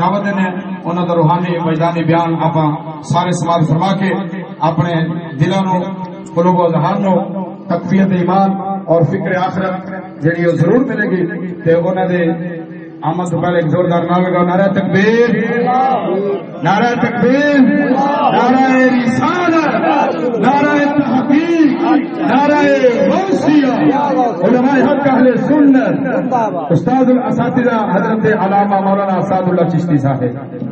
دعوت دینے انہوں کا روحانی میدانی بیان آپ سارے سماج فرما کے اپنے دلوں نو قلوب و ذہان تقویت ایمان اور فکر آخرت جہی وہ ضرور ملے گی، تے انہوں دے آمد تو پہلے ایک زوردار نہ لگا نعرہ تکبیر۔ نعرہ تکبیر، نعرہ رسالت، نعرہ نعرہ علماء حق اہل سنت۔ استاد الاساتذہ حضرت علامہ مولانا اساد اللہ چشتی صاحب۔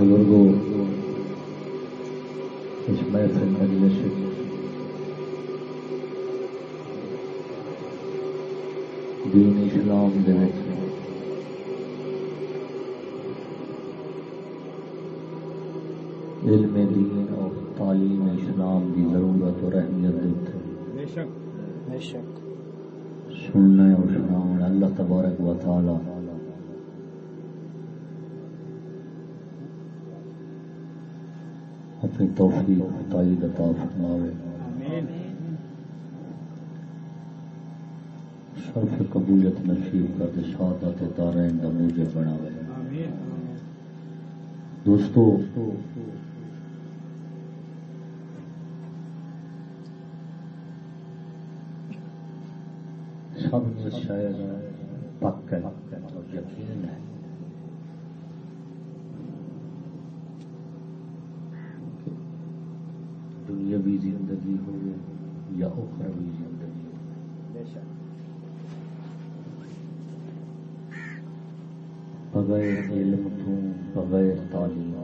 بزرگوں اس محفل مجلس دین اسلام دے میں دین اور تعلیم اسلام کی ضرورت اور اہمیت بے شک۔ شک۔ سننا اور سناؤ اللہ تبارک و تعالیٰ اسے توفیق تائی دتا فرماوے۔ شرف قبولیت نصیب کر دے شہادت دارین دا موجے بناوے۔ دوستو سب شاید پک ہے۔ یقین ہے۔ زندگی ہو یا اخروی زندگی ہو بغیر علم تو بغیر تعلیم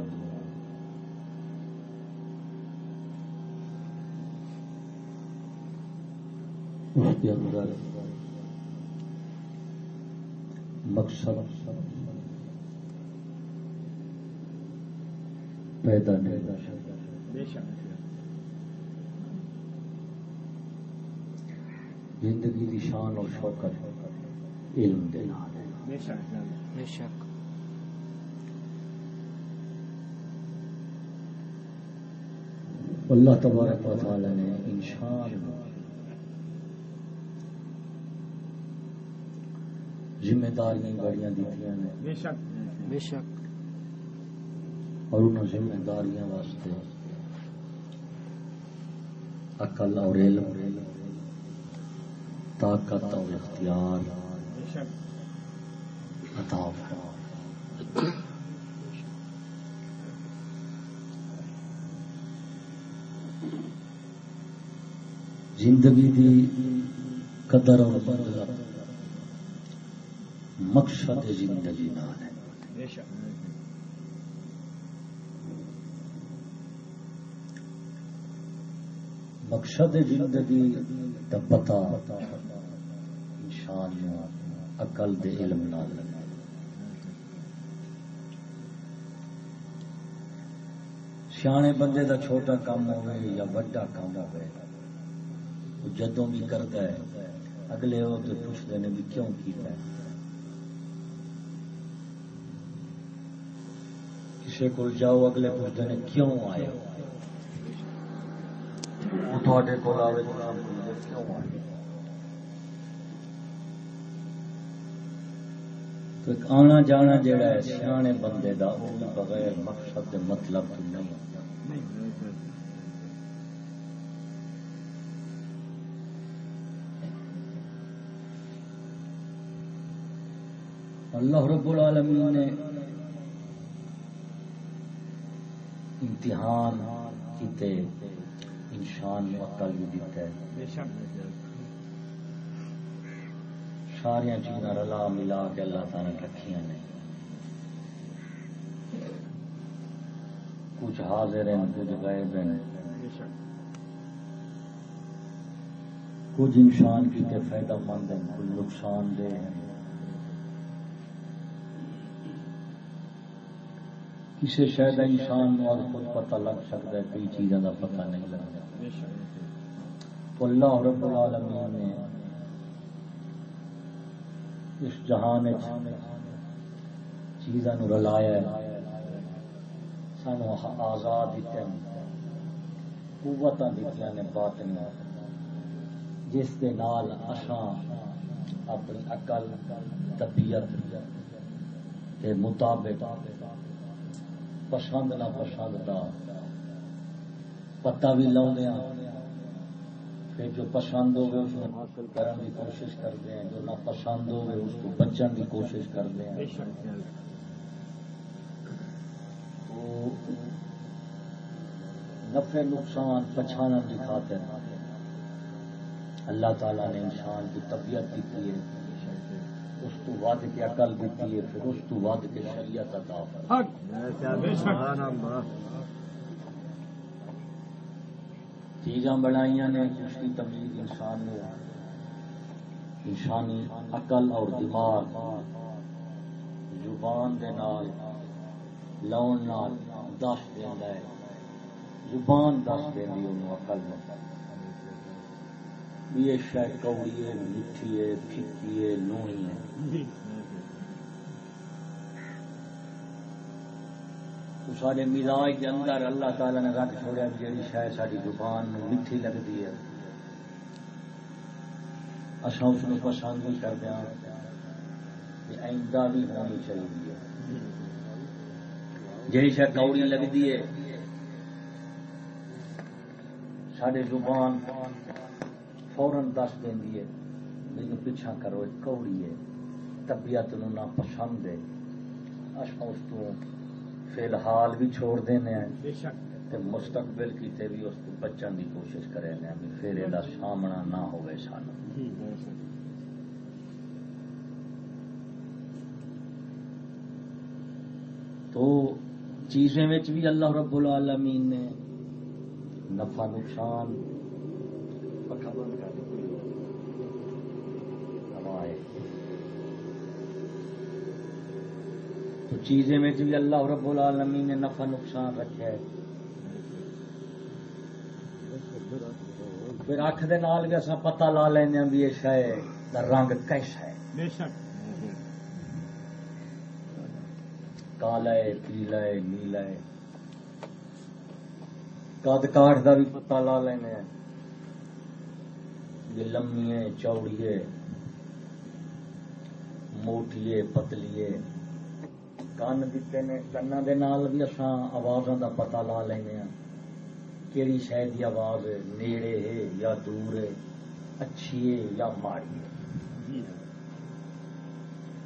اس کے اندر مقصد پیدا نہیں بے شک۔ زندگی کی شان اور شوکت علم دے نال۔ ہے بے شک۔ اللہ تبارک و تعالی نے انسان ذمہ داریاں بڑیاں دیتی نے۔ بے شک۔ اور ان ذمہ داریاں واسطے عقل اور علم طاقت اور اختیار۔ عطا فرما۔ زندگی دی قدر اور بدلت مقصد زندگی نال ہے۔ مقصد زندگی دا پتا عقل دے علم نال۔ سیانے بندے دا چھوٹا کام ہوئے یا بڑا کام ہوئے وہ جدوں بھی کرتا ہے، اگلے وہ تو پوچھتے ہیں بھی کیوں کیتا ہے۔ کسی کو جاؤ، اگلے پوچھتے ہیں کیوں آئے ہو وہ تھوڑے کو آئے تو آپ کیوں آئے ایک آنا جانا جڑا ہے، سیانے بندے دا بھی بغیر مقصد مطلب تو نہیں۔ اللہ رب العالمین نے امتحان کیتے، انسان نے عقل بھی دیتا ہے۔ ساریا چیزاں رلا ملا کے اللہ تعالی نے رکھیاں نے۔ کچھ حاضر ہیں، کچھ غائب ہیں۔ کچھ انسان کی تے فائدہ مند ہیں، کچھ نقصان دہ ہیں۔ کسی شاید انسان نو اور خود پتہ لگ سکتا ہے، کئی چیزوں کا پتہ نہیں لگتا۔ تو اللہ رب العالمین نے اس جہان چیزاں رلایا سانو آزاد دیتے قوت دیتی نے باطنی جس کے نال اساں اپنی عقل، طبیعت کے مطابق پسند نہ پسند کا پتا بھی لاؤں پھر جو پسند ہوگی اس کو حاصل کرنے کی کوشش کرتے ہیں جو نہ پسند ہوگی اس کو بچن کی کوشش کرتے ہیں تو نفع نقصان پچھانا کی خاطر اللہ تعالیٰ نے انسان کی طبیعت دیتی ہے اس تو ود کے عقل دیتی ہے پھر اس تو ود کے شریعت عطا چیزاں بنائی نے اس کی تمیز انسان نے انسانی عقل اور دماغ، زبان دے نال لاؤن نال دس دینا ہے۔ زبان دس دینی انہوں عقل میں یہ شاید کوڑی ہے میٹھی ہے، پھکی ہے، لونی ہے۔ سارے مزاج کے اندر اللہ تعالی نے رکھ چھوڑیا جی شاید ساری زبان میٹھی لگتی ہے۔ اصا اس کو پسند بھی کرتے ہیں آئندہ بھی ہونی چاہیے۔ جی شاید کوڑی لگتی ہے۔ سارے زبان فورن دس دینی ہے۔ لیکن پیچھا کرو، ایک کوڑی ہے۔ طبیعت نہ پسند ہے۔ اصا اس کو فی الحال بھی چھوڑ دینے ہیں۔ تے مستقبل کی تے بھی اس کو بچن دی کوشش کرے بھی پھر یہ سامنا نہ ہوئے سان تو چیزیں بھی اللہ رب العالمین نے نفع نقصان پکا بند کر تو چیزیں میں بھی اللہ رب العالمین نے نفع نقصان رکھا ہے پھر اکھ دے نال پتہ لا لینے بھی یہ شے دا رنگ کیسا ہے۔ بے شک۔ کالا ہے پیلا ہے نیلا ہے۔ کد کاٹ کا بھی پتا لا لینے ہیں یہ لمبی ہے چوڑی ہے موٹی ہے پتلی ہے۔ کن دیتے نے کنا دے نال بھی اساں آوازاں دا پتا لا لینے ہیں کیڑی شے دی آواز ہے نیڑے ہے یا دور ہے اچھی ہے یا ماڑی ہے۔ جی۔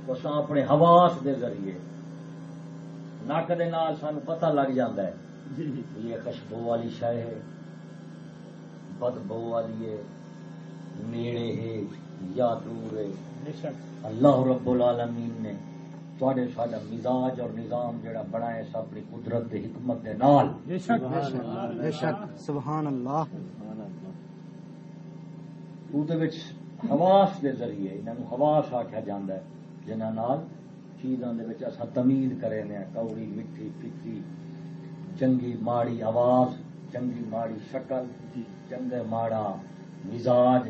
اساں اپنے حواس دے ذریعے نک دے نال سانو پتہ لگ جاتا ہے۔ جی۔ یہ خوشبو والی شے ہے بدبو والی ہے نیڑے ہے یا دور ہے۔ اللہ رب العالمین نے تواڈے ساڈا مزاج اور نظام جڑا بنا ہے سب اپنی قدرت دے حکمت دے نال۔ بے شک بے شک۔ سبحان اللہ تو دے وچ حواس دے ذریعے انہاں نو حواس آکھیا جاندا ہے جنہاں نال چیزاں دے وچ اسا تمیز کرے نے ہاں، کوڑی مٹھی پھکی چنگی ماڑی آواز چنگی ماڑی شکل چنگے ماڑا مزاج۔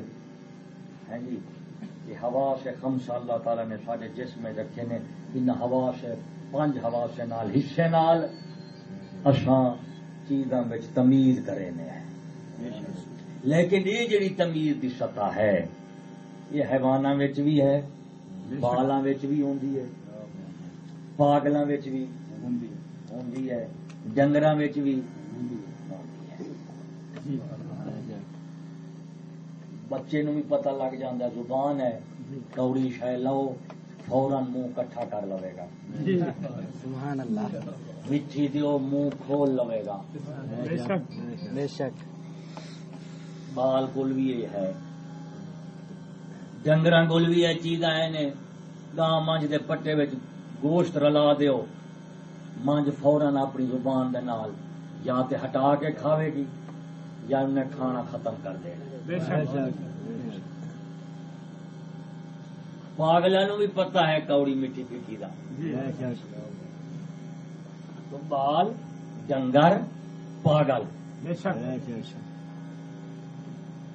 ہے جی یہ حواس ہے خمسہ اللہ تعالی نے سارے جسم میں رکھے نے۔ تین حواس پانچ حواس نال، حصے نال اساں چیزاں وچ تمیز کرے نے لیکن یہ جڑی تمیز دی سطح ہے، یہ حیواناں وچ بھی ہے بالاں وچ بھی ہوندی ہے، پاگلاں وچ بھی ہوندی ہے، جنگراں وچ بھی بچے نو بھی پتہ لگ جاندہ زبان ہے، کوڑی شے لو۔ فوراً منہ کٹھا کر لوے گا۔ جی۔ سبحان اللہ میٹھی دیو منہ کھول لوے گا۔ بے شک۔ بے شک۔ بال کول بھی یہ ہے۔ ڈنگر کول بھی یہ چیز آئے نے۔ گاں منج دے پٹے وچ گوشت رلا دیو۔ منج فوراً اپنی زبان دے نال یا تے ہٹا کے کھاوے گی یا انہیں کھانا ختم کر دے بے شک پاگلوں نو بھی پتہ ہے کوڑی مٹی پیٹی جی۔ تو بال ڈنگر پاگل۔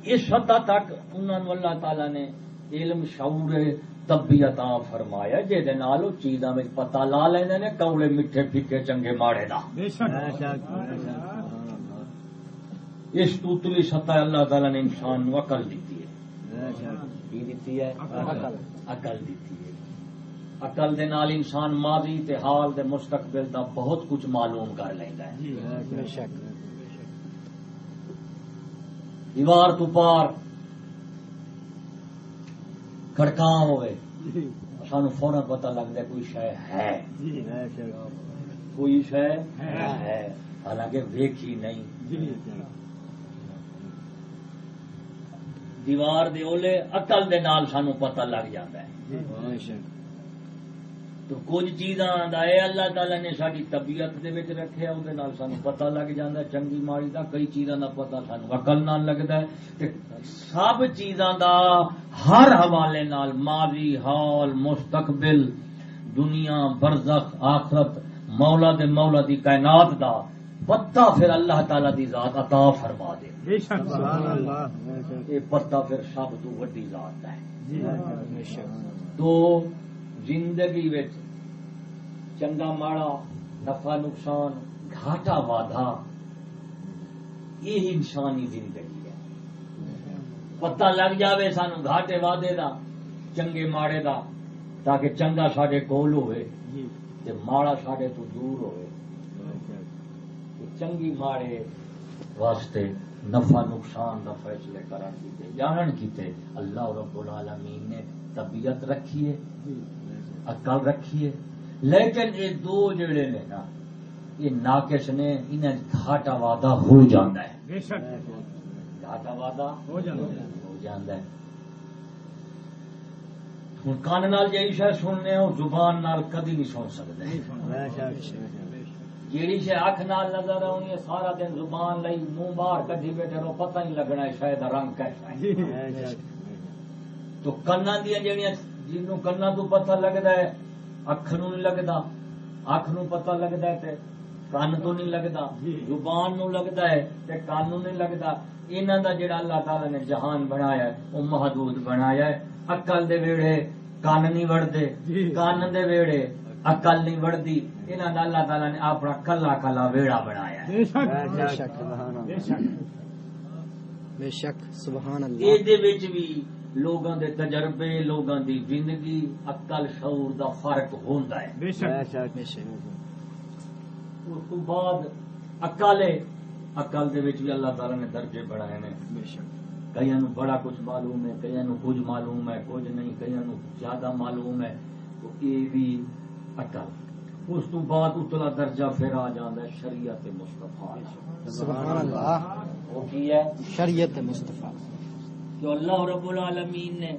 اس سطح تک انہوں نے اللہ تعالی نے علم شعور عطا فرمایا نال او چیزاں وچ پتہ لا لیندے نے کوڑے میٹھے پھیکے چنگے ماڑے دا بے شک۔ اس توتلی سطح اللہ تعالی نے انسان نو عقل دیتی ہے۔ کی دیتی ہے؟ عقل۔ عقل دیتی ہے۔ عقل دے نال انسان ماضی تے حال دے مستقبل دا بہت کچھ معلوم کر لیندا ہے۔ جی بے شک۔ دیوار تو پار کھڑکاں ہوئے۔ جی۔ سانو فوراً پتہ لگتا کوئی شے ہے۔ جی کوئی شے ہے۔ ہے۔ حالانکہ ویکھی نہیں جی دیوار دے اولے عقل دے نال سانو پتہ لگ جاتا ہے۔ شک۔ تو کچھ چیزاں دا اے اللہ تعالی نے ساری طبیعت دے وچ رکھیا اون دے نال سانو پتہ لگ جاندا ہے۔ چنگی ماڑی دا کئی چیزاں دا پتہ سانو عقل نال لگدا ہے۔ تے سب چیزاں دا ہر حوالے نال ماضی حال مستقبل دنیا برزخ آخرت مولا دے مولا دی کائنات دا پتہ پھر اللہ تعالی دی ذات عطا فرما دے۔ بے شک۔ سبحان اللہ۔ یہ پتہ پھر سب تو وڈی ذات ہے۔ جی۔ بے شک۔ تو زندگی وچ چنگا ماڑا نفع نقصان گھاٹا وادھا یہ انسانی زندگی ہے۔ پتہ لگ جاوے سانو گھاٹے وعدے دا چنگے ماڑے دا تاکہ چنگا ساڈے کول ہوئے جی۔ تے ماڑا ساڈے تو دور ہوئے۔ چنگی ماڑے واسطے نفع نقصان دا فیصلے کرن کیتے جانن کیتے اللہ رب العالمین نے طبیعت رکھی ہے عقل رکھی ہے لیکن یہ دو جڑے نے نا یہ ناقص نے انہیں گھاٹا وعدہ ہو جاتا ہے۔ بے شک۔ گھاٹا وعدہ ہو جانا ہو جاتا ہے۔ ہوں کان نال جی شاید سننے ہو زبان نال کدی نہیں سن سکتے جیڑی شے اکھ نال نظر آنی ہے سارا دن زبان لئی منہ باہر کڈی بیٹھے رو پتہ نہیں لگنا ہے شاید رنگ کیسا جی۔ تو کنا دیا جہاں جنوں کنا تو پتہ لگتا ہے اکھ نو نہیں لگتا اکھ نو پتہ لگدا ہے تے کان تو نہیں لگدا زبان نو لگدا ہے تے کان نو نہیں لگدا۔ انہاں دا جڑا اللہ تعالی نے جہان بنایا ہے وہ محدود بنایا ہے۔ عقل دے ویڑے کان نہیں وڑدے کان دے ویڑے عقل نہیں وڑدی انہاں دا اللہ تعالی نے اپنا کلا کلا ویڑا بنایا ہے۔ بے شک بے شک بے شک۔ بے شک سبحان اللہ۔ دے وچ بھی لوگاں دے تجربے لوگاں دی زندگی عقل شعور دا فرق ہوندا ہے۔ بے شک۔ بے شک اس تو بعد عقل ہے۔ عقل دے وچ بھی اللہ تعالی نے درجے بڑھائے نے۔ بے شک۔ کئیاں نو بڑا کچھ معلوم ہے کئیاں نو کچھ معلوم ہے کچھ نہیں کئیاں نو زیادہ معلوم ہے۔ تو یہ بھی عقل۔ اس تو بعد اتلا درجہ پھر آ ہے شریعت مصطفیٰ. سبحان اللہ وہ کی ہے؟ شریعت مصطفیٰ. کہ اللہ رب العالمین نے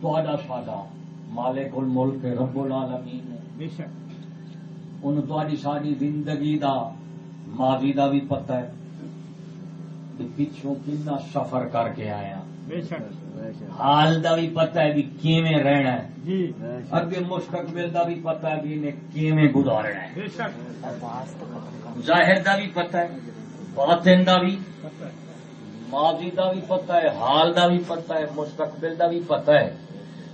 تہاڈا ساڈا مالک الملک رب العالمین نے بے شک. ان تہاڈی ساری زندگی دا ماضی دا بھی پتہ ہے کہ پچھوں کتنا سفر کر کے آیا۔ بے شک. حال دا بھی پتہ ہے بھی کیویں رہنا ہے۔ جی۔ اگے مستقبل دا بھی پتہ ہے بھی انہیں کیویں گزارنا ہے۔ ظاہر دا بھی پتہ ہے باطن دا بھی ماضی دا بھی پتہ ہے حال دا بھی پتہ ہے مستقبل دا بھی پتہ ہے۔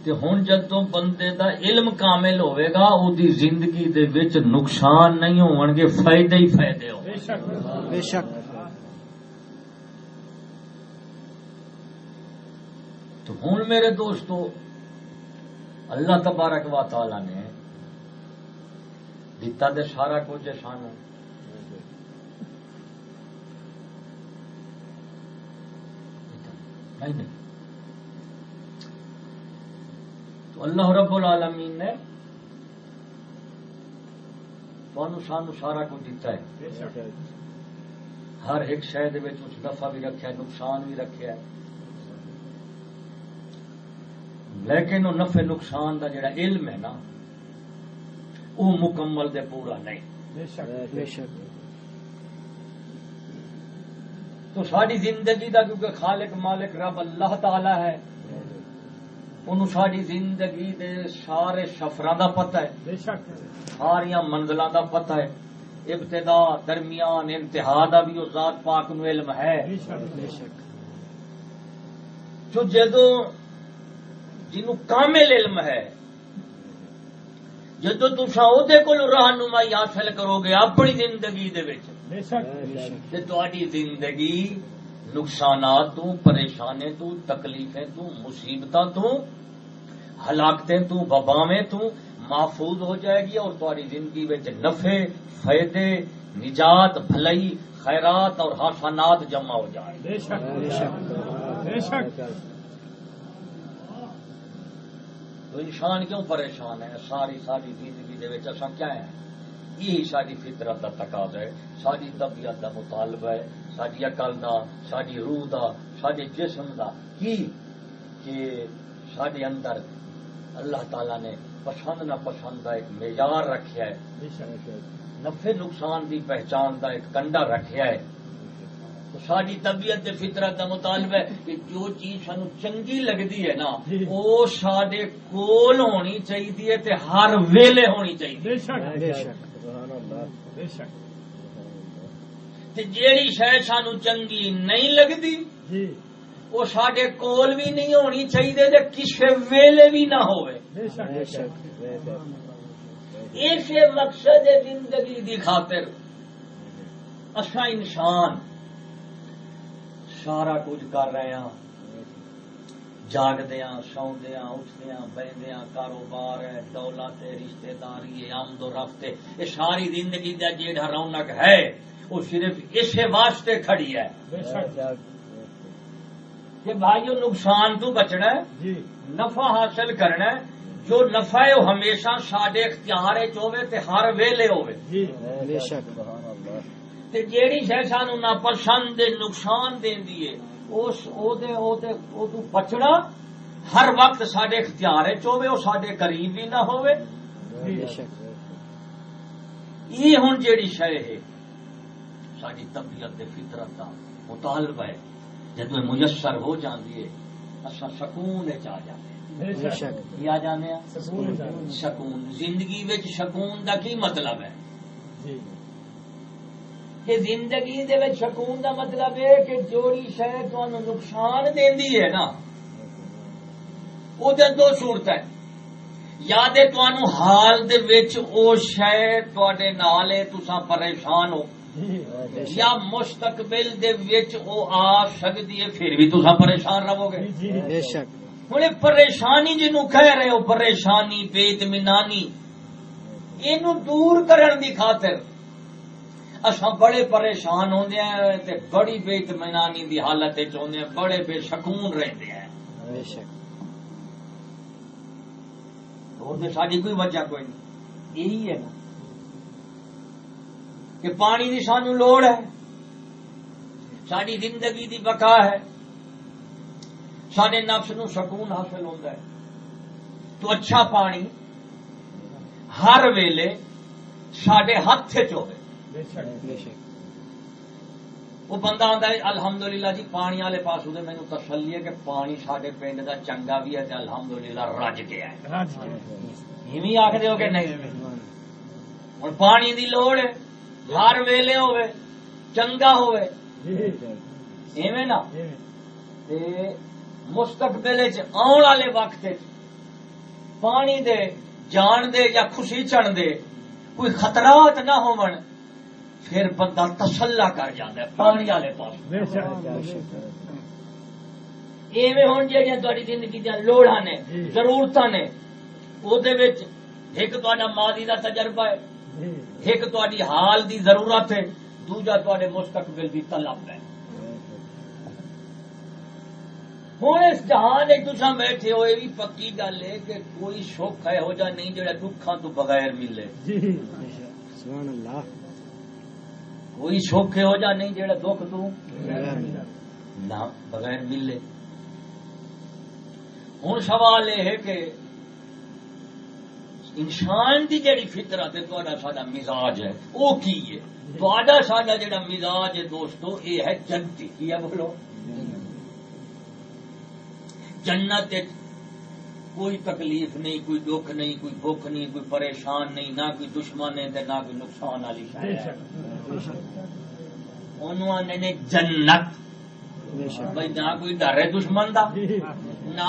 تے ہن جدوں بندے دا علم کامل ہوئے گا او دی زندگی دے وچ نقصان نہیں ہون گے فائدے ہی فائدے ہو بے شک۔ بے شک۔ ہن میرے دوستو اللہ تبارک و تعالی نے دیتا دے سارا کچھ سانو۔ نہیں تو اللہ رب العالمین نے سانو سارا کچھ دیتا ہے۔ ہر ایک شہد اس نفع بھی رکھا نقصان بھی رکھا ہے لیکن وہ نفع نقصان دا جڑا علم ہے نا وہ مکمل دے پورا نہیں۔ بے شک بے شک۔ تو ساری زندگی دا کیونکہ خالق مالک رب اللہ تعالی ہے انہوں ساری زندگی دے سارے سفراں دا پتہ ہے۔ بے شک۔ ساریا منزلاں دا پتہ ہے۔ ابتدا درمیان انتہا دا بھی وہ ذات پاک نو علم ہے۔ بے شک بے شک۔ جو جدو جنو کامل علم ہے۔ جدو تسا وہ کو رہنمائی حاصل کرو گے اپنی زندگی دے تے تہاڈی زندگی نقصانات تو پریشانے تو تکلیفیں تو مصیبتاں تو ہلاکتیں تو وباویں تو محفوظ ہو جائے گی اور تہاڈی زندگی وچ نفع فائدے نجات بھلائی خیرات اور حسنات جمع ہو جائے گی۔ بے شک بے شک۔ بے شک۔ تو انسان کیوں پریشان ہے؟ ساری ساری زندگی دے کیا ہے یہی ساری فطرت کا تقاضا ہے ساری طبیعت کا مطالبہ ہے ساری عقل دا ساری روح دا سارے جسم دا۔ کی؟ کہ سارے اندر اللہ تعالی نے پسند نہ پسند کا ایک معیار رکھا ہے۔ نفع نقصان دی پہچان دا ایک کنڈا رکھا ہے۔ ساری طبیعت فطرت دا مطالبہ ہے کہ جو چیز سانو چنگی لگدی ہے نا جی۔ وہ ساڈے کول ہونی چاہیے تے ہر ویلے ہونی چاہیے بے شک بے شک۔ بے شک۔ تے جیڑی شے سانو چنگی نہیں لگدی جی۔ وہ ساڈے کول بھی نہیں ہونی چاہیے تے کسے ویلے بھی نہ ہوئے بے شک۔ بے شک اسے مقصد زندگی دی خاطر اصا انسان سارا کچھ کر رہے ہیں جاگدیا سوندیا اٹھدیا بہدیا کاروبار ہے دولت ہے رشتے داری ہے آمد و رفت ہے یہ ساری زندگی کا جیڑا رونق ہے وہ صرف اسے واسطے کھڑی ہے کہ بھائیو نقصان تو بچنا ہے جی نفع حاصل کرنا ہے جو نفع ہے وہ ہمیشہ ساڈے اختیار ہوے تے ہر ویلے ہوے جی بے شک تے جیڑی شے سانو نا پسند نقصان دیندی ہے اس او دے او دے او تو بچنا ہر وقت ساڈے اختیار وچ ہوے او ساڈے قریب بھی نہ ہوے بے شک۔ یہ ہن جیڑی شے ہے ساری طبیعت دے فطرت دا مطالبہ ہے۔ جدو یہ میسر ہو جاندی ہے اساں سکون وچ آ جاندے شک۔ کیا جانے ہیں؟ سکون۔ زندگی وچ شکون دا کی مطلب ہے؟ جی۔ کہ زندگی دے وچ شکون دا مطلب ہے کہ جوڑی شے تانوں نقصان دیندی ہے نا۔ او دے دو صورت ہے۔ یا تے تانوں حال دے وچ او شے تواڈے نال ہے تساں پریشان ہو۔ جی یا مستقبل دے وچ او آ سکدی ہے پھر بھی تساں پریشان رہو گے۔ جی بے شک۔ یہ پریشانی جنوں کہہ رہے ہو پریشانی بے اطمینانی اینو دور کرن دی خاطر اساں بڑے پریشان ہوندے ہیں تے بڑی بے اطمینانی دی حالت وچ ہوندے ہیں بڑے بے سکون رہندے ہیں۔ بے شک۔ اور تے ساڈی کوئی وجہ کوئی نہیں۔ یہی ہے نا۔ کہ پانی دی سانو لوڑ ہے ساری زندگی دی بقا ہے سارے نفس نو سکون حاصل ہوتا ہے۔ تو اچھا پانی ہر ویلے سڈے ہاتھ چ شک وہ بندہ آتا ہے الحمدللہ جی پانی والے پاس ہوتے مینو تسلی ہے کہ پانی سڈے پنڈ کا چنگا بھی ہے تے الحمدللہ رج گیا ہے۔ راج کے ایویں آخ ہو کہ نہیں؟ ہوں پانی دی لوڑ ہر ویلے ہوے چنگا ہوے ایویں نا؟ تے مستقبل آن والے وقت پانی دے جان دے یا خوشی چڑھ دے کوئی خطرات نہ ہون پھر بندہ تسلا کر جاتا ہے پانی والے پاس۔ بے شک ایویں ہوں جہاں تاری زندگی دیا لوڑا نے جی۔ ضرورت نے وہ ایک تا ماضی کا تجربہ ہے۔ جی۔ ایک تاری حال دی ضرورت ہے دوجا تے مستقبل دی طلب ہے۔ ہوں اس جہان تصا بیٹھے ہو یہ بھی پکی گل ہے کہ کوئی سکھ ہے ہو جا نہیں جڑا دکھاں تو بغیر ملے۔ جی۔ سبحان اللہ۔ کوئی سکھ ہو جا نہیں جڑا دکھ تو بغیر نہ، بغیر ملے۔ ہوں سوال یہ ہے کہ انسان دی جڑی فطرت ہے تھوڑا ساڈا مزاج ہے وہ کی ہے؟ تھوڑا ساڈا جڑا مزاج ہے دوستو یہ ہے جنتی۔ کی ہے بولو؟ جنت کوئی تکلیف نہیں کوئی دکھ نہیں کوئی بھوک نہیں کوئی پریشان نہیں نہ کوئی دشمن ہے نہ کوئی نقصان والی انہوں آنے نے جنت بے شک۔ بھائی نہ کوئی ڈر ہے دشمن دا جی۔ نہ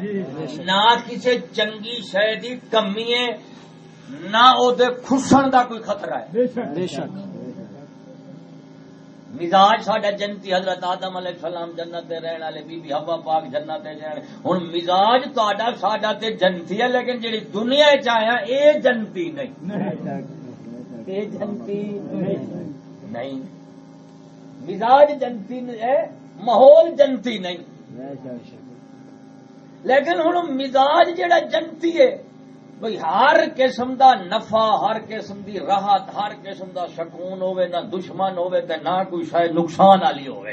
جی نہ کسی چنگی شہ کی کمی ہے نہ وہ خسن کا کوئی خطرہ ہے۔ بے شک۔ بے شک۔ مزاج ساڈا جنتی حضرت آدم علیہ السلام جنت دے رہن والے بی بی ہوا پاک جنت دے رہن۔ ہن مزاج تہاڈا ساڈا تے جنتی ہے لیکن جڑی دنیا وچ آیا اے جنتی نہیں۔ اے جنتی نہیں۔ مزاج جنتی ہے ماحول جنتی نہیں۔ لیکن ہوں مزاج جڑا جنتی ہے بھئی ہر قسم دا نفع ہر قسم دی راحت ہر قسم دا سکون ہوے نہ دشمن ہوے تے نہ کوئی شاید نقصان والی ہوے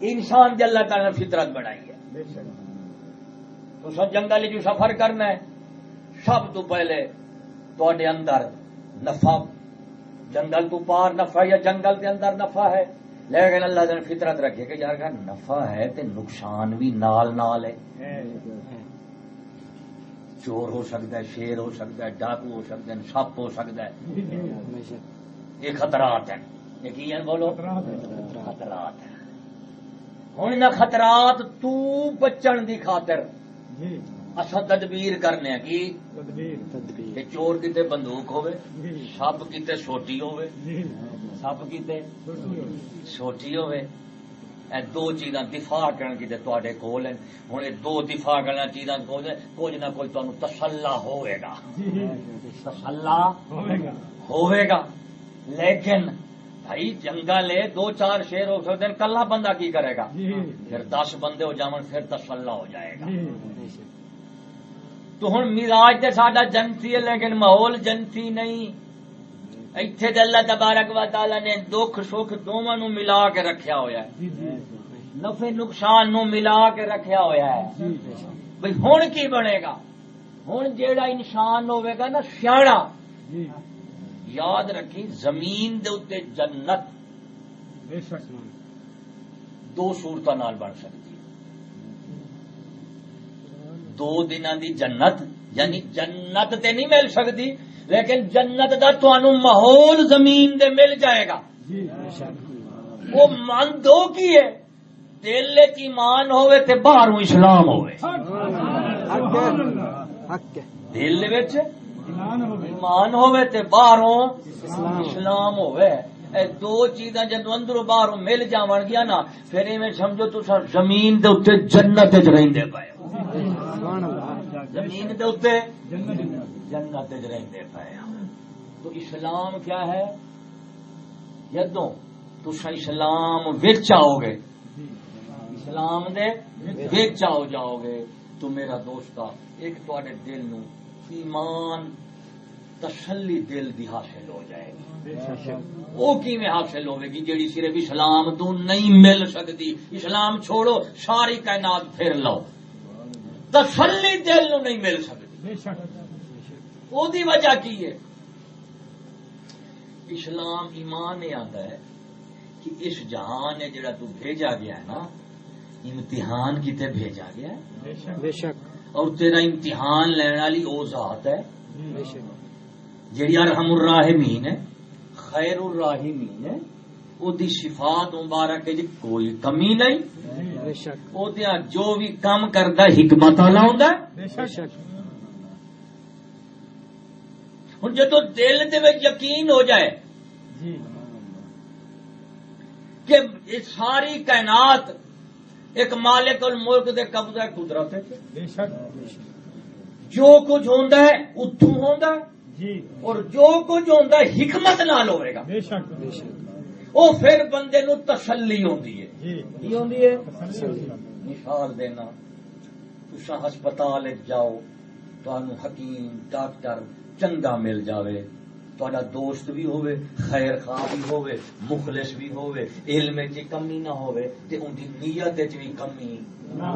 انسان جل تعالی نے فطرت بنائی ہے۔ تو سب جنگل جو سفر کرنا ہے۔ سب تو پہلے تواڈے اندر نفع جنگل تو پار نفع یا جنگل کے اندر نفع ہے۔ لیکن اللہ نے فطرت رکھے کہ یار اگر نفع ہے تے نقصان بھی نال نال ہے۔ چور ہو سکتا ہے شیر ہو سکتا ہے ڈاکو ہو سکتا ہے سپ ہو سکتا ہے۔ بے شک یہ خطرات ہیں۔ یہ کی ہیں؟ بولو۔ خطرات ہیں۔ خطرات ہیں ہوں نہ خطرات تو بچن دی خاطر جی۔ اصا تدبیر کرنے ہیں۔ کی؟ تدبیر۔ کہ تدبیر چور کتے بندوق ہوے جی۔ سپ کتے سوٹی ہوے جی۔ سپ کتے سوٹی ہوے اے دو چیزاں دفاع کرن کتے تواڈے کول ہیں ہن دو دفاع کرن چیزاں کول کچھ نہ کچھ تانوں تسلا ہوئے گا تسلا ہوئے گا لیکن بھائی جنگل ہے دو چار شیر ہو سکتے ہیں کلا بندہ کی کرے گا جی پھر دس بندے ہو جاون پھر تسلا ہو جائے گا تو ہوں مزاج تے ساڈا جنتی ہے لیکن ماحول جنتی نہیں ایتھے تے اللہ تبارک و تعالی نے دکھ سکھ دونوں نو ملا کے رکھیا ہویا ہے۔ جی جی۔ نفع نقصان نو ملا کے رکھیا ہویا ہے۔ جی بھئی ہن کی بنے گا؟ ہن جیڑا انسان ہوے گا نا سیاڑا۔ یاد رکھی زمین دے اوتے جنت بے شک۔ دو صورتوں نال بن سکتی دو دن دی لیکن جنت دا تانوں ماحول زمین دے مل جائے گا۔ وہ من دو کی ہے؟ دل چ ایمان ہوئے تے باہروں اسلام ہوئے۔ دل وچ ایمان ہوئے۔ تے باہروں اسلام۔ اسلام ہوئے۔ اے دو چیزاں جدو اندروں باہروں مل جاون گیا نا پھر ایویں سمجھو تساں زمین دے اوتے جنت وچ رہندے پئے ہو۔ سبحان اللہ۔ زمین دے اوتے جنت جنت وچ رہندے پئے ہاں۔ تو اسلام کیا ہے؟ جدوں تساں اسلام وچ آؤ گے اسلام دے وچ آؤ جاؤ گے تو میرا دوستا ایک تواڈے دل نو ایمان تسلی دل دی حاصل ہو جائے گی۔ وہ کیویں حاصل ہوے گی جیڑی صرف اسلام تو نہیں مل سکتی اسلام چھوڑو، ساری کائنات پھر لو تسلی دل نو نہیں مل سکتی وہ دی وجہ کی ہے؟ اسلام ایمان یہ آتا ہے کہ اس جہان نے جڑا تو بھیجا گیا ہے نا امتحان کیتے بھیجا گیا ہے؟ بے شک۔ اور تیرا امتحان لینے والی وہ ذات ہے۔ بے شک۔ جڑی ارحم الراحمین ہے خیر الراحمین ہے وہ دی صفات مبارک جی کوئی کمی نہیں۔ بے شک۔ دیا جو بھی کام کردا حکمت والا ہوندا ہے۔ بے شک۔ ہن جدو دل دے یقین ہو جائے جی۔ کہ ساری کائنات ایک مالک الملک دے قبضہ قدرت ہے جو کچھ ہوندا ہے اتوں ہوندا ہے؟ جی۔ اور جو کچھ ہوندا ہے حکمت نال ہوے گا۔ بے شک بے شک۔ وہ پھر بندے نو تسلی ہوندی ہے۔ جی۔ کی ہوندی ہے؟ تسلی مثال دینا تسا ہسپتال جاؤ تانوں حکیم ڈاکٹر چنگا مل جاوے تہاڈا دوست بھی ہوے خیر خواہ بھی ہوے مخلص بھی ہوے علم وچ کمی نہ ہوے تے ان دی نیت وچ بھی کمی۔ نہ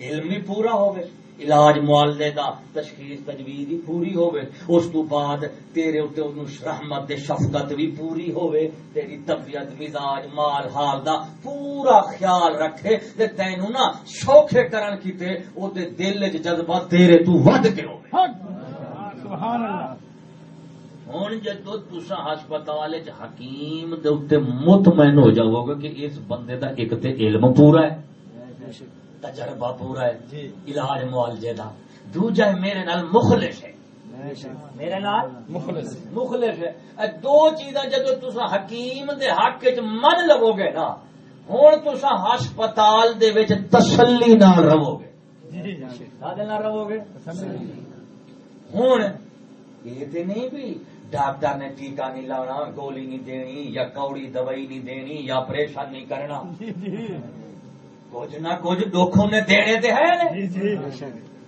علم بھی پورا ہوے علاج معالجے دا، تشخیص تجویز بھی پوری ہوے اس تو بعد تیرے اوتے اونوں رحمت تے شفقت بھی پوری ہوے تیری طبیعت، مزاج، مال، حال دا پورا خیال رکھے، تے تینوں نا شوکھے کرن کیتے او تے دل وچ جذبہ تیرے تو ود کے ہوے سبحان اللہ۔ ہوں جدو تسا ہسپتال حکیم دے مطمئن ہو جاؤ گے کہ اس بندے دا ایک تے علم پورا ہے۔ تجربہ پورا ہے۔ جی۔ علاج معالجے دا۔ دوجا میرے نال مخلص ہے۔ بے شک میرے نال مخلص مخلص ہے۔ اے دو چیزاں جدو تسا حکیم دے حق وچ من لو گے نا ہن تسا ہسپتال دے وچ تسلی نال رہو گے۔ جی کادے نال رہو گے؟ ہوں یہ نہیں بھی؟ ڈاکٹر نے ٹیکا نہیں لانا گولی نہیں دینی یا کوڑی دوائی نہیں دینی یا آپریشن نہیں کرنا۔ جی جی۔ کچھ نہ کچھ دکھوں نے دینے تے ہے جی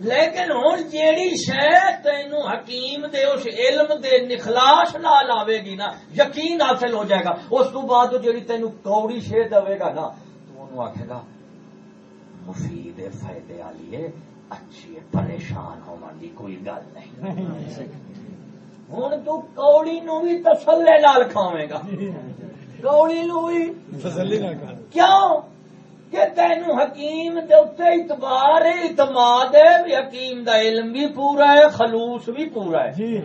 لیکن ہوں جیڑی شہ تینو حکیم دے اس علم دے نخلاص نال آوے گی نا یقین حاصل ہو جائے گا۔ اس تو بعد جیڑی تینو کوڑی شہ دے گا نا تو انہوں آکھے گا مفید فائدے والی ہے اچھی ہے پریشان ہون دی کوئی گل نہیں۔ ہوں تو کوڑی نو بھی تسلے نال کھاوے گا کوڑی نو بھی کیوں کہ تینو حکیم دے اتنے اعتبار ہے اعتماد ہے حکیم دا علم بھی پورا ہے خلوص بھی پورا ہے جی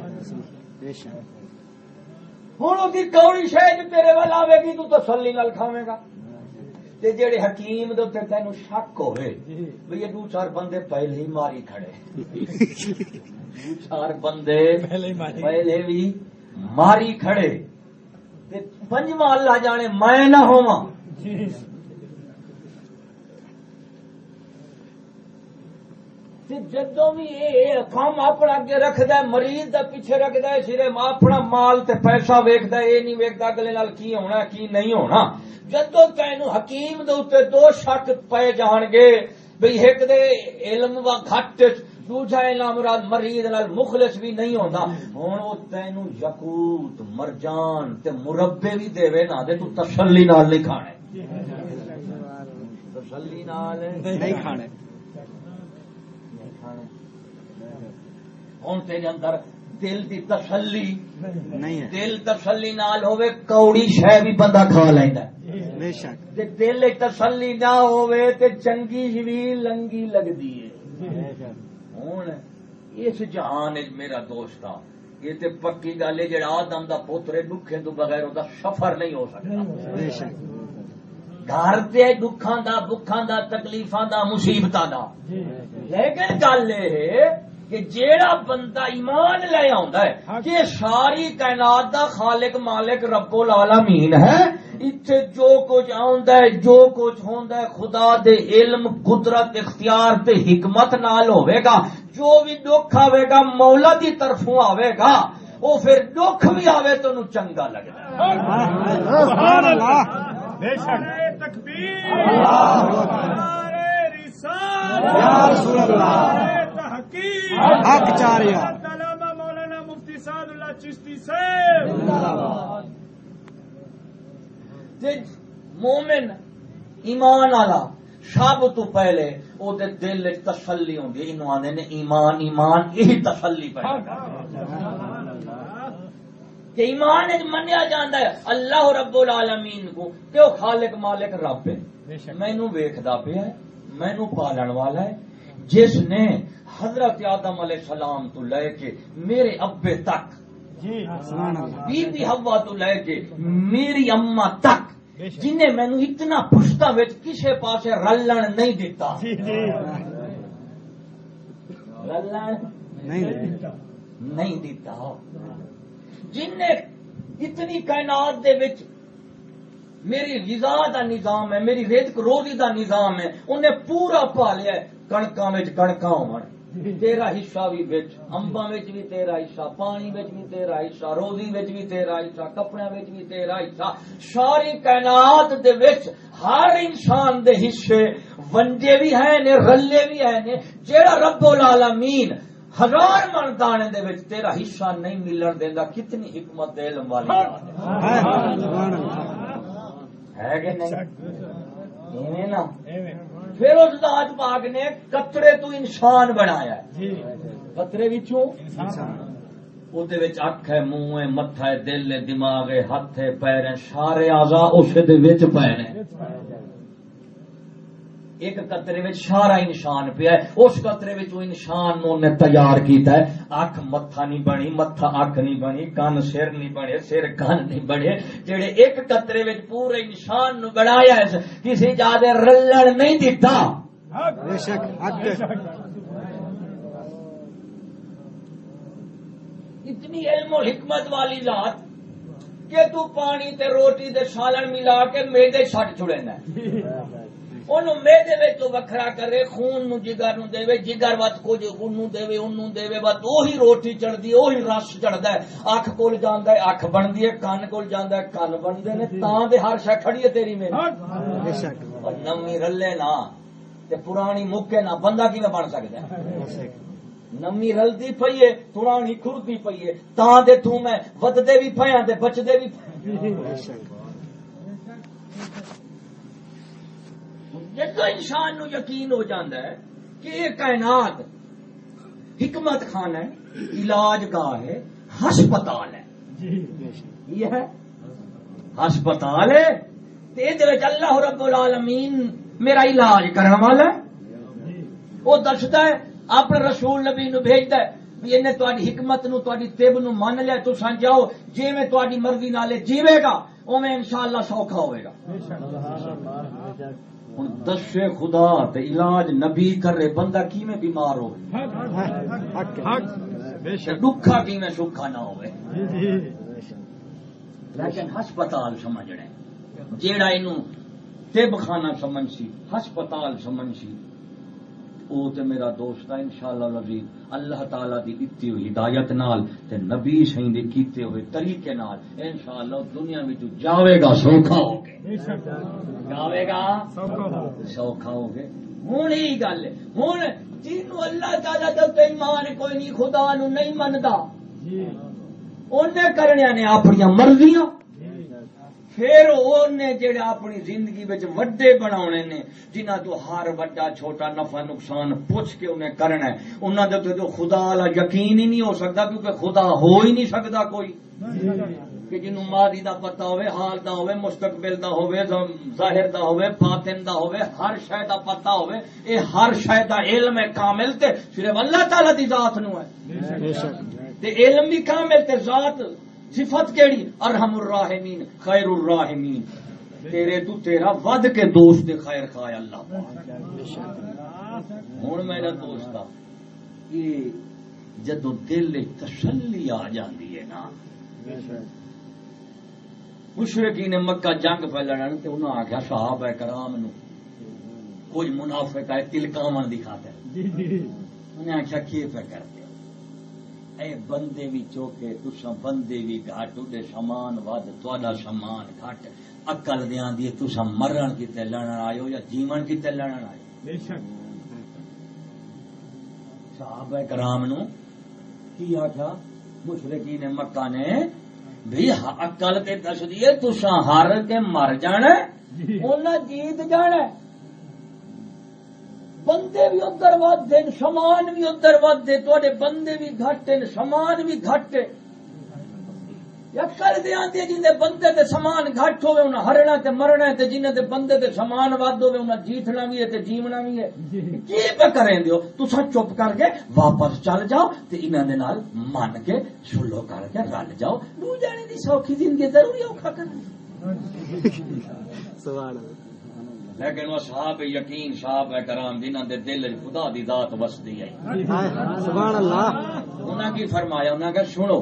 ہوں وہ کوڑی شہ تیرے وال آئے گی تو تسلی نال کھاوے گا تے جڑے حکیم دے تینو شک ہوئے یہ دو چار بندے پہلے ہی ماری کھڑے چار بندے پہلے بھی ماری کھڑے۔ پنجواں اللہ جانے میں نہ ہوواں۔ جی۔ تے جدوں بھی یہ کام اپنا اگے رکھدا ہے مریض دا پیچھے رکھدا ہے صرف اپنا مال تے پیسہ ویکھدا ہے یہ نہیں ویکھدا اگلے نال کی ہونا کی نہیں ہونا۔ جدوں تینو حکیم دے دو شک پے جان گے بھئی ایک دے علم وا گھٹ دوجا مراد مریض نال مخلص بھی نہیں ہوندا۔ ہن او تینو یقوت مرجان تے مربے بھی دے نا تے تو تسلی نال نہیں کھانے۔ تسلی نال نہیں کھانے۔ ہوں تیرے اندر دل دی تسلی نہیں ہے۔ دل تسلی نال ہوے کوڑی شہ بھی بندہ کھا لینا بے شک۔ تے دل تسلی نہ ہوے تے چنگی بھی لنگی لگدی ہے۔ ہوں اس جہان میرا دوست آ۔ یہ تے پکی گل ہے جڑا آدم دا پوتر ہے دکھے تو بغیر دا سفر نہیں ہو سکتا۔ بے شک۔ گھر تے دکھاں دا بکھاں دا تکلیفاں دا مصیبتاں دا۔ لیکن گل یہ ہے کہ جیڑا بندہ ایمان لے آندا ہے کہ ساری کائنات دا خالق مالک رب العالمین ہے۔ اتھے جو کچھ آندا ہے جو کچھ ہوندا ہے خدا دے علم قدرت اختیار تے حکمت نال ہوے گا جو بھی دکھ آوے گا مولا دی طرفوں آوے گا وہ پھر دکھ بھی آوے تو انہوں چنگا لگدا ہے سبحان اللہ بے شک تکبیر یا رسول اللہ تحقیق حق چاریا مولانا مفتی سعد اللہ چشتی صاحب تے مومن ایمان والا سب تو پہلے او دے دل وچ تسلی ہوندی اینو آندے نے ایمان ایمان، یہی تسلی پیدا کہ ایمان وچ منیا جاندا ہے، اللہ رب العالمین کو، کہ او خالق مالک رب ہے۔ بے شک مینو ویکھدا پیا ہے مینو پالن والا ہے۔ جس نے حضرت آدم علیہ السلام تو لے کے میرے ابے تک بی بی ہوا تو لے کے میری اما تک جنہیں مینو اتنا پشتا وچ کسے پاسے رلن نہیں دیتا۔ جی جی۔ رلن نہیں دیتا۔ جن اتنی کائنات دے وچ میری غذا دا نظام ہے میری رزق روزی دا نظام ہے انہیں پورا پالیا کڑکاں وچ کڑکاں ہون۔ تیرا حصہ بھی انباں وچ بھی تیرا حصہ پانی بھی تیرا حصہ روزی بھی تیرا حصہ وچ بھی تیرا حصہ ساری کائنات دے وچ ہر انسان دے حصے ونجے بھی ہیں نے رلے بھی ہیں نے جیڑا رب العالمین ہزار من دانے دے وچ تیرا حصہ نہیں ملن دیندا کتنی حکمت دے علم والی ہے۔ ہے ہے کہ نہیں؟ ایویں نا۔ ایویں۔ پھر اس ذات پاک نے کترے تو انسان بنایا جی۔ کترے اکھ ہے منہ ہے متھا ہے دل ہے دماغ ہے ہاتھ ہے پیر ہے سارے اعضاء اس دے وچ پے نے۔ ایک قطرے وچ سارا انسان پیا ہے اس قطرے وچ وہ انسان نو نے تیار کیتا ہے۔ اکھ متھا نہیں بنی متھا اکھ نہیں بنی کان سر نہیں بنے سر کان نہیں بنے۔ جڑے ایک قطرے وچ پورے انسان نو بنایا ہے کسی جادے رلن نہیں دیتا بے شک حق اتنی علم و حکمت والی ذات کہ تو پانی تے روٹی تے سالن ملا کے میدے چھٹ چھڑینا ہے اونوں میدے وچ تو وکھرا کرے خون نو جگر نو دے جگر وت کچھ اونوں دے اونوں دے بس اوہی روٹی چڑھدی اوہی رس چڑھدا ہے۔ اکھ کول جاندا ہے اکھ بندی ہے کان کول جاندا ہے کان بندے نے تاں دے ہر شے کھڑی ہے تیری میں بے شک اور نویں رلے نا تے پرانی مکے نہ بندہ کیویں بن سکدا ہے؟ بے شک نمی رلدی پئی ہے پرانی کھردی پئی ہے تاں دے تو میں وددے بھی پیا تے بچدے بھی پئے بے شک جدو انسان نو یقین ہو جاندہ ہے کہ یہ کائنات حکمت خانہ ہے علاج گاہ ہے ہسپتال ہے۔ شک۔ یہ ہے۔ ہسپتال ہے۔ وچ اللہ رب العالمین میرا علاج کرنے والا ہے۔ وہ دستا ہے اپنے رسول نبی نو بھیجتا ہے بھی انہیں تہاڈی حکمت نو تہاڈی طب نو مان لیا تو سان جاؤ جی میں تہاڈی مرضی نالے جیوے گا اوویں انشاءاللہ سوکھا ہوئے گا۔ ہن دشے خدا تے علاج نبی کرے بندہ بیمار حق حق بے شک۔ دکھا کیویں سکھا نہ ہوئے؟ جی لیکن ہسپتال سمجھنے جیڑا اینو طب خانہ سمجھ سی ہسپتال سمجھ سی او تے میرا دوست ہے انشاءاللہ العزیز اللہ تعالی دی دتی ہوئی ہدایت نال تے نبی سہی دے کیتے ہوئے طریقے نال انشاءاللہ دنیا وچ جاوے گا سوکھا ہو کے جاوے گا؟ سوکھا ہو گئے ہوں یہی گل ہے۔ ہوں جنوں اللہ تعالی دے تے ایمان کوئی نہیں خدا نو نہیں مندا۔ جی۔ اونے کرنیاں نے اپنی مرضیاں۔ پھر اونے جڑے اپنی زندگی وچ وڈے بناونے نے جنہاں تو ہر وڈا چھوٹا نفع نقصان پوچھ کے انہیں کرنا ہے۔ انہاں دے تے جو خدا والا یقین ہی نہیں ہو سکتا کیونکہ خدا ہو ہی نہیں سکتا کوئی۔ کہ جنوں ماضی دا پتہ ہوے حال دا ہوے مستقبل دا ہوے ظاہر دا ہوے باطن دا ہوے ہر شے دا پتہ ہوے اے ہر شے دا علم ہے کامل تے صرف اللہ تعالی دی ذات نو ہے۔ بے شک۔ تے علم بھی کامل تے ذات صفت کیڑی؟ ارحم الراحمین خیر الراحمین۔ تیرے تو تیرا ود کے دوست دے خیر خواہ اللہ ہوں میرا دوست یہ جدو دل تسلی آ جاندی ہے نا بے شک مشرقی نے مکہ جنگ پہ لڑن تے انہاں آخیا صحابہ کرام نو کچھ منافق ہے تلکاون دی خاطر انہیں آخیا کی پہ ہو؟ اے بندے بھی چوکے تسا بندے بھی گھٹ اڈے سامان ود تھوڑا سامان گھٹ اکل دیاں دی تسا مرن کیتے لڑن آئے ہو یا جیون کیتے لڑن آئے؟ بے شک۔ صحابہ کرام نو کی آخیا مشرقی نے مکہ نے بھی اکل تے دس دیے تسا ہر کے مر جانا انہیں جیت جانا بندے بھی ادھر ود دے سامان بھی ادھر ود دے تے بندے بھی گھٹ نے سامان بھی گھٹ ہے یا کر دے آندے جن دے بندے تے سامان گھٹ ہوئے انہیں ہرنا تے مرنا تے جن دے بندے تے سامان ود ہوئے انہیں جیتنا بھی ہے تے جیونا بھی ہے۔ کی پہ کریں دیو؟ تسا چپ کر کے واپس چل جاؤ تے انہاں دے نال من کے سلو کر کے رل جاؤ۔ دو جانے دی سوکھی زندگی ضروری اوکھا کرنا۔ سبحان اللہ۔ لیکن وہ صاحب یقین صاحب ہے کرام جنہاں دے دل خدا دی ذات وسدی ہے۔ سبحان اللہ انہاں کی فرمایا انہاں کہ سنو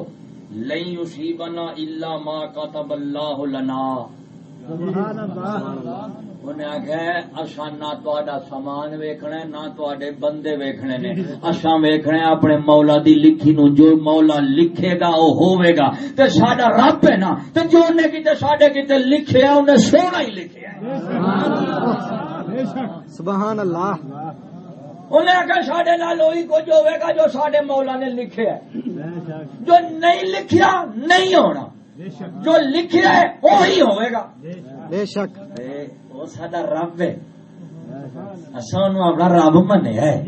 لن یصیبنا الا ما كتب اللہ لنا۔ سبحان اللہ انہیں آخیا اصا نہ تا سامان ویکھنا نہ تے بندے ویکھنے نے۔ اصا ویکھنا اپنے مولا دی لکھی نو جو مولا لکھے گا وہ ہوے گا۔ تے ساڈا رب ہے نا تے جو نے کتے ساڈے کتے لکھیا انہیں سونا ہی لکھیا سبحان اللہ انہیں آخیا ساڈے نال وہی کچھ ہوے گا جو ساڈے مولا نے لکھیا ہے۔ جو نہیں لکھیا نہیں ہونا۔ جو لکھیا ہے وہی ہوے گا۔ بے شک۔ وہ ساڈا رب ہے۔ اصا اپنا رب منیا ہے۔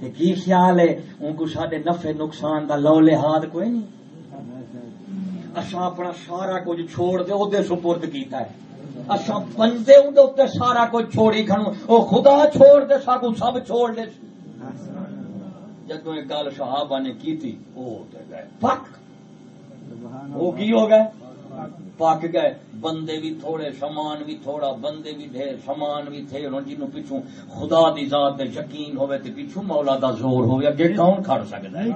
تے کی خیال ہے؟ ان کو سارے نفع نقصان دا لو لحاظ کوئی نہیں۔ اصا اپنا سارا کچھ چھوڑ دے وہ سپرد کیتا ہے۔ اصا بندے اندر اتنے سارا کچھ چھوڑی کھڑو وہ خدا چھوڑ دے ساکو سب چھوڑ دے جدو یہ گل صحابہ نے کی تھی وہ تے گئے۔ پک! وہ کی ہو گئے؟ پک گئے۔ بندے بھی تھوڑے، سامان بھی تھوڑا، بندے بھی ڈھیر، سامان بھی تھے۔ انہوں جنوں پیچھوں خدا دی ذات تے یقین ہوئے تے پیچھوں مولا دا زور ہوئے اگے کون کھڑ سکتا ہے؟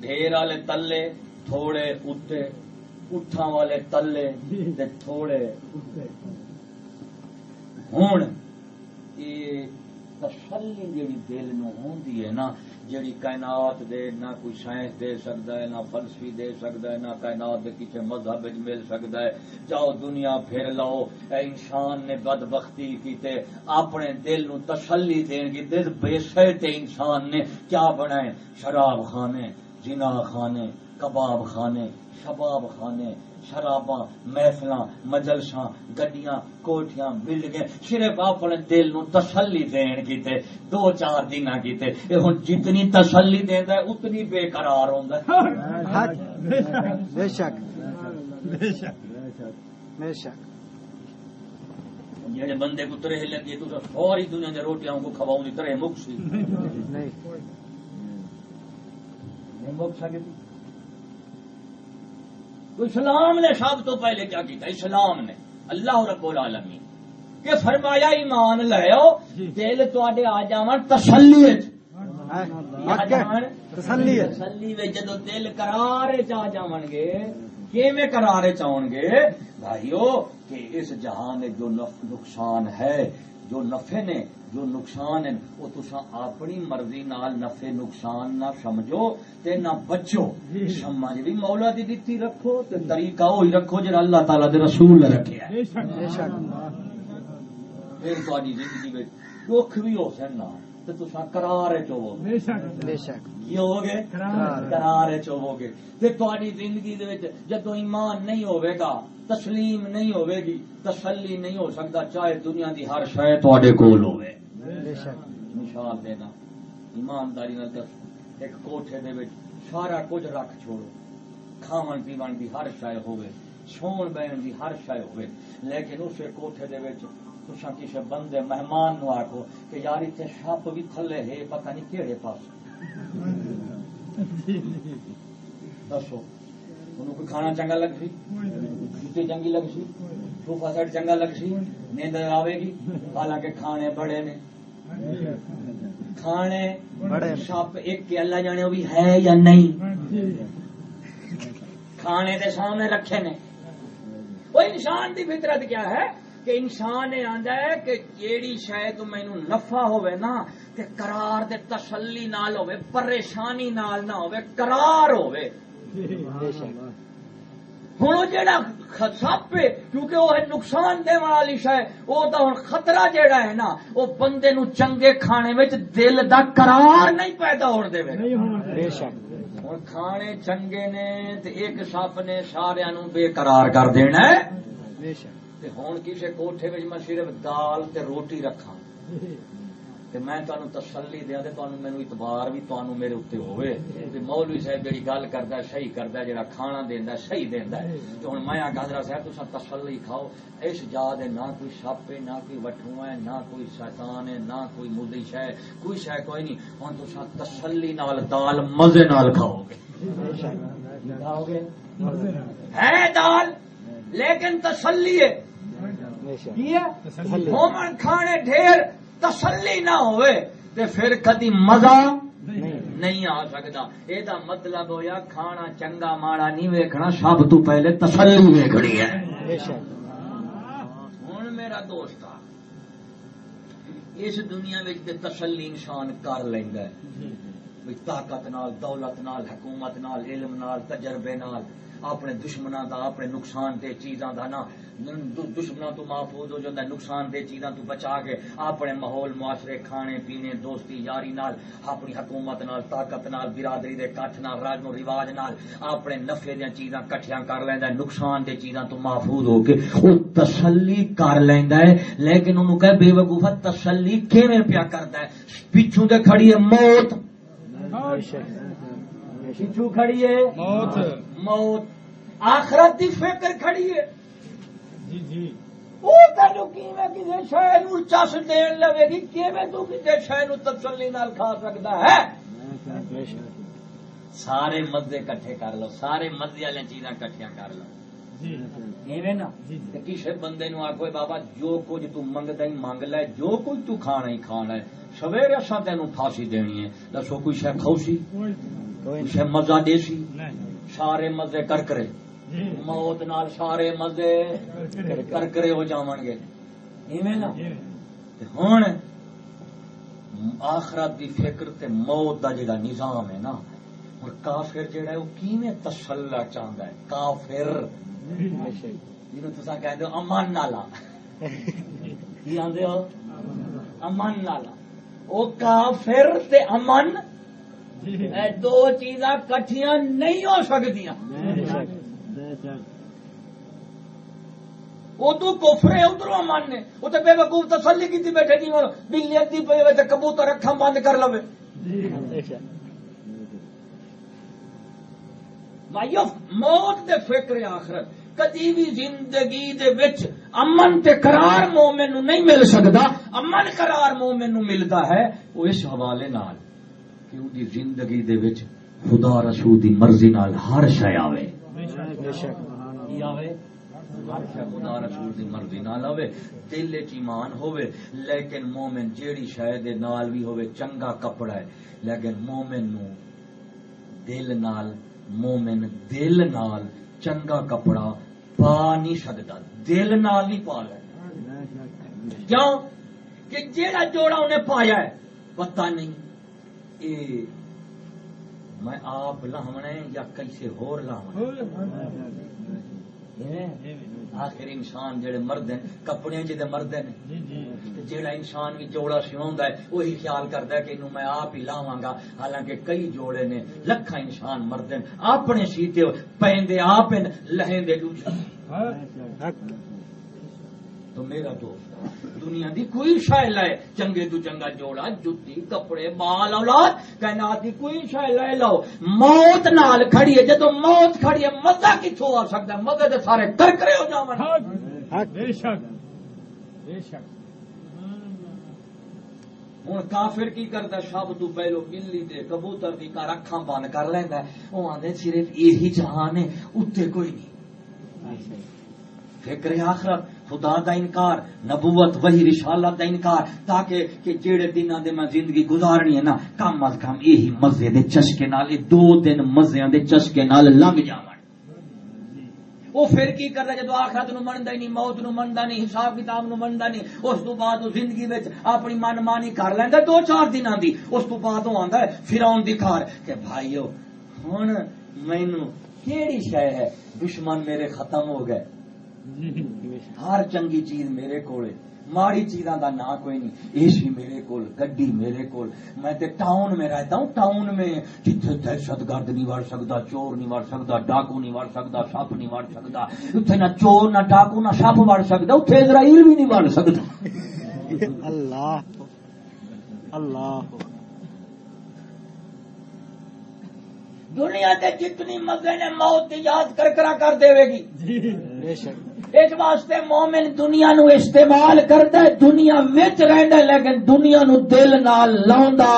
ڈھیر والے تلے، تھوڑے اتے، اٹھاں والے تلے تے تھوڑے ہوں، یہ تسلی جیڑی دل نو ہوندی ہے نا جیڑی کائنات دے، نہ کوئی سائنس دے سکتا ہے، نہ فلسفی دے سکتا ہے، نہ کائنات دے کسی مذہب وچ مل سکتا ہے۔ جاؤ دنیا پھر لاؤ۔ اے انسان نے بدبختی کیتے، اپنے دل نو تسلی دین کی دل بے تے انسان نے کیا بنائے؟ شراب خانے جنا خانے، کباب خانے، شباب خانے شراباں محفلاں مجلساں گڈیاں کوٹیاں بلڈنگیں صرف اپنے دل نو تسلی دین کیتے دو چار دن کیتے اے ہن جتنی تسلی دیندا ہے اتنی بے قرار ہوندا ہے۔ حق بے شک بے شک بے شک جڑے بندے کو ترے لگی تو ساری دنیا دے روٹیاں کو کھواؤں دی ترے مکسی نہیں۔ نہیں مک سکتی تو اسلام نے سب تو پہلے کیا کیتا؟ اسلام نے۔ اللہ رب العالمین۔ کہ فرمایا ایمان لےو دل تے آ جاون تسلی حق ہے جاون تسلی جدو دل قرار وچ آ جاون گے کیویں قرار وچ آون گے؟ بھائیو کہ اس جہان میں جو نقصان ہے جو نفع نے جو نقصان ہیں وہ تسا اپنی مرضی نال نفع نقصان نہ سمجھو تے نہ بچو۔ سمجھ بھی مولا دی دتی رکھو تے طریقہ وہی رکھو جڑا اللہ تعالی دے رسول نے رکھیا ہے۔ بے شک بے شک۔ پھر تہاڈی زندگی وچ دکھ بھی ہو سن نہ تے تسا قرار وچ ہوو بے شک۔ بے شک۔ کی ہو گے؟ قرار۔ قرار چوو گے۔ تے تہاڈی زندگی دے وچ جدو ایمان نہیں ہوے گا تسلیم نہیں ہوے گی تسلی نہیں ہو سکتا چاہے دنیا دی ہر شے تہاڈے کول ہوے بے شک۔ مثال دینا ایمانداری نال ایک کوٹھے دے وچ سارا کچھ رکھ چھوڑو۔ کھاون پیون دی ہر شے ہوے سون بہن دی ہر شے ہوے لیکن اسے کوٹھے دے وچ تساں کسے بندے مہمان نو آکھو کہ یار ایتھے سپ بھی تھلے ہے پتہ نہیں کیڑے پاس۔ دسو۔ انہوں کوئی کھانا چنگا لگ سی؟ جوتے چنگی لگ سی؟ سوفا سیٹ چنگا لگ سی؟ نیند آئے گی؟ حالانکہ کھانے بڑے نے۔ کھانے سپ ایک کے اللہ جانے بھی ہے یا نہیں۔ کھانے دے سامنے رکھے نے۔ وہ انسان دی فطرت کیا ہے؟ کہ انسان یہ آندا ہے کہ جیڑی شاید مینو نفع ہوے نا تے قرار دے تسلی نال ہوے پریشانی نال نہ ہوے قرار ہوے ہوں جہاں سپ ہے کیونکہ وہ نقصان دے والی شے وہ تو ہوں خطرہ جہا ہے نا وہ بندے نو چنگے کھانے وچ دل دا قرار نہیں پیدا ہونے دے بے شک۔ ہوں کھانے چنگے نے تے ایک سپ نے سارا نو بے قرار کر دینا ہے۔ بے شک۔ تے ہوں کسی کوٹھے وچ میں صرف دال تے روٹی رکھاں۔ تے میں تانوں تسلی دیاں تے تانوں مینوں اعتبار بھی تانوں میرے اوتے ہوے تے مولوی صاحب جڑی گل کردا صحیح کردا جڑا کھانا دیندا ہے صحیح دیندا ہے۔ تے ہن میں آکھا حضرت صاحب تساں تسلی کھاؤ۔ اس جا دے نہ کوئی سپ ہے نہ کوئی وٹھو ہے نہ کوئی شیطان ہے نہ کوئی مدش ہے۔ کوئی شے کوئی نہیں۔ ہن تساں تسلی نال دال مزے نال کھاؤ گے۔ بے شک کھاؤ گے ہے دال لیکن تسلی ہے۔ بے شک کی ہے؟ تسلی۔ ہومن کھانے ڈھیر تسلی نہ ہوئے تے پھر کدی مزہ نہیں. آ سکتا۔ یہ مطلب ہویا کھانا چنگا ماڑا نہیں ویکھنا سب تو پہلے تسلی ویکھنی ہے۔ ہوں میرا دوست اس دنیا وچ تے تسلی انسان کر لیندا ہے۔ بھی طاقت نال دولت نال حکومت نال علم نال تجربے نال۔ اپنے دشمناں دا اپنے نقصان دہ چیزاں دا نا دشمناں تو محفوظ ہو جاندا نقصان دہ چیزاں تو بچا کے اپنے ماحول معاشرے کھانے پینے دوستی یاری نال اپنی حکومت نال طاقت نال برادری دے کٹھ نال راج و رواج نال اپنے نفع دیاں چیزاں کٹھیاں کر لیندا ہے نقصان دہ چیزاں تو محفوظ ہو کے او تسلی کر لیندا ہے۔ لیکن انہوں کہ بے وقوفا تسلی کیویں پیا کردا ہے؟ پیچھوں تے کھڑی ہے موت۔ پیچھو کھڑی ہے موت۔ موت۔ آخرت دی فکر کھڑی ہے۔ جی جی۔ وہ تینو کیویں کسی نو چس دین لوے گی کیویں تو کسی نو تسلی نال کھا سکدا ہے؟ سارے مزے کٹھے کر لو سارے مزے والی چیزاں کٹھیاں کر لو۔ جی۔ نا؟ جی، جی۔ کسے بندے نو آکھو بابا جو کچھ تو ہی منگ لے جو کچھ تو کھانا ہی کھانا ہے۔ سویرے اساں تینو پھانسی دینی ہے۔ دسو کوئی نہیں شے مزہ دیسی؟ نہیں۔ سارے مزے کر کرے جی موت نال سارے مزے کر کرے ہو جاون گے۔ ایویں نا ہن آخرت دی فکر تے موت دا جڑا نظام ہے نا، اور کافر جڑا ہے، وہ کیویں تسلا چاہندا ہے؟ کافر۔ بے شک جنوں تساں کہندے ہو امن نالا۔ کی آندے ہو؟ امن نالا۔ او کافر تے امن اے دو چیزاں کٹھیاں نہیں ہو سکدیاں۔ ادو کوفرے ادھر امن نے وہ تو بے وقوف تسلی کی بیٹھے جی بلی ادی پی ہوئے تے کبوتر اکھا بند کر لو بے موت دے فکر آخرت۔ کدی بھی زندگی دے وچ امن تے قرار مومن نو نہیں مل سکدا۔ امن قرار مومن نو ملدا ہے وہ اس حوالے نال کہ اودی زندگی دے وچ خدا رسول دی مرضی نال ہر شے آوے۔ بے شک۔ کی آوے؟ ہر شے خدا رسول دی مرضی نال آوے، دل وچ ایمان ہوے لیکن مومن جیڑی شے دے نال بھی ہوے چنگا کپڑا ہے۔ لیکن مومن نو دل نال، مومن دل نال چنگا کپڑا پا نہیں سکتا دل نال نہیں پا لے۔ کیوں؟ کہ جیڑا جوڑا انہیں پایا ہے، پتہ نہیں، اے میں آپ لاونا یا کیسے ہور لاونا ہے آخر انسان جڑے مرد ہیں کپڑے جہاں مرد ہیں۔ جی جی۔ انسان بھی جوڑا سوا ہے وہی خیال کرتا ہے کہ انہوں میں آپ ہی لاواں گا۔ حالانکہ کئی جوڑے نے لکھا انسان مرد ہیں۔ اپنے سیتے پیندے آپ ہیں لہندے دوجے حق تو میرا دوست دنیا دی کوئی شے لائے چنگے تو چنگا جوڑا جتی کپڑے بال اولاد کائنات دی کوئی شے لائے لو۔ موت نال کھڑی ہے جدو موت کھڑی ہے مزہ کتوں آ سکتا ہے؟ مزے تے سارے کرکرے ہو جاون۔ حق بے شک بے شک۔ ہوں کافر کی کرتا شب تو پہلو بلی دے کبوتر دی کر اکھاں بند کر لینا وہ آدھے صرف یہی جہان ہے اتنے کوئی نہیں۔ فکر آخرت؟ خدا دا انکار، نبوت وہی رسالت دا انکار، تاکہ کہ جیڑے دنوں دے میں زندگی گزارنی ہے نا، کم از کم یہی مزے دے چشکے نال دو دن مزے دے چشکے نال لنگ جاون۔ وہ پھر کی کر رہا جدو آخرت نو منتا نہیں، موت نو منتا نہیں، حساب کتاب نو منتا نہیں، اس تو بعد وہ زندگی وچ اپنی من مانی کر لینا دو چار دن دی۔ اس تو بعد وہ آندا ہے فراؤن دی کار۔ کہ بھائیو، ہن مینو کیڑی شے ہے؟ دشمن میرے ختم ہو گئے۔ ہر چنگی چیز میرے کول ماڑی چیزاں دا نا کوئی نہیں اے سی میرے کول گڈی میرے کول۔ میں تے ٹاؤن میں رہتا ہوں ٹاؤن میں جتھے دہشت گرد نہیں وڑ سکتا چور نہیں وڑ سکتا ڈاکو نہیں وڑ سکتا سپ نہیں وڑ سکتا اتنے نہ چور نہ ڈاکو نہ سپ وڑ سکتا اتنے اسرائیل بھی نہیں وڑ سکتا اللہ اللہ۔ دنیا تے جتنی مزے نے موت یاد کر کرا کر دے گی۔ بے شک۔ اس واسطے مومن دنیا نو استعمال کرتا ہے دنیا وچ رہندا ہے، لیکن دنیا نو دل نال لاوندا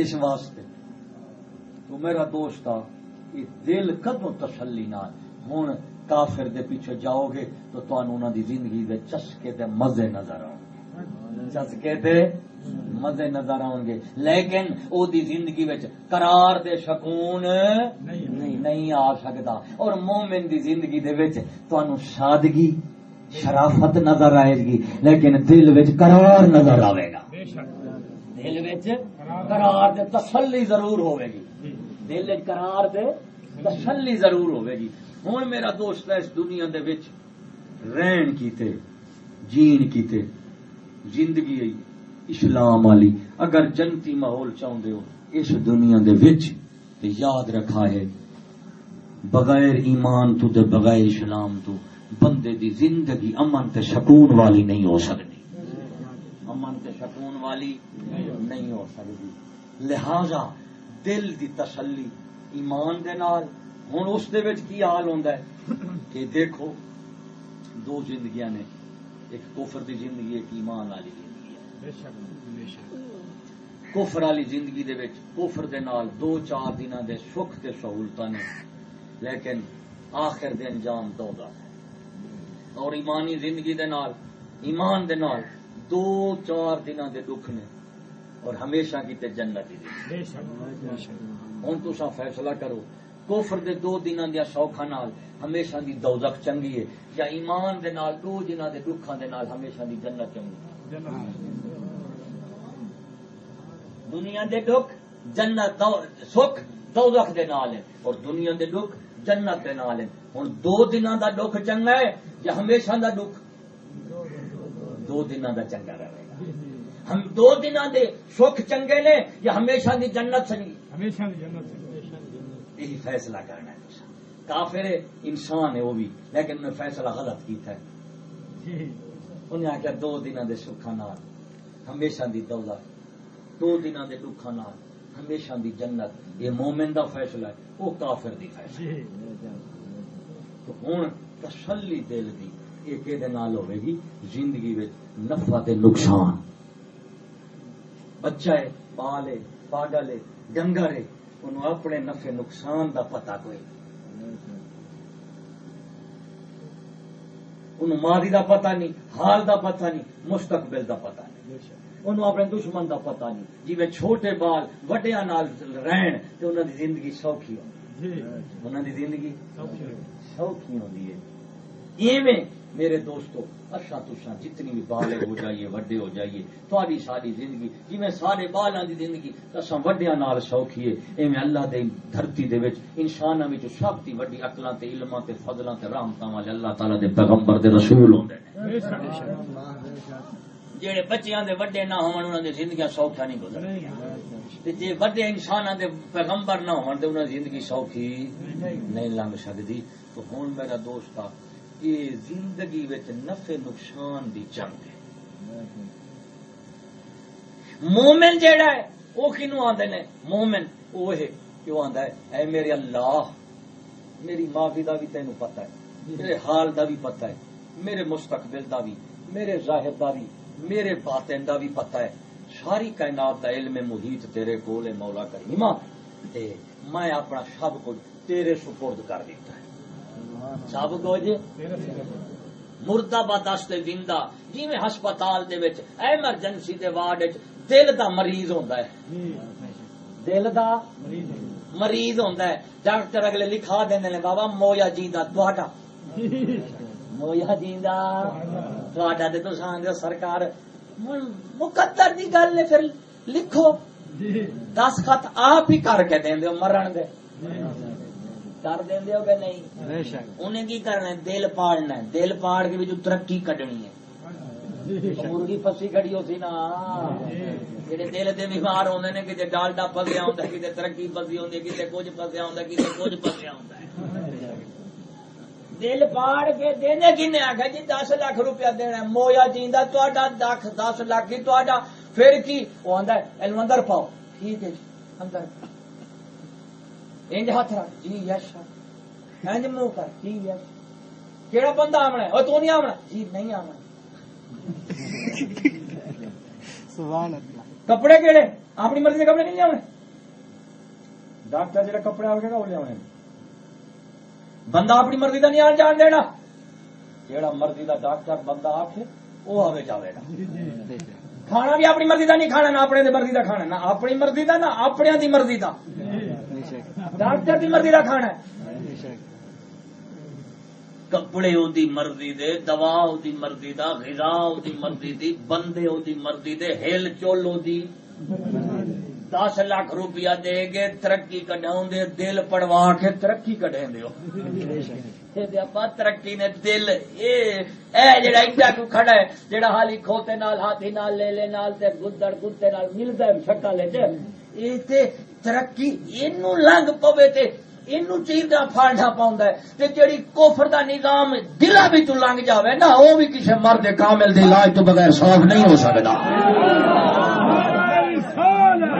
اس واسطے تو میرا دوست آ دل کدو تسلی نہ ہوں کافر دے پیچھے جاؤ گے تو تمہیں انہوں دی زندگی دے چسکے دے مزے نظر آؤ چسکے دے مزے نظر آؤ گے۔ لیکن او دی زندگی وچ قرار دے سکون نہیں۔ آ سکتا۔ اور مومن دی زندگی دے وچ تمہیں سادگی شرافت نظر آئے گی لیکن دل وچ قرار نظر آئے گا۔ دل وچ قرار دے تسلی ضرور ہوے گی۔ دل وچ قرار دے تسلی ضرور ہوے گی۔ ہن میرا دوست ہے اس دنیا دے وچ رہن کیتے جین کیتے زندگی ہے۔ اسلام والی اگر جنتی ماحول چاہندے ہو، اس دنیا دے وچ تے یاد رکھا ہے، بغیر ایمان تو تے بغیر اسلام تو، بندے دی زندگی امن تے سکون والی نہیں ہو سکتی۔ امن تے سکون والی نہیں ہو سکتی۔ لہذا دل دی تسلی ایمان دے نال، ہن اس دے وچ کی حال ہوندا ہے؟ کہ دیکھو، دو زندگیاں نے، ایک کفر دی زندگی، ایک ایمان والی کفر والی زندگی دے وچ، کفر دے نال دو چار دناں دے سکھ تے سہولتاں نے۔ لیکن آخر دے انجام دودا ہے اور ایمانی زندگی دے نال، ایمان دے نال دو چار دناں دے دکھ نے۔ اور ہمیشہ کی تے جنت ہی دی۔ بے ہن تساں فیصلہ کرو، کفر دے دو دناں دیا سوکھاں نال ہمیشہ دی دوزخ چنگی ہے۔ یا ایمان دے نال دو دناں دے دکھاں دے نال ہمیشہ دی جنت چنگی ہے۔ دنیا دے دکھ جنت دو- سکھ دوزخ دے نال اور دنیا دے دکھ جنت دے نال ہے ہن دو دناں دا دکھ چنگا ہے یا ہمیشہ دا دکھ دو دناں دا چنگا رہے گا؟ ہم دو دناں دے سکھ چنگے نے یا ہمیشہ دی جنت چنگی؟ ہمیشہ دی جنت یہی فیصلہ کرنا ہے۔ کافر انسان ہے وہ بھی لیکن میں فیصلہ غلط کیتا ہے۔ جی۔ انہیں آخیا دو دنوں دے سکھاں نال ہمیشہ دی دولت دو دنوں دے دکھاں نال ہمیشہ دی جنت، یہ مومن دا فیصلہ ہے، وہ کافر دی فیصلہ جی تو ہوں تسلی دل دی، یہ کہ نال ہوے گی؟ زندگی وچ نفع تے نقصان۔ بچہ ہے بال ہے، پاگل ہے ڈنگر ہے، انہوں اپنے نفع نقصان دا پتہ کوئی۔ انہوں ماضی دا پتہ نہیں، حال دا پتہ نہیں، مستقبل دا پتہ نہیں۔ انہوں اپنے دشمن دا پتہ نہیں۔ جی میں چھوٹے بال وڈیا نال رہن تے انہوں دی زندگی سوکھی ہو جی۔ دی زندگی سوکھی ہوتی ہے۔ ایویں میرے دوستو اچھا تسا جتنی بھی بالغ ہو جائیے وڈے ہو جائیے تھوڑی ساری زندگی جی میں سارے بالاں دی زندگی تسا وڈیاں نال سوکھی ہے۔ ایویں اللہ دے دھرتی دے وچ انساناں وچ سب تی وڈی عقلاں تے علماں تے فضلاں تے رحمتاں والے اللہ تعالی دے پیغمبر دے رسول ہوندے نے بے شک۔ جہے بچیاں دے وڈے نہ ہون، انہاں دی زندگیاں سوکھا نہیں گزرਦੀਆਂ تے جے وڈے انساناں دے پیغمبر نہ ہون تے انہاں دی زندگی سوکھی نہیں لنگ سکدی تو ہن میرا دوست آ، یہ زندگی وچ نفع نقصان دی جنگ ہے۔ مومن جیڑا ہے وہ کنو آدھے نے؟ مومن وہ ہے، کیوں آندا ہے؟ اے میرے اللہ، میری معافی دا بھی تینوں پتہ ہے، میرے حال دا بھی پتہ ہے، میرے مستقبل دا بھی، میرے ظاہر دا بھی۔ میرے باطن دا بھی پتہ ہے، ساری کائنات دا علم محیط تیرے کول ہے مولا کریمہ، تے میں اپنا سب کچھ تیرے سپرد کر دیتا ہے۔ سب کچھ؟ مردہ بدست زندہ جویں ہسپتال دے وچ، ایمرجنسی دے وارڈ وچ دل دا مریض ہوندا ہے۔ دل دا مریض ہوندا ہے۔ ڈاکٹر اگلے لکھا دیندے نے، بابا مویا جیندا تہاڈا مویا جیندا تہاڈا تے تساں آندے سرکار مقدر دی گل ہے پھر لکھو۔ دس خط آپ ہی کر کے دیندے ہو مرن دے۔ کر دیندے ہو کہ نہیں؟ بے شک۔ انہیں کی کرنا ہے؟ دل پاڑنا ہے۔ دل پاڑ کے وچ ترقی کڈنی ہے۔ مرغی پسی کھڑی ہوتی نا۔ جڑے دل دے بیمار ہوندے نے کتے ڈالڈا پسیا ہوندا ہے کتے ترقی پسی ہوندی ہے کتے کچھ پسیا ہوندا ہے کتے کچھ پسیا ہوندا ہے۔ دل پاڑ کے دینے کنے آکھا جی 10 لاکھ روپیہ دینا مویا جیندا تہاڈا دکھ 10 لاکھ ہی تہاڈا پھر کی؟ وہ علم اندر پاؤ۔ ٹھیک ہے جی اندر۔ انج ہاتھ رکھ۔ جی یس انج منہ کر۔ جی یس کیڑا بندہ آمنا ہے؟ او تو نہیں آمنا جی نہیں آمنا سبحان اللہ۔ کپڑے کیڑے؟ اپنی مرضی کے کپڑے نہیں لیا ڈاکٹر جڑا کپڑے آ گئے وہ لیا بندہ اپنی مرضی کا نہیں آن جان دینا۔ جیڑا مرضی کا ڈاکٹر بندہ آکھے وہ آوے جاوے گا کھانا بھی اپنی مرضی کا نہیں کھانا، نہ اپنے مرضی کا کھانا، نہ اپنی مرضی کا نہ اپنے دی مرضی کا ڈاکٹر دی مرضی کا کھانا ہے۔ کپڑے دی مرضی دے، دوا دی مرضی دا، غذا دی مرضی دی، بندے دی مرضی دے ہل چول دی۔ دس لاکھ روپیہ دے گے ترقی کڈاؤں دے دل پڑوا کے ترقی کڈیں دیو بے ترقی نے دل، اے اے جڑا ایڈا کو کھڑا ہے، جڑا حالی کھوتے نال، ہاتھی نال لے لے نال تے گدڑ گتے نال ملدا ہے شکل وچ اے تے ترقی اینو لنگ پوے تے اینو چیزاں پھاڑنا پاوندا ہے، تے جڑی کفر دا نظام دلا وچ لنگ جاوے نا، او بھی کسے مرد کامل دے علاج تو بغیر صاف نہیں ہو سکدا.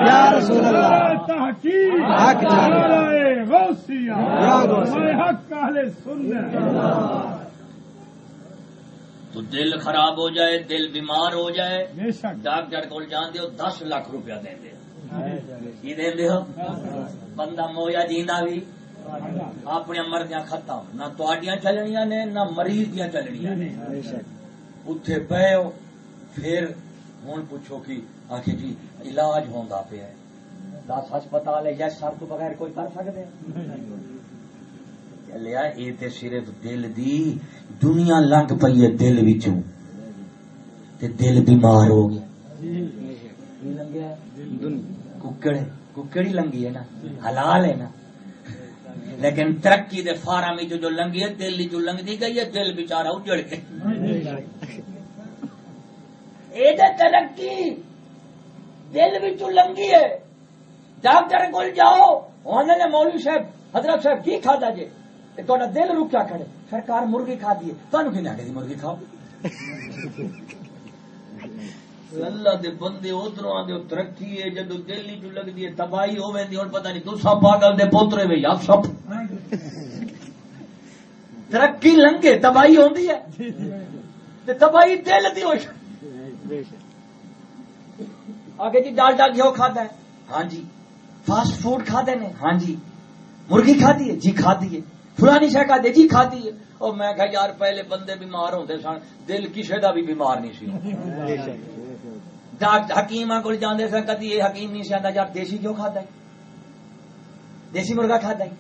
یا رسول اللہ تحقیق حق جان نعرہ غوثیہ یا غوثیہ میں حق اہل سنت۔ تو دل خراب ہو جائے دل بیمار ہو جائے ڈاکٹر کول جان دیو 10 لاکھ روپیہ دیں دے کی دیں دے ہو بندہ مویا جیندا بھی اپنی مرضیاں ختم نہ تواڈیاں چلنیاں نے نہ مریض دیاں چلنیاں نے۔ بے شک۔ اتھے پے ہو پھر ہوں پوچھو کہ آخر جی علاج ہوندا پیا دس ہسپتال ہے یا سر تو بغیر کوئی کر سکتے چلیا یہ تے صرف دل دی دنیا لنگ پئی ہے دل وچوں۔ تے دل بیمار ہو گیا۔ لنگیا؟ دنیا ککڑ ککڑی لنگی ہے نا حلال ہے نا۔ لیکن ترقی دے فارم وچ جو لنگی ہے دل جو لنگدی گئی ہے دل بیچارہ اجڑ شک یہ ترقی! دل بچ لنگی ہے۔ ڈاکٹر کول جاؤ۔ انہوں نے مولوی صاحب حضرت صاحب کی کھادا جے؟ تے تہاڈا دل رکیا کھڑے؟ سرکار مرغی کھا دیے تانوں کنے آگے مرغی کھاؤ؟ اللہ دے بندے ادھر آدھے ترقی ہے جدو دل ہی جو لگدی ہے تباہی ہو ویندی ہن پتہ نہیں تسا پاگل دے پوترے وے یا سب۔ ترقی لنگے تباہی ہوندی ہے۔ تے تباہی دل دی شک۔ آگے جی ڈال ڈال گھیو کھاتا ہے۔ ہاں جی۔ فاسٹ فوڈ کھاتے نے ہاں جی۔ مرغی کھاتی ہے؟ جی کھاتی ہے۔ فلانی شہ کھاتے جی کھاتی ہے۔ اور میں کہا یار پہلے بندے بیمار ہوتے سن۔ دل کسی دا بھی بیمار نہیں سی۔ ڈاکٹر حکیم کو جانے سن کدی یہ حکیم نہیں سی آتا یار دیسی کیوں کھاتا ہے؟ دیسی مرغا کھاتا ہے؟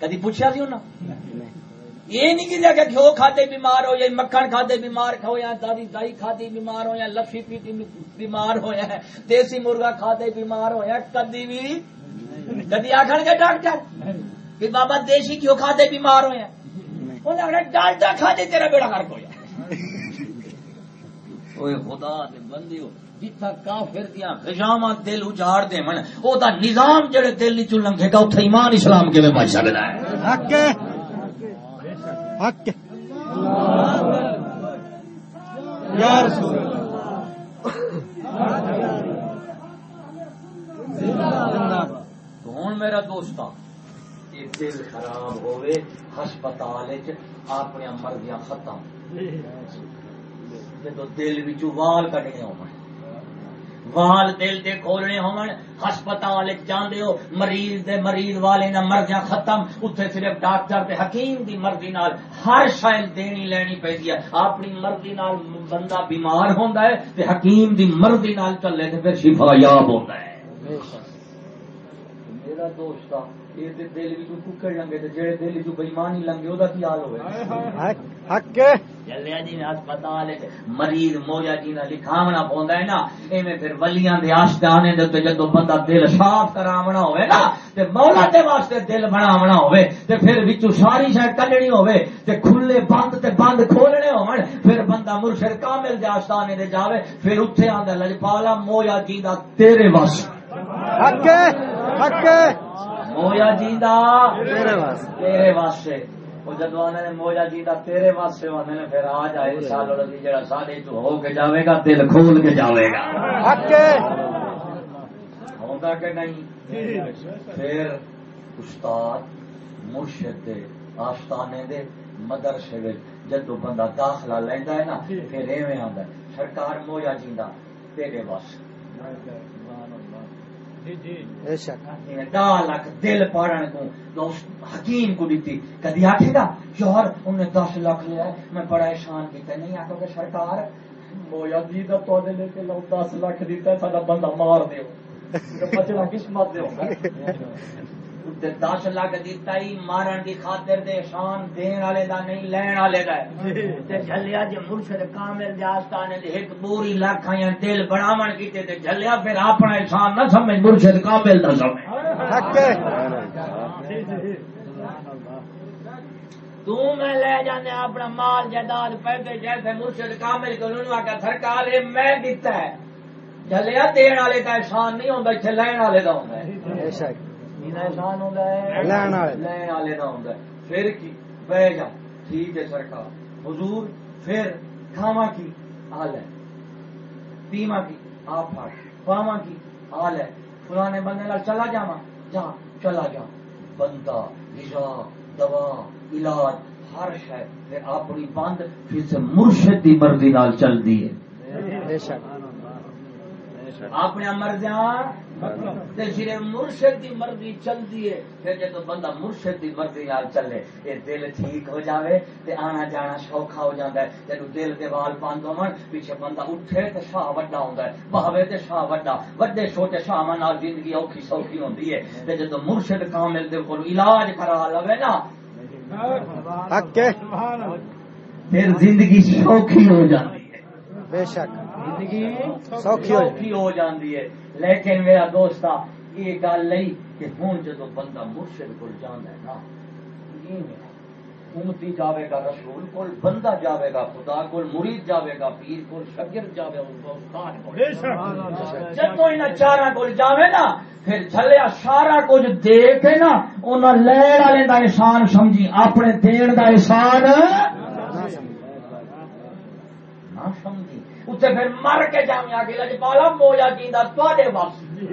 کدی پوچھا سی انہوں نہیں۔ یہ نہیں کہ کہ گھیو کھاتے بیمار ہو یا مکھن کھاتے بیمار ہو یا دادی دہی کھاتی بیمار ہو یا لسی پیتی بیمار ہو یا دیسی مرغا کھاتے بیمار ہو یا کدی بھی کدی آخر گے ڈاکٹر کہ بابا دیسی گھیو کھاتے بیمار ہو یا انہیں آخر ڈالٹا کھاتے تیرا بیڑا گرک ہو جائے خدا دے بندیو جتھا کافر دیاں غشاماں دل اجاڑ دے من، او دا نظام جڑے دل وچ لنگے گا، اوتھے ایمان اسلام کیویں بچ سکدا ہے؟ حق ہے۔ حق ہے۔ یا رسول ہوں میرا دوست دل خراب ہوئے، ہسپتال اپنی مرضیاں ختم۔ جدو دل بچ وال کٹنے ہو وال دل دے کھولنے ہون ہسپتال جاندے ہو، مریض دے مریض والے نہ مرضیاں ختم اتنے صرف ڈاکٹر تے حکیم دی مرضی نال ہر شاید دینی لینی پیندی ہے۔ اپنی مرضی نال بندہ بیمار ہوندا ہے تے حکیم دی مرضی نال چلے تے پھر شفا یاب ہوندا ہے۔ میرا دوست جلیا جی نے ہسپتال وچ مریض مویا جی نے لکھاونا پوندا ہے نا ایویں پھر ولیاں دے آستانے دے تے جدوں بندہ دل صاف کراونا ہوے نا تے مولا دے واسطے دل بناونا ہوے تے پھر وچوں ساری شے کڈنی ہوے تے کھلے بند تے بند کھولنے ہون پھر بندہ مرشد کامل دے آستانے دے جاوے پھر اوتھے آندا لجپالا مویا جی دا تیرے واسطے۔ حق ہے حق ہے مویا جی دا تیرے واسطے۔ وہ جدو آنے نے جی تیرے واسطے آنے نے پھر آ جائے سال رضی جڑا سارے تو ہو کے جاوے گا دل کھول کے جاوے گا حق ہے ہوگا کہ نہیں؟ پھر استاد مرشد دے آستانے دے مدرسے جدو بندہ داخلہ لیندا ہے نا پھر ایویں ہے سرکار مویا جی دا تیرے واسطے۔ بے شک۔ ڈا لاکھ دل پاڑن کو حکیم کو دیتی کدی آخے گا یار انہیں دس لاکھ لیا میں بڑا احسان کیتا نہیں آخو گے سرکار مویا جی دا تو لے کے لو دس لاکھ دیتا ہے ساڈا بندہ مار دیو۔ قسمت دیو۔ دس لاکھ دیتا ہی مارن دی خاطر دے احسان دین والے دا نہیں لین والے دا تے جھلیا جے مرشد کامل دے آستانے دے ایک بوری لاکھاں یا دل بناون کیتے تے جھلیا پھر اپنا احسان نہ سمجھ مرشد کامل دا سمجھ۔ حق ہے تو میں لے جانے اپنا مال جائیداد پیسے جیسے مرشد کامل کو انہوں نے سرکار میں دیتا ہے۔ جلیا دین والے کا احسان نہیں ہوتا اتنے لین والے کا ہوتا ہے۔ بے شک۔ احسان ہے لین والے۔ لین ہے۔ پھر کی؟ بہ جا۔ ٹھیک ہے سرکار۔ حضور پھر کھاوا کی؟ حال ہے۔ پیما کی؟ آپ کی؟ حال ہے۔ فلانے بندے نال چلا جاوا جا چلا جا بندہ غذا دوا علاج ہر شے پھر اپنی بند پھر سے مرشد دی مرضی نال چل دی ہے۔ بے شک۔ اپنے مرضیاں تے صرف مرشد دی مرضی چلتی ہے پھر جب بندہ مرشد دی مرضی نال چلے یہ دل ٹھیک ہو جاوے تے آنا جانا سوکھا ہو جاتا ہے۔ جب دل دے وال بند ہون پیچھے بندہ اٹھے تے شاہ وڈا ہوندا ہے۔ بہوے تے شاہ وڈا وڈے چھوٹے شاہ نال زندگی اوکھی سوکھی ہوندی ہے۔ تے جب مرشد کامل دے کول علاج کرا لوے نا۔ پھر زندگی سوکھی ہو جاتی ہے۔ بے شک۔ زندگی سوکھی ہو جاتی ہے۔ لیکن میرا دوست یہ گل نہیں کہ ہوں جدو بندہ مرشد کو جانا ہے نا امتی جاوے گا رسول کول بندہ جاوے گا خدا کول مرید جاوے گا پیر کول شگرد جاوے گا استاد کول۔ جدو ان چارا کول جاوے نا پھر چلیا سارا کچھ دے کے نا انہاں لین والے دا احسان سمجھی اپنے دین دا احسان نہ سمجھی اتنے پھر مر کے جامع آ کے لجپالا مویا جی دا تواڈے واسطے۔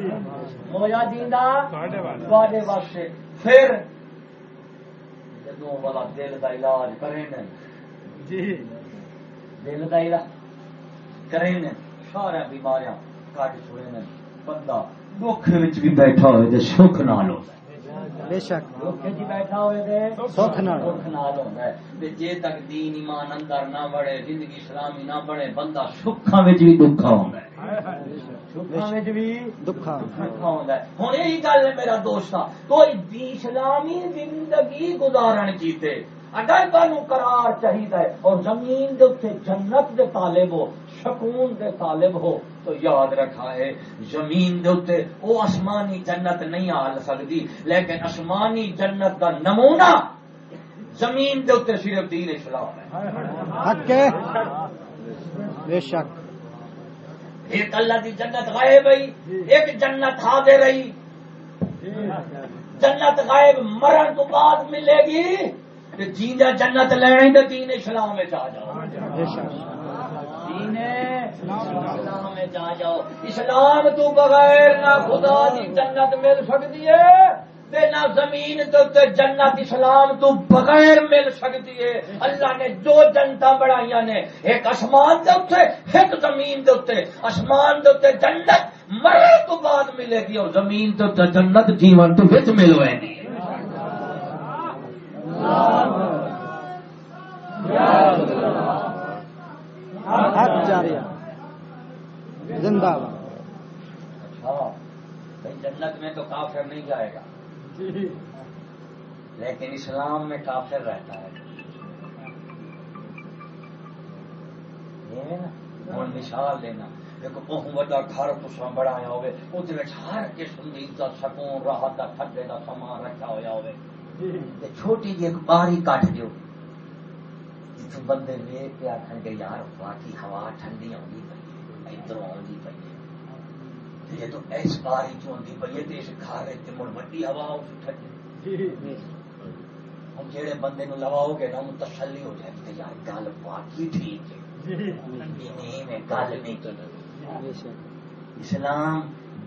مویا جی دا تواڈے واسطے۔ پھر جدوں والا دل دا علاج کریں نے۔ دل دا علاج کریں نے سارے بیماریاں کٹ چھڑے نے۔ بندہ دکھ وچ بھی بیٹھا ہوئے تے سکھ نال ہو بے شک۔ دکھ وچ بیٹھا ہوئے تے سکھ نال۔ سکھ نال ہوندا ہے۔ تے جے تک دین ایمان اندر نہ زندگی اسلامی نہ بندہ سکھاں وچ بھی دکھا ہوندا ہے۔ سکھاں وچ بھی دکھا دکھا ہوندا ہے۔ ہن یہی گل ہے میرا کوئی دی اسلامی زندگی گزارن کیتے اگر تانوں قرار چاہیدا ہے اور زمین دے جنت دے طالب ہو سکون دے طالب ہو تو یاد رکھا ہے زمین دے اوتے او آسمانی جنت نہیں آ سکتی لیکن آسمانی جنت دا نمونہ زمین دے اوتے صرف دین اسلام ہے۔ حق ہے؟ بے شک۔ ایک اللہ کی جنت غائب رہی ایک جنت حاضر رہی۔ جنت غائب مرن تو بعد ملے گی تے جیندا جنت لینے تے دین اسلام میں آ جاؤ۔ بے شک۔ دین اسلام میں آ جاؤ اسلام تو بغیر نہ خدا دی جنت مل سکتی ہے تے نہ زمین تو تے جنت اسلام تو بغیر مل سکتی ہے۔ اللہ نے دو جنتا بڑھائیاں نے، ایک آسمان دے اوتے ایک زمین دے اوتے آسمان دے اوتے جنت، مرے تو بعد ملے گی اور زمین تے جنت جیون تو وچ ملوے گی حق جاریہ زندہ باد اچھا بھائی جنت میں تو کافر نہیں جائے گا۔ لیکن اسلام میں کافر رہتا ہے۔ ہوں مثال لینا دیکھو بہت بڑا گھر تسا بنایا ہوئے اس ہر قسم کی عزت سکون راحت کا ٹھنڈے کا سامان رکھا ہوا ہوئے۔ تے چھوٹی جی ایک باری کٹ دیو۔ جتوں بندے ویک کے آخر گے یار باقی ہوا ٹھنڈی آئی ادھر آئی پی یہ تو اس باری چی پی ہے اس گھر مڑ وڈی ہوا اس ٹھنڈی ہوں جہے بندے نو لواؤ گے نا انہوں تسلی ہو جائے کہ یار، گل باقی ٹھیک ہے۔ میں گل نہیں۔ بے اسلام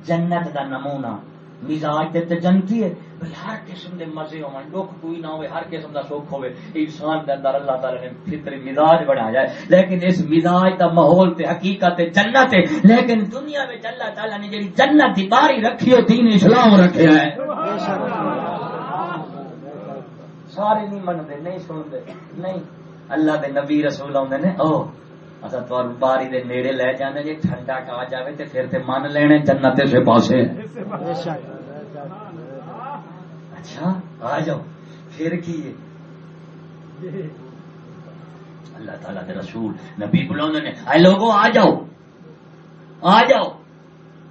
جنت دا نمونہ۔ مزاج تے جنتی ہے۔ بھئی ہر قسم دے مزے ہون دکھ کوئی نہ ہوئے، ہر قسم دا سکھ ہوئے انسان دے اندر اللہ تعالی نے فطری مزاج بنایا ہے۔ لیکن اس مزاج دا ماحول تے حقیقت تے جنت ہے لیکن دنیا میں اللہ تعالی نے جڑی جنت دی باری رکھی ہے دین اسلام رکھیا ہے۔ سارے نہیں منتے نہیں سنتے نہیں۔ اللہ دے نبی رسول آدھے نے، او اصا تو باری دے نیڑے لے جانے جی ٹھنڈا کا جاوے تے پھر تے من لینے جنت سے پاسے۔ بے شک اچھا آ جاؤ، پھر کی اللہ تعالیٰ دے رسول، نبی بلاؤں نے، اے لوگوں، آ جاؤ۔ آ جاؤ۔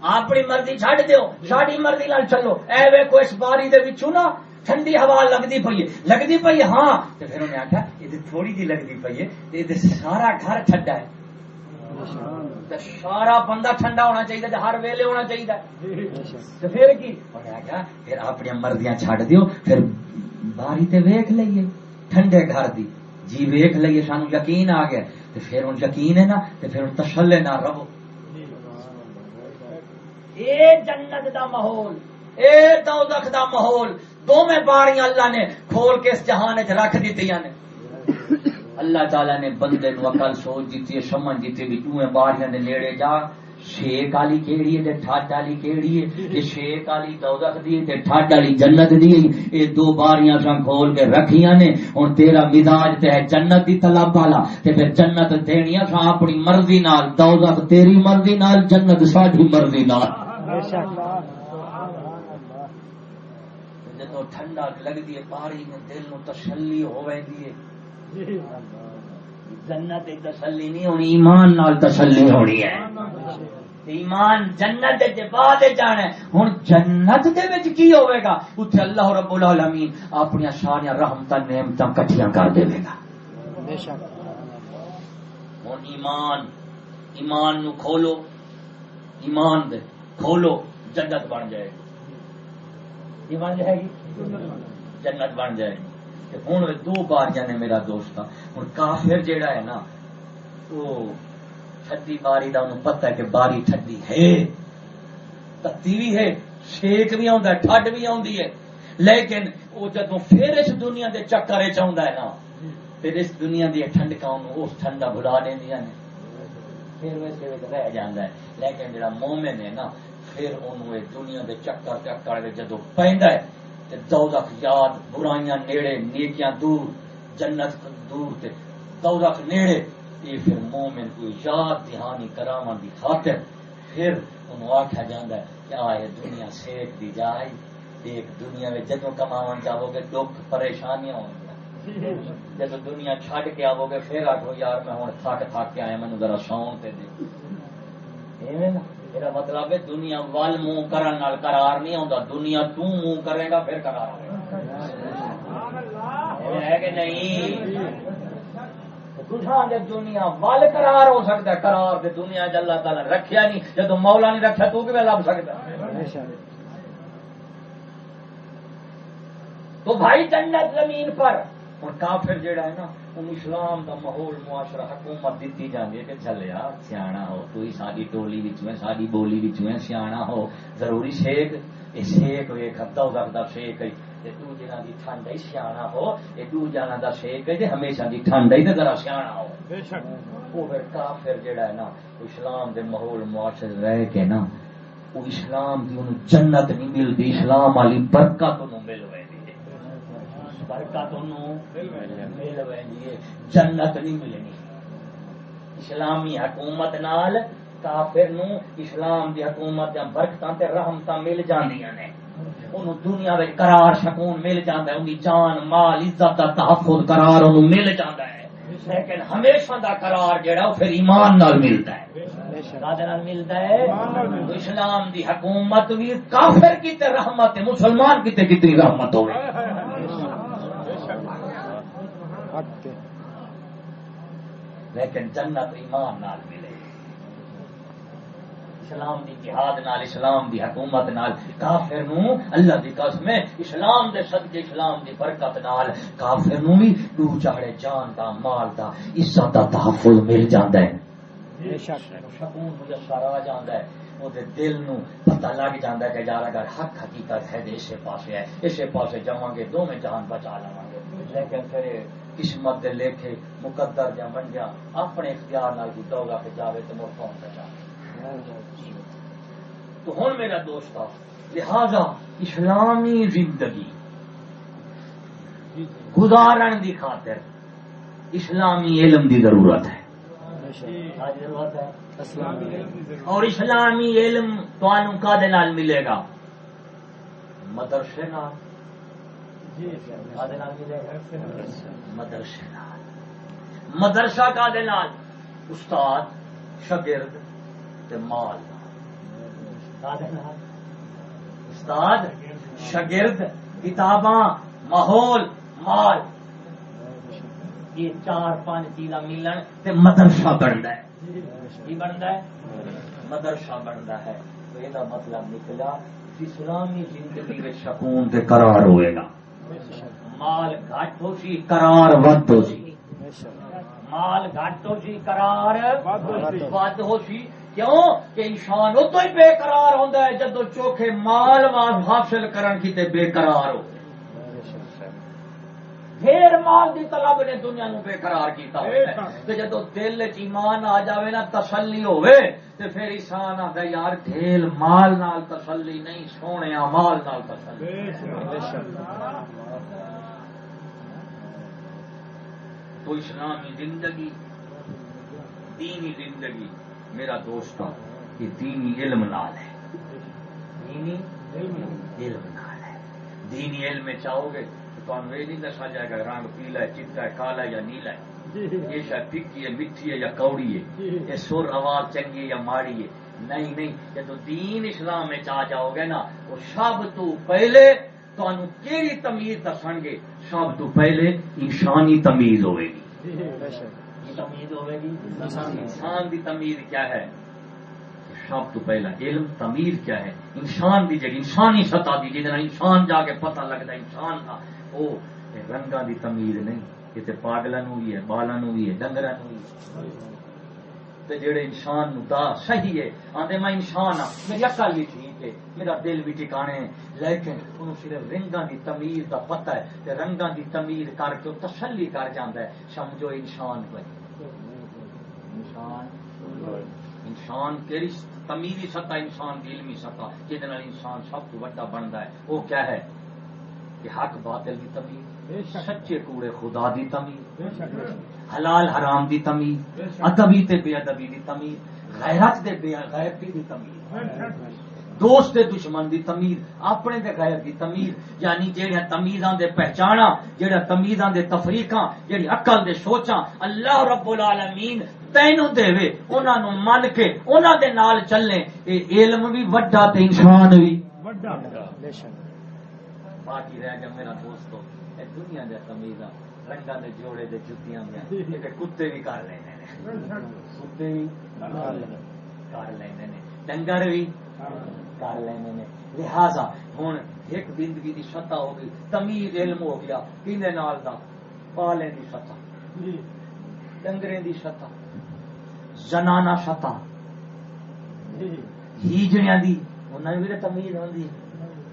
اپنی مرضی چھڈ دیو ساری مرضی نال چلو۔ اے ویکھو، اس باری دے وچوں نا ٹھنڈی ہوا لگتی پئی ہے۔ لگتی پئی ہاں۔ تے پھر انہیں آخیا یہ تھوڑی جی لگتی پئی ہے، تے یہ سارا گھر ٹھنڈا ہے۔ سارا بندہ ٹھنڈا ہونا چاہیے ہر ویلے ہونا چاہیے۔ پھر کی؟ پھر اپنی مرضیاں چھڈ دیو پھر باری تے ویکھ لئیے، ٹھنڈے گھر دی۔ جی ویکھ لئیے سانو یقین آ گیا۔ تے پھر ان یقین ہے نا، تے پھر تسلے نہ رہو۔ اے جنت دا ماحول، اے دوزخ دا ماحول دونوں باریاں اللہ نے کھول کے اس جہان چ رکھ دیتی نے۔ اللہ تعالی نے بندے نو عقل سوچ دیتی ہے سمجھ دیتی بھی تو باریاں دے نیڑے جا۔ شیک والی کیڑی ہے تے ٹھاڈ والی کیڑی ہے؟ تے شیک والی دوزخ دی ہے تے ٹھاڈ والی جنت دی ہے۔ اے دو باریاں سان کھول کے رکھیاں نے۔ ہن تیرا مزاج تے ہے جنت دی طلب والا۔ تے پھر جنت دینیاں سا اپنی مرضی نال دوزخ تیری مرضی نال جنت ساڈی مرضی نال۔ بے شک۔ جدو ٹھنڈا لگتی ہے پاری میں دل نو تسلی ہو ویندی ہے۔ جنت تسلی نہیں ہونی ایمان نال تسلی ہونی ہے۔ ایمان جنت دے بعد جانا ہے۔ ہن جنت دے وچ کی ہوے گا؟ اوتھے اللہ رب العالمین اپنی ساری رحمتاں نعمتاں کٹھیاں کر دے گا۔ بے شک۔ ہن ایمان ایمان نو کھولو۔ ایمان دے کھولو جنت بن جائے گی۔ یہ بن جائے گی؟ جنت بن جائے گی۔ تے ہن وہ دو بار جانے میرا دوست ہن کافر جیڑا ہے نا وہ ٹھڈی باری دا انہوں پتہ ہے کہ باری ٹھڈی ہے۔ تتی بھی ہے، شیک بھی آਉਂدا ہے، ٹھڈ بھی آندی ہے۔ لیکن وہ جدوں پھر اس دنیا دے چکر چاہتا ہے نا، پھر اس دنیا دی ٹھنڈکاں اس ٹھنڈا بھلا دیندیاں نے۔ پھر ویسے رہ جاندہ ہے۔ لیکن جڑا مومن ہے نا، پھر انہوں دنیا دے چکر چکر جدو پیندا ہے تے دوزخ یاد، برائیاں نیڑے، نیکیاں دور، جنت دور تے دوزخ نیڑے یہ پھر مومن کو یاد، دہانی کراون دی خاطر پھر انہوں آکھا جاندہ ہے کہ آئے دنیا سیک دی جائے ایک دنیا میں جدو کماون جاؤ گے دکھ، پریشانیاں ہوں گے جب دنیا چھڈ کے آو گے پھر آخو یار میں ہوں تھک تھک کے آیا مینو ذرا سون تے دے ایویں نا۔ میرا مطلب ہے دنیا ول منہ کرن نال قرار نہیں آਉਂدا دنیا تو منہ کرے گا، پھر قرار آئے ہے کہ نہیں؟ تجھاں دنیا ول قرار ہو سکتا ہے، قرار دے دنیا چ اللہ تعالی رکھیا نہیں۔ جدو مولا نہیں رکھا تو کیویں لب سکتا تو بھائی جنت زمین پر ہوں کافر جیڑا ہے نا ان اسلام دا ماحول معاشرہ حکومت دیتی جاتی ہے کہ چل یار سیاح ہو تو ہی ساری ٹولی میں ساری بولی میں سیاح ہو ضروری شیک یہ شیک ویخ ادا رکھتا شیک ہو یہ دو جنا شیک ہے ہمیشہ دی ذرا سیاح ہو۔ ہے نا اسلام دے ماحول معاشرے رہ نا اسلام دی جنت نہیں ملتی اسلام والی برکت انہوں برکت مل ویندی ہے۔ جنت نہیں ملنی۔ اسلامی حکومت نال کافر نو اسلام دی حکومت دیا برکتاں تے رحمتاں مل جاندیاں نے۔ انہوں دنیا میں قرار سکون مل جاندا ہے ان دی جان مال عزت دا تحفظ قرار انہوں مل جاندا ہے۔ لیکن ہمیشہ دا قرار جڑا پھر ایمان نال ملتا ہے۔ نال ملتا ہے۔ اسلام دی حکومت بھی کافر کی تے رحمت ہے مسلمان کی تے کتنی رحمت ہوگی حق تے لیکن جنت ایمان نال ملے۔ اسلام دی جہاد نال اسلام دی حکومت نال کافر نو اللہ دی قسم اسلام دے صدقے اسلام دی برکت نال۔ کافر نو بھی دو چاڑے جان دا مال دا عزت دا تحفظ مل جاندا ہے۔ بے شک۔ سکون میسر آ جاتا ہے وہ دل نو پتہ لگ جاتا ہے کہ یار اگر حق حقیقت ہے تو اسے پاسے ہے۔ اسے پاسے جاواں گے دو میں جان بچا لواں قسمت دے لیکھے، مقدر جا بن گیا اپنے اختیار نال کوئی دوگا کہ جاوے تو مر کون بچا تو ہن میرا دوست لہذا اسلامی زندگی گزارن دی خاطر اسلامی علم دی ضرورت ہے۔ ضرورت ہے اور اسلامی علم تمہوں کا نال ملے گا؟ مدرسے نال کادے نال ملے گا مدرسے مدرسہ کا نال استاد، شاگرد تے مال۔ استاد، شاگرد، کتاباں، ماحول، مال۔ یہ چار پانچ چیزاں ملن تے مدرسہ بنتا ہے۔ کی بنتا ہے؟ مدرسہ بنتا ہے۔ تو یہ مطلب نکلا اسلامی زندگی میں سکون تے قرار ہوئے گا۔ مال گھٹ ہو سی قرار ود ہو سی مال گھٹ ہو سی قرار ود ہو سی۔ کیوں؟ کہ انسان ادو ہی بے قرار ہوتا ہے جدو چوکھے مال حاصل کرن کی تے بے قرار ہو۔ بے شک ڈھیر مال دی طلب نے دنیا نو بے قرار کیتا ہوتا ہے۔ تے جدو دل چ ایمان آ جاوے نا، تسلی ہوے تے پھر انسان آندا یار ڈھیل مال نال تسلی نہیں سونے مال نال تسلی۔ بے شک بے شک تو اسلامی زندگی دینی زندگی میرا دوست یہ دینی علم نال ہے۔ دینی علم نال۔ ہے۔ دینی علم میں چاہو گے تو یہ نہیں دسا جائے گا رنگ پیلا ہے چٹا ہے کالا ہے یا نیلا ہے۔ یہ شاید پکی ہے میٹھی ہے یا کوڑی ہے۔ یہ سر آواز چنگی ہے یا ماڑی ہے۔ نہیں نہیں جب دین اسلام میں آ جاؤ گے نا وہ سب تو پہلے تمہیں کیڑی تمیز دسن گے؟ سب تو پہلے انسانی تمیز ہوئے گی۔ بے کی تمیز ہوئے گی انسان دی تمیز کیا ہے؟ سب تو پہلا علم تمیز کیا ہے؟ انسان دی جگہ، انسانی سطح دی جہاں یعنی انسان جا کے پتہ لگتا انسان کا وہ رنگا دی تمیز نہیں، یہ تے پاگلوں نو بھی ہے بالوں نو بھی ہے، ڈنگراں نو ہے۔ جڑے انسان نو دا صحیح ہے، آندے میں انسان ہاں میری عقل بھی ٹھیک ہے میرا دل بھی ٹھکانے ہے لیکن انہوں صرف رنگاں دی تمیز دا پتہ ہے تے رنگاں دی تمیز کر کے تسلی کر جاندا ہے سمجھو انسان کوئی انسان انسان کیڑی تمیزی سطح انسان کی علمی سطح جہد انسان سب تو بڑا بنتا ہے۔ وہ کیا ہے؟ کہ حق باطل کی تمیز سچے کوڑے خدا دی تمیز حلال حرام دی تمیز ادبی تے بے ادبی دی تمیز غیرت دے بے غیرتی دی تمیز۔ دوست دے دشمن دی تمیز اپنے دے غیر دی تمیز یعنی جہاں تمیزاں دے پہچانا جہاں تمیزاں دے تفریقاں جہی عقل دے سوچاں اللہ رب العالمین تینوں دے وے انہاں نو من کے انہاں دے نال چلنے اے علم بھی وڈا تے انسان بھی بے شک۔ باقی رہ گیا میرا دوستو اے دنیا دے تمیزاں رنگا دے جوڑے دے جتیاں یہ تے کتے بھی کر لینے نے۔ کتے بھی کر لینے نے ڈنگر بھی کر لینے نے۔ لہذا ہوں ایک زندگی دی سطح ہو گئی تمیز علم ہو گیا کینے نال دا؟ پالے دی سطح۔ ڈنگریں دی سطح۔ زنانہ سطح۔ ہیجڑیاں دی۔ انہاں بھی تمیز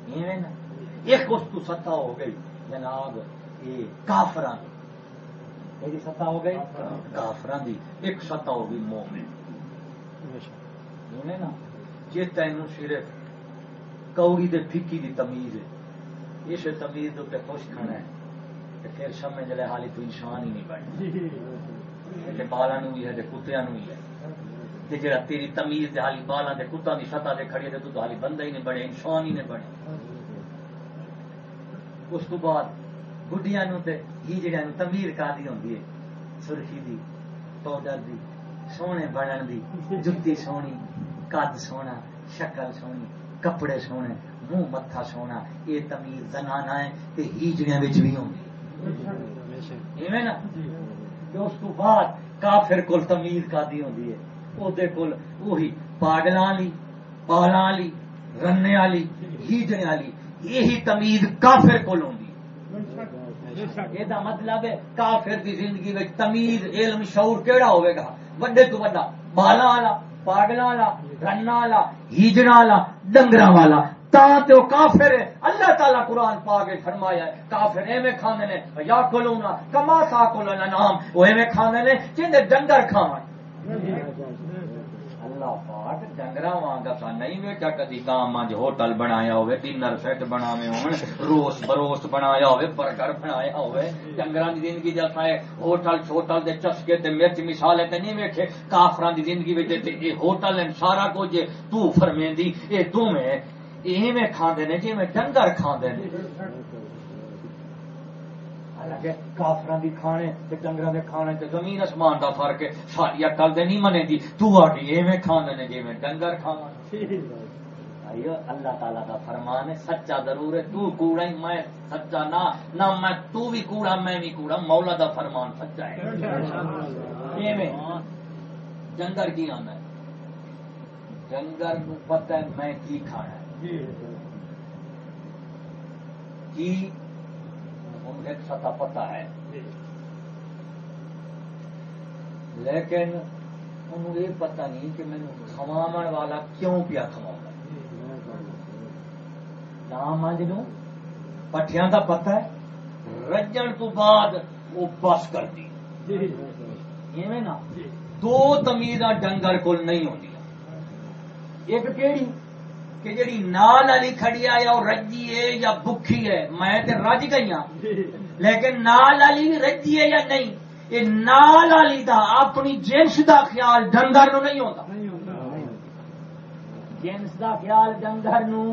ایویں نا۔ ایک اس تو سطح ہو گئی جناب یہ دی۔ میری سطح ہو گئی؟ کافراں دی۔ ایک سطح ہو گئی مومن۔ ایویں نا۔ جے تینوں صرف کوڑی دے پھکی دی تمیز ہے۔ اس تمیز دے تے خوش کھانا ہے۔ تے پھر سمجھ لے حالی تو انسان ہی نہیں بننا تے بالاں نو بھی ہے تے کتیاں نو بھی ہے۔ تے جڑا تیری تمیز تے حالی بالاں تے کتاں دی سطح تے کھڑی تے تو حالی بندہ ہی نہیں بنے انسان ہی نہیں بنے۔ اس تو بعد گڈیاں نو تے ہی جڑا نو تمیر کا دی ہوندی ہے۔ سرخی دی پاؤڈر دی سونے بنن دی جُتی سونی قد سونا شکل سونی۔ کپڑے سونے، منہ متھا سونا یہ تمیز زنانا ہے تے ہیجڑیاں وچ بھی ہوندی ایویں نا؟ تے اس تو بعد کافر کول تمیز کا دی ہوندی ہے او دے کول وہی پاگلاں والی بالاں والی رننے والی ہیجڑیاں والی یہی تمیز کافر کول ہوندی یہ مطلب ہے کافر دی زندگی میں تمیز، علم، شعور کیڑا ہوئے گا؟ وڈے تو وڈا بالا والا پاگل والا رن والا ہیجڑا والا ڈنگر والا تا تو کافر ہے۔ اللہ تعالیٰ قرآن پا کے فرمایا ہے، کافر ایویں کھانے نے، یا کلونا کما سا کھولونا نام، وہ ایویں کھانے نے جن ڈنگر کھانا اللہ پاک ڈنگرا وانگا سا نہیں ویکھا کدی گاں مانج ہوٹل بنایا ہوئے ڈنر سیٹ بناوے ہون روس بروس بنایا ہوئے برگر بنایا ہوئے ڈنگراں دی زندگی جیسا ہے ہوٹل چھوٹل دے چسکے تے مرچ مثالے تے نہیں ویکھے کافراں دی زندگی وچ تے اے ہوٹل ہیں سارا کچھ تو فرمیندی اے تو ایویں کھاندے نے جویں ڈنگر کھاندے نے حالانکہ کافراں دی کھانے تے ڈنگراں دے کھانے تے زمین آسمان دا فرق ہے۔ ساری اکل دے نہیں منے دی۔ تو آڈی ایویں کھاندے نے جویں ڈنگر کھاون بھائیو اللہ تعالیٰ کا فرمان ہے سچا ضرور ہے تو کوڑا ہی میں سچا نہ نہ میں تو بھی کوڑا میں بھی کوڑا۔ مولا دا فرمان سچا ہے۔ ایویں۔ ڈنگر کی آنا ہے؟ ڈنگر نو پتہ ہے میں کی کھانا ہے۔ کی ایک سطح پتہ ہے۔ لیکن انہوں یہ پتہ نہیں کہ مینو کھواون والا کیوں پیا کھواؤں نام آج نو پٹھیاں دا پتہ ہے۔ رجن تو بعد وہ بس کر دی۔ ایویں نا دو تمیزاں ڈنگر کول نہیں ہوندی ایک کیڑی؟ کہ جڑی نال والی کھڑی ہے یا وہ رجی ہے یا بکھی ہے میں تے رج گئی ہاں۔ لیکن نال والی بھی رجی ہے یا نہیں یہ نال والی دا اپنی جنس دا خیال ڈنگر نو نہیں ہوتا۔ جنس دا خیال ڈنگر نو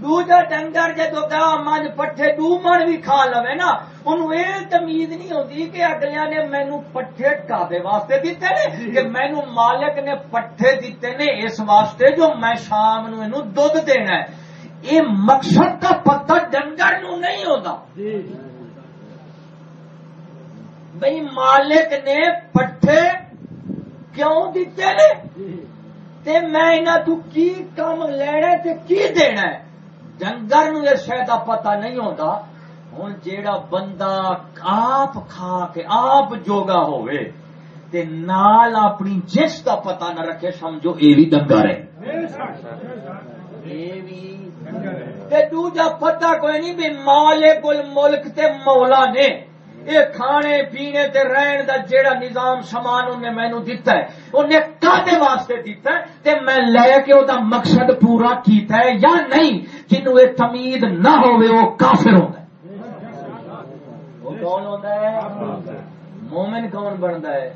دوجا ڈنگر جدو گاہ من پٹھے دو من بھی کھا لوے نا انہوں یہ تمیز نہیں ہوتی کہ اگلیا نے مینو پٹھے کابے واسطے دیتے نے کہ مینو مالک نے پٹھے دیتے نے اس واسطے جو میں شام نو اینو دودھ دینا ہے یہ مقصد کا پتہ ڈنگر نو نہیں ہوتا بھئی مالک نے پٹھے کیوں دیتے نے تے میں انہاں تو کی کام لینا تے کی دینا ہے ڈنگر نو یہ شاید پتہ نہیں ہوتا ہوں جیڑا بندہ آپ کھا کے آپ جوگا ہوئے تے نال اپنی جس کا پتہ نہ رکھے، سمجھو یہ بھی ڈنگر ہے تے دوجا پتہ کوئی نہیں بھی مالک الملک تے مولا نے یہ کھانے، پینے تے رہن دا جیڑا نظام، سامان انہیں مینو دیتا ہے، انہیں کادے واسطے دیتا ہے، تے میں لے کے او دا مقصد پورا کیتا ہے یا نہیں؟ جنہوں یہ تمید نہ ہوئے وہ کافر ہوتا ہے وہ کون ہوتا ہے؟ مومن کون بنتا ہے؟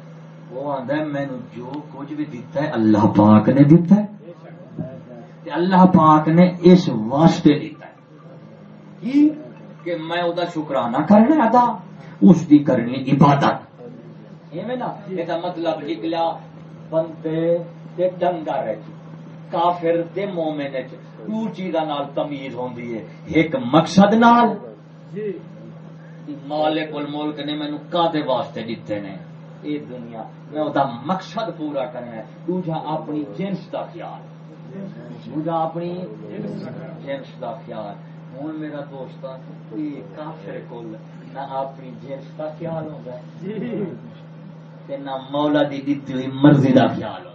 وہ آتا ہے مینو جو کچھ بھی دیتا ہے اللہ پاک نے دیتا ہے۔ اللہ پاک نے اس واسطے دیتا ہے۔ کی؟ کہ میں دا شکرانہ کرنا ادا اس دی کرنی عبادت۔ یہ مطلب نکلا بندے تے ڈنگر ہے کافر تے مومن دو چیزاں نال تمیز ہوندی ہے ایک مقصد نال۔ کہ مالک الملک نے مینو کادے واسطے دیتے نے؟ یہ دنیا میں وہ مقصد پورا کرنا ہے۔ دوجا اپنی جنس کا خیال۔ دوجا اپنی جنس کا خیال۔ ہوں میرا دوست کافر کل نہ اپنی جنس کا خیال ہوگا تے نہ مولا دی دیتی ہوئی مرضی کا خیال ہوگا اے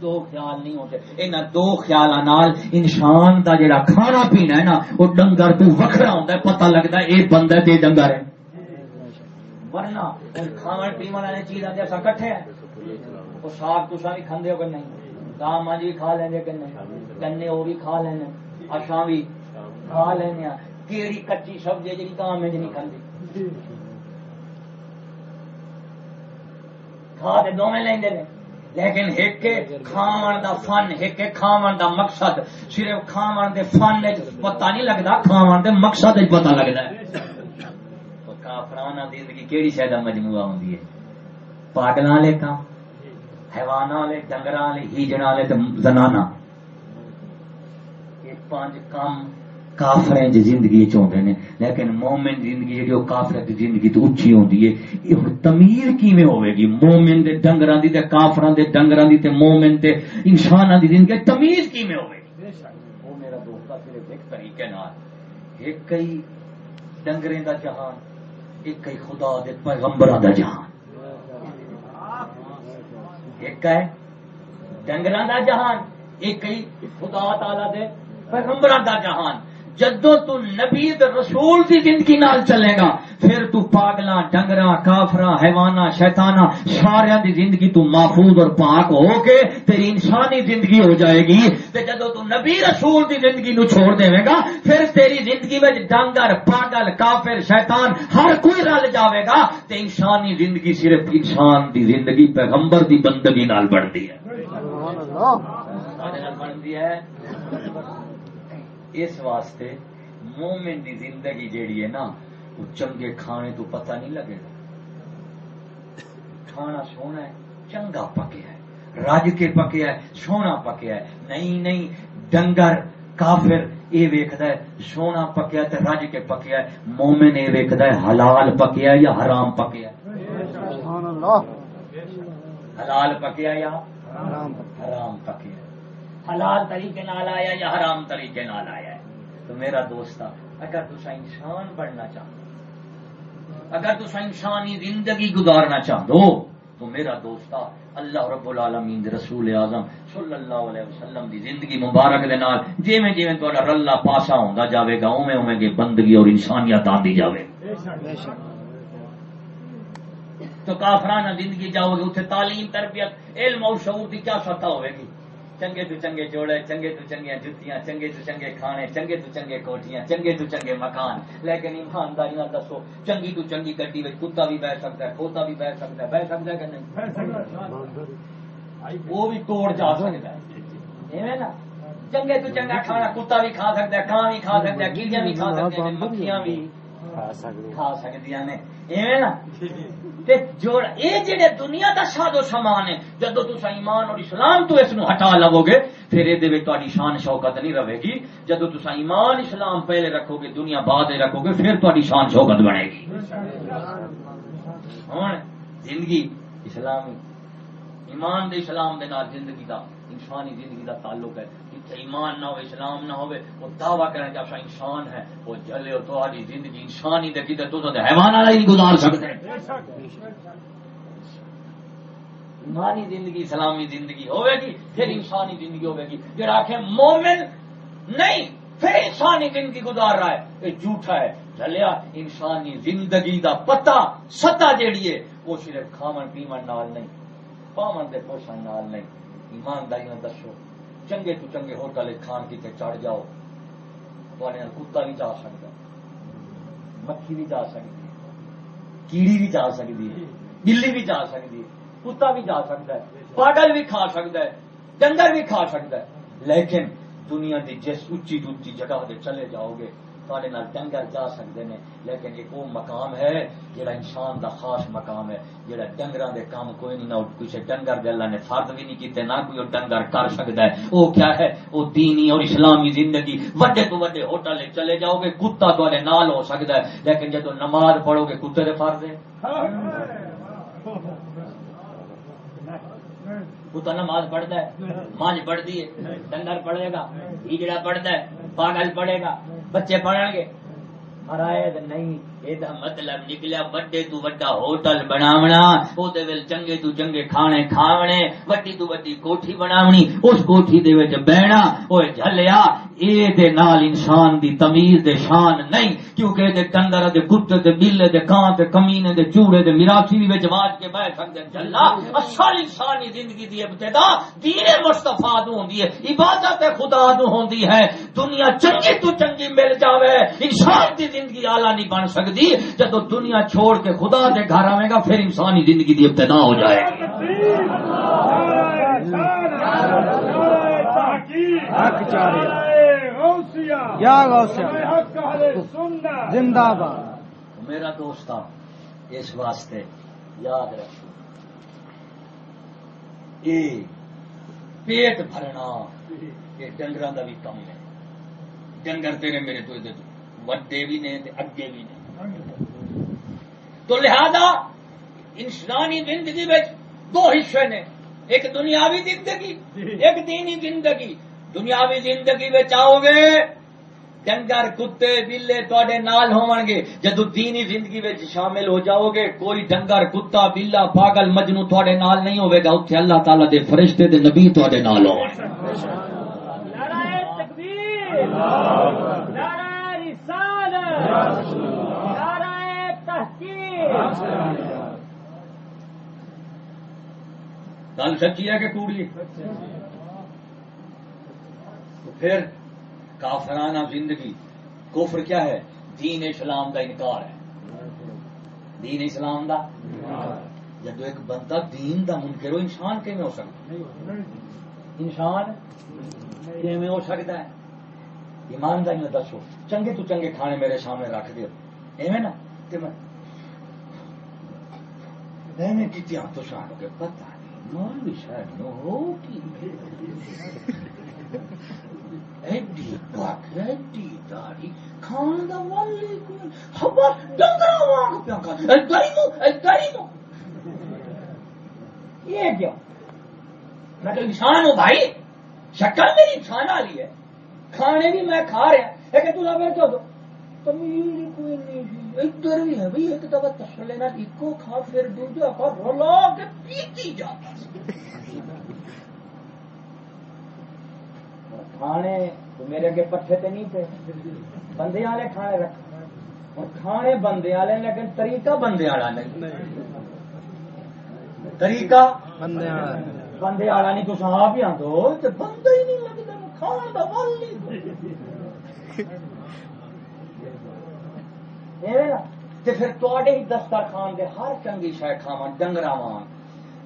دو خیال نہیں ہوتے۔ انہاں دو خیال نال انسان دا جڑا کھانا پینا ہے نا وہ ڈنگر تو وکھرا ہوندا ہے، پتہ لگدا ہے اے بندہ تے ڈنگر ہے۔ ورنہ ہن کھاون والے چیزاں دے اساں کٹھے ہیں وہ ساگ تساں بھی کھاندے ہو کہ نہیں؟ دام ماں بھی کھا لیندے کہ نہیں؟ گنے وہ بھی کھا لینے۔ اشاں بھی کھا لینے کیڑی کچی سبزی ہے جڑی کام میں نہیں کھاندی کھا دے دوویں لیندے نے۔ لیکن ایک کھاون دا فن، ایک کھاون دا مقصد، صرف کھاون دے فن وچ پتہ نہیں لگدا، کھاون دے مقصد وچ پتہ لگدا ہے۔ تو کافرانہ زندگی کیڑی شے دا مجموعہ ہوندی ہے؟ پاگلاں والے کام حیواناں والے ڈنگراں والے، ہیجڑاں والے تے زناناں۔ یہ پانچ کام کافریں دی زندگی چاہتے ہیں۔ لیکن مومن زندگی جو کافر دی زندگی تو اچھی ہوتی ہے۔ یہ ہن تمیز کیویں ہوے گی؟ مومن دے ڈنگراں دی تے کافراں دے ڈنگراں دی تے مومن تے انساناں دی زندگی تمیز کیویں ہوے گی؟ وہ میرا دوست صرف ایک طریقے نال۔ ایک کئی ڈنگریں دا جہان، ایک کئی خدا دے پیغمبراں دا جہان۔ ایک ہے ڈنگراں دا جہان، ایک کئی خدا تعالی دے پیغمبراں دا جہان۔ جدو تو نبی تے رسول دی زندگی نال چلے گا پھر تو پاگلاں ڈنگراں کافراں حیواناں شیطاناں سارے دی زندگی تو محفوظ اور پاک ہو کے تیری انسانی زندگی ہو جائے گی۔ تے جدو تو نبی رسول دی زندگی نو چھوڑ دے گا پھر تیری زندگی میں ڈنگر پاگل کافر شیطان ہر کوئی رل جاوے گا۔ تے انسانی زندگی صرف انسان دی زندگی پیغمبر دی بندگی نال بڑھتی ہے سارے نال بنتی ہے اس واسطے مومن دی زندگی جیڑی ہے نا وہ چنگے کھانے تو پتہ نہیں لگے گا۔ کھانا سونا ہے چنگا پکیا ہے۔ رج کے پکیا ہے سونا پکیا ہے۔ نہیں نہیں ڈنگر کافر یہ ویکھدا ہے سونا پکیا تے رج کے پکیا ہے۔ مومن یہ ویکھدا ہے حلال پکیا یا حرام پکیا حلال پکیا یا حرام پکیا۔ حلال طریقے نال آیا یا حرام طریقے نال آیا ہے؟ تو میرا دوست اگر تسا انسان بننا چاہو اگر تسا انسانی زندگی گزارنا چاہو تو میرا دوست اللہ رب العالمین دے رسول اعظم صلی اللہ علیہ وسلم دی زندگی مبارک دے نال جویں جویں تہاڈا رلا پاسا ہوندا جاوے گا، اوویں اوویں دی بندگی اور انسانیت آندی جاوے۔ تو کافرانہ زندگی جاؤ گے اتنے تعلیم، تربیت، علم اور شعور کی کیا سطح ہوے گی؟ چنگے تو چنگے جوڑے چنگے تو چنگے جتیاں چنگے تو چنگے کھانے چنگے تو چنگے کوٹیاں چنگے تو چنگے مکان لیکن ایمانداری دسو چنگی تو چنگی گڈی وچ کتا بھی بہ سکتا ہے کھوتا بھی بہ سکتا ہے بہ سکتا ہے کہ نہیں وہ بھی توڑ جا سکتا ہے نا چنگے تو چنگا کھانا کتا بھی کھا سکتا ہے کان بھی کھا سکتا ہے کیڑیاں بھی کھا سکتے ہیں مکھیاں بھی کھا سکدیاں نے ایویں نا تے جوڑ اے جڑے دنیا دا ساز و سامان ہے، جدو تسا ایمان اور اسلام تو اس نو ہٹا لو گے پھر یہ دے تہاڈی شان شوکت نہیں رہے گی۔ جدو تسا ایمان اسلام پہلے رکھو گے، دنیا بعد رکھو گے، پھر تہاڈی شان شوکت بنے گی۔ ہن، زندگی اسلامی، ایمان دے اسلام دے نال زندگی دا، انسانی زندگی دا تعلق ہے۔ ایمان نہ ہو، اسلام نہ ہوے وہ دعویٰ کریں کہ اچھا انسان ہے وہ جلے ہو تہاڈی زندگی انسانی دے کیتے تو تے حیوان والا ہی نہیں گزار سکتے ایمانی زندگی، اسلامی زندگی ہوے گی، پھر انسانی زندگی ہوے گی۔ جڑا آخے مومن نہیں، پھر انسانی زندگی گزار رہا ہے۔ یہ جھوٹا ہے۔ جلیا انسانی زندگی دا پتہ ستا جیڑی ہے، وہ صرف کھاون پیون نال نہیں، پاون دے پوشن نال نہیں۔ ایمانداری دسو۔ چنگے تو چنگے ہوٹل کھان کیتے چڑھ جاؤ۔ تھوڑے کتا بھی جا سکتا مکھی بھی جا سکتی کیڑی بھی جا سکتی ہے، بلی بھی جا سکتی ہے، کتا بھی جا سکتا ہے، پاگل بھی کھا سکتا ہے ڈنگر بھی کھا سکتا ہے۔ لیکن دنیا کی جس اچھی اچھی جگہ چلے جاؤ گے تھوڑے نال ڈنگر جا سکتے ہیں لیکن ایک وہ مقام ہے جڑا انسان دا خاص مقام ہے جڑا ڈنگراں دے کام کوئی نہیں، نہ کچھ ڈنگر دے اللہ نے فرد بھی نہیں کیتے، نہ کوئی ڈنگر کر سکتا ہے۔ وہ کیا ہے؟ وہ دینی اور اسلامی زندگی۔ وڈے تو وڈے ہوٹل چلے جاؤ گے کتا تھوڑے نال ہو سکتا ہے، لیکن جدو نماز پڑھو گے کتے دے فرض ہے کتا نماز پڑھتا ہے، مانج پڑھتی ہے، ڈنگر پڑھے گا، ہجڑا پڑھتا ہے، پاگل پڑھے گا۔ بچے پڑھیں گے۔ فرائض نہیں۔ مطلب نکلیا وڈے تو وڈا ہوٹل بناونا او چنگے تو چنگے کھانے کھاونے وڈی تو وڈی کوٹھی بناونی اس کوٹھی دے وچ بہنا اوے جھلیا اے دے نال انسان دی تمیز دے شان نہیں کیونکہ دے ڈنگر دے کتے دے بلے دے کان دے کمینے دے چوڑے دے میراثی وچ واج کے بیٹھ سکدے جھلا اصل انسانی زندگی دی ابتدا دین مصطفی تو ہوندی ہے عبادت خدا تو ہوندی ہے دنیا چنگی تو چنگی مل جاوے انسان دی زندگی اعلی نہیں بن سکتی جب دنیا چھوڑ کے خدا دے گھر آئے گا، پھر انسانی زندگی دی ابتدا ہو جائے حق زندہ باد میرا دوست اس واسطے یاد رکھو۔ اے پیٹ بھرنا یہ ڈنگر کا بھی کم ہے۔ ڈنگر تیرے میرے تو وڈے بھی نے اگے بھی نے۔ تو لہذا انسانی زندگی میں دو حصے نے ایک دنیاوی زندگی ایک دینی زندگی۔ دنیاوی زندگی میں آؤ گے ڈنگر کتے بلے تے نال ہون گے۔ جدو دینی زندگی میں شامل ہو جاؤ گے کوئی ڈنگر کتا بلا پاگل مجنو تے نال نہیں ہوئے گا اتنے اللہ تعالیٰ دے فرشتے دے نبی تے نال ہو نعرہ تکبیر نعرہ رسالت۔ نعرہ تحقیق گل سچی ہے کہ کوڑی پھر کافرانہ زندگی کفر کیا ہے دین اسلام کا انکار ہے دین اسلام دا جب ایک بندہ دین دا منکر ہو انسان کیون ہو سکتا انسان کیون ہو سکتا ہے ایمانداری میں دسو چنگے تو چنگے کھانے میرے سامنے رکھ دیو ایویں نا کہ میں میں نے کتیا تو شان کے پتہ نہیں مولوی صاحب نو ہو یہ کیا میں تو انسان ہوں بھائی شکل میری انسان والی ہے کھانے بھی میں کھا رہا لیکن تو نہ بیٹھو تو کوئی نہیں۔ ادھر بھی ہے بھائی ایک ایکو کھا پھر دوجا کے پیتی جاتا کھانے تو میرے اگے پٹھے تے نہیں تھے بندے والے کھانے رکھ۔ اور کھانے بندے والے لیکن طریقہ بندے والا نہیں۔ طریقہ بندے والا بندے والا نہیں تو آپ ہی آدھو تو بندہ ہی نہیں لگتا کا نہیں نا تے پھر تے ہی دسترخوان دے ہر چنگی شے کھاوا ڈنگرا وان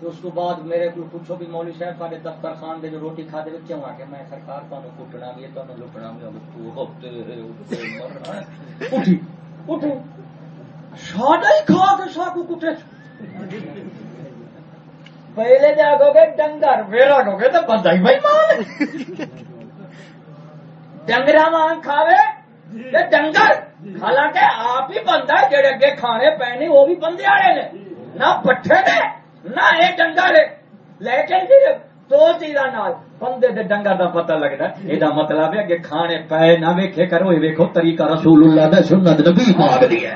تے اس کو بعد میرے کو پوچھو بھی مولوی صاحب سارے دسترخوان دے جو روٹی کھا دے، کیوں آ کے میں سرکار تمہیں کٹنا بھی ہے تمہیں لٹنا بھی ہے۔ تو ہوتے رہے ہوتے مرنا ہے۔ اٹھی ساڈا ہی کھا کے ساکو کٹے پہلے جاگو گے، ڈنگر میرا گو گے تو بندہ ہی بھائی مان ڈنگرا مان کھاوے تے ڈنگر حالانکہ آپ ہی بندہ ہے، جڑے اگے کھانے پینے وہ بھی بندے والے نے۔ نہ پٹھے نے، نہ یہ ڈنگر ہے۔ لیکن صرف دو چیزاں نال بندے دے ڈنگر دا پتہ لگدا ہے۔ یہ مطلب ہے کہ کھانے پے نہ ویکھے کرو یہ ویکھو، طریقہ رسول اللہ دا سنت نبی پاک دی ہے۔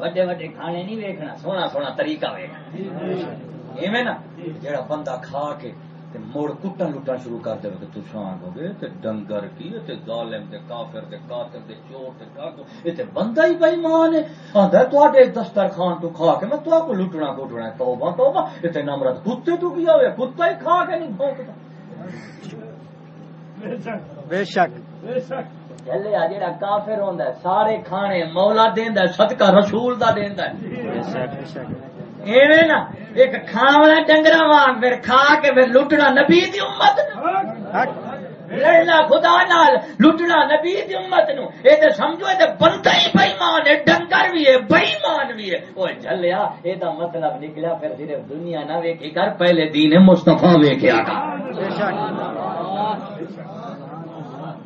وڈے وڈے کھانے نہیں ویکھنا، سونا سونا طریقہ ویکھنا۔ ایویں نا، جڑا بندہ کھا کے تے مڑ کٹن لٹن شروع کر دے تے تساں ہو گے تے ڈنگر کی تے ظالم تے کافر تے قاتل تے چور تے ڈاکو۔ اے تے بندہ ہی بے ایمان ہے۔ آندا تواڈے دسترخوان تو کھا کے میں تو کو لٹنا کوٹنا توبہ توبہ۔ اے تے نمرت کتے تو کیا ہوئے کتا ہی کھا کے نہیں بھونکدا بے شک۔ چلے آ جڑا کافر ہوندا ہے سارے کھانے مولا دیندا ہے صدقہ رسول دا دیندا ہے۔ بے شک بے شک۔ ایویں نا ایک کھاونا ڈنگرا وانگ پھر کھا کے پھر لٹنا نبی دی امت لڑنا خدا نال، لٹنا نبی دی امت نو اے تے سمجھو، اے تے بندہ ہی بے ایمان ہے، ڈنگر بھی ہے بے ایمان بھی ہے۔ اوے جھلیا، اے دا مطلب نکلیا پھر صرف دنیا نہ ویکھی کر پہلے دین مصطفی ویکھیا کر بے شک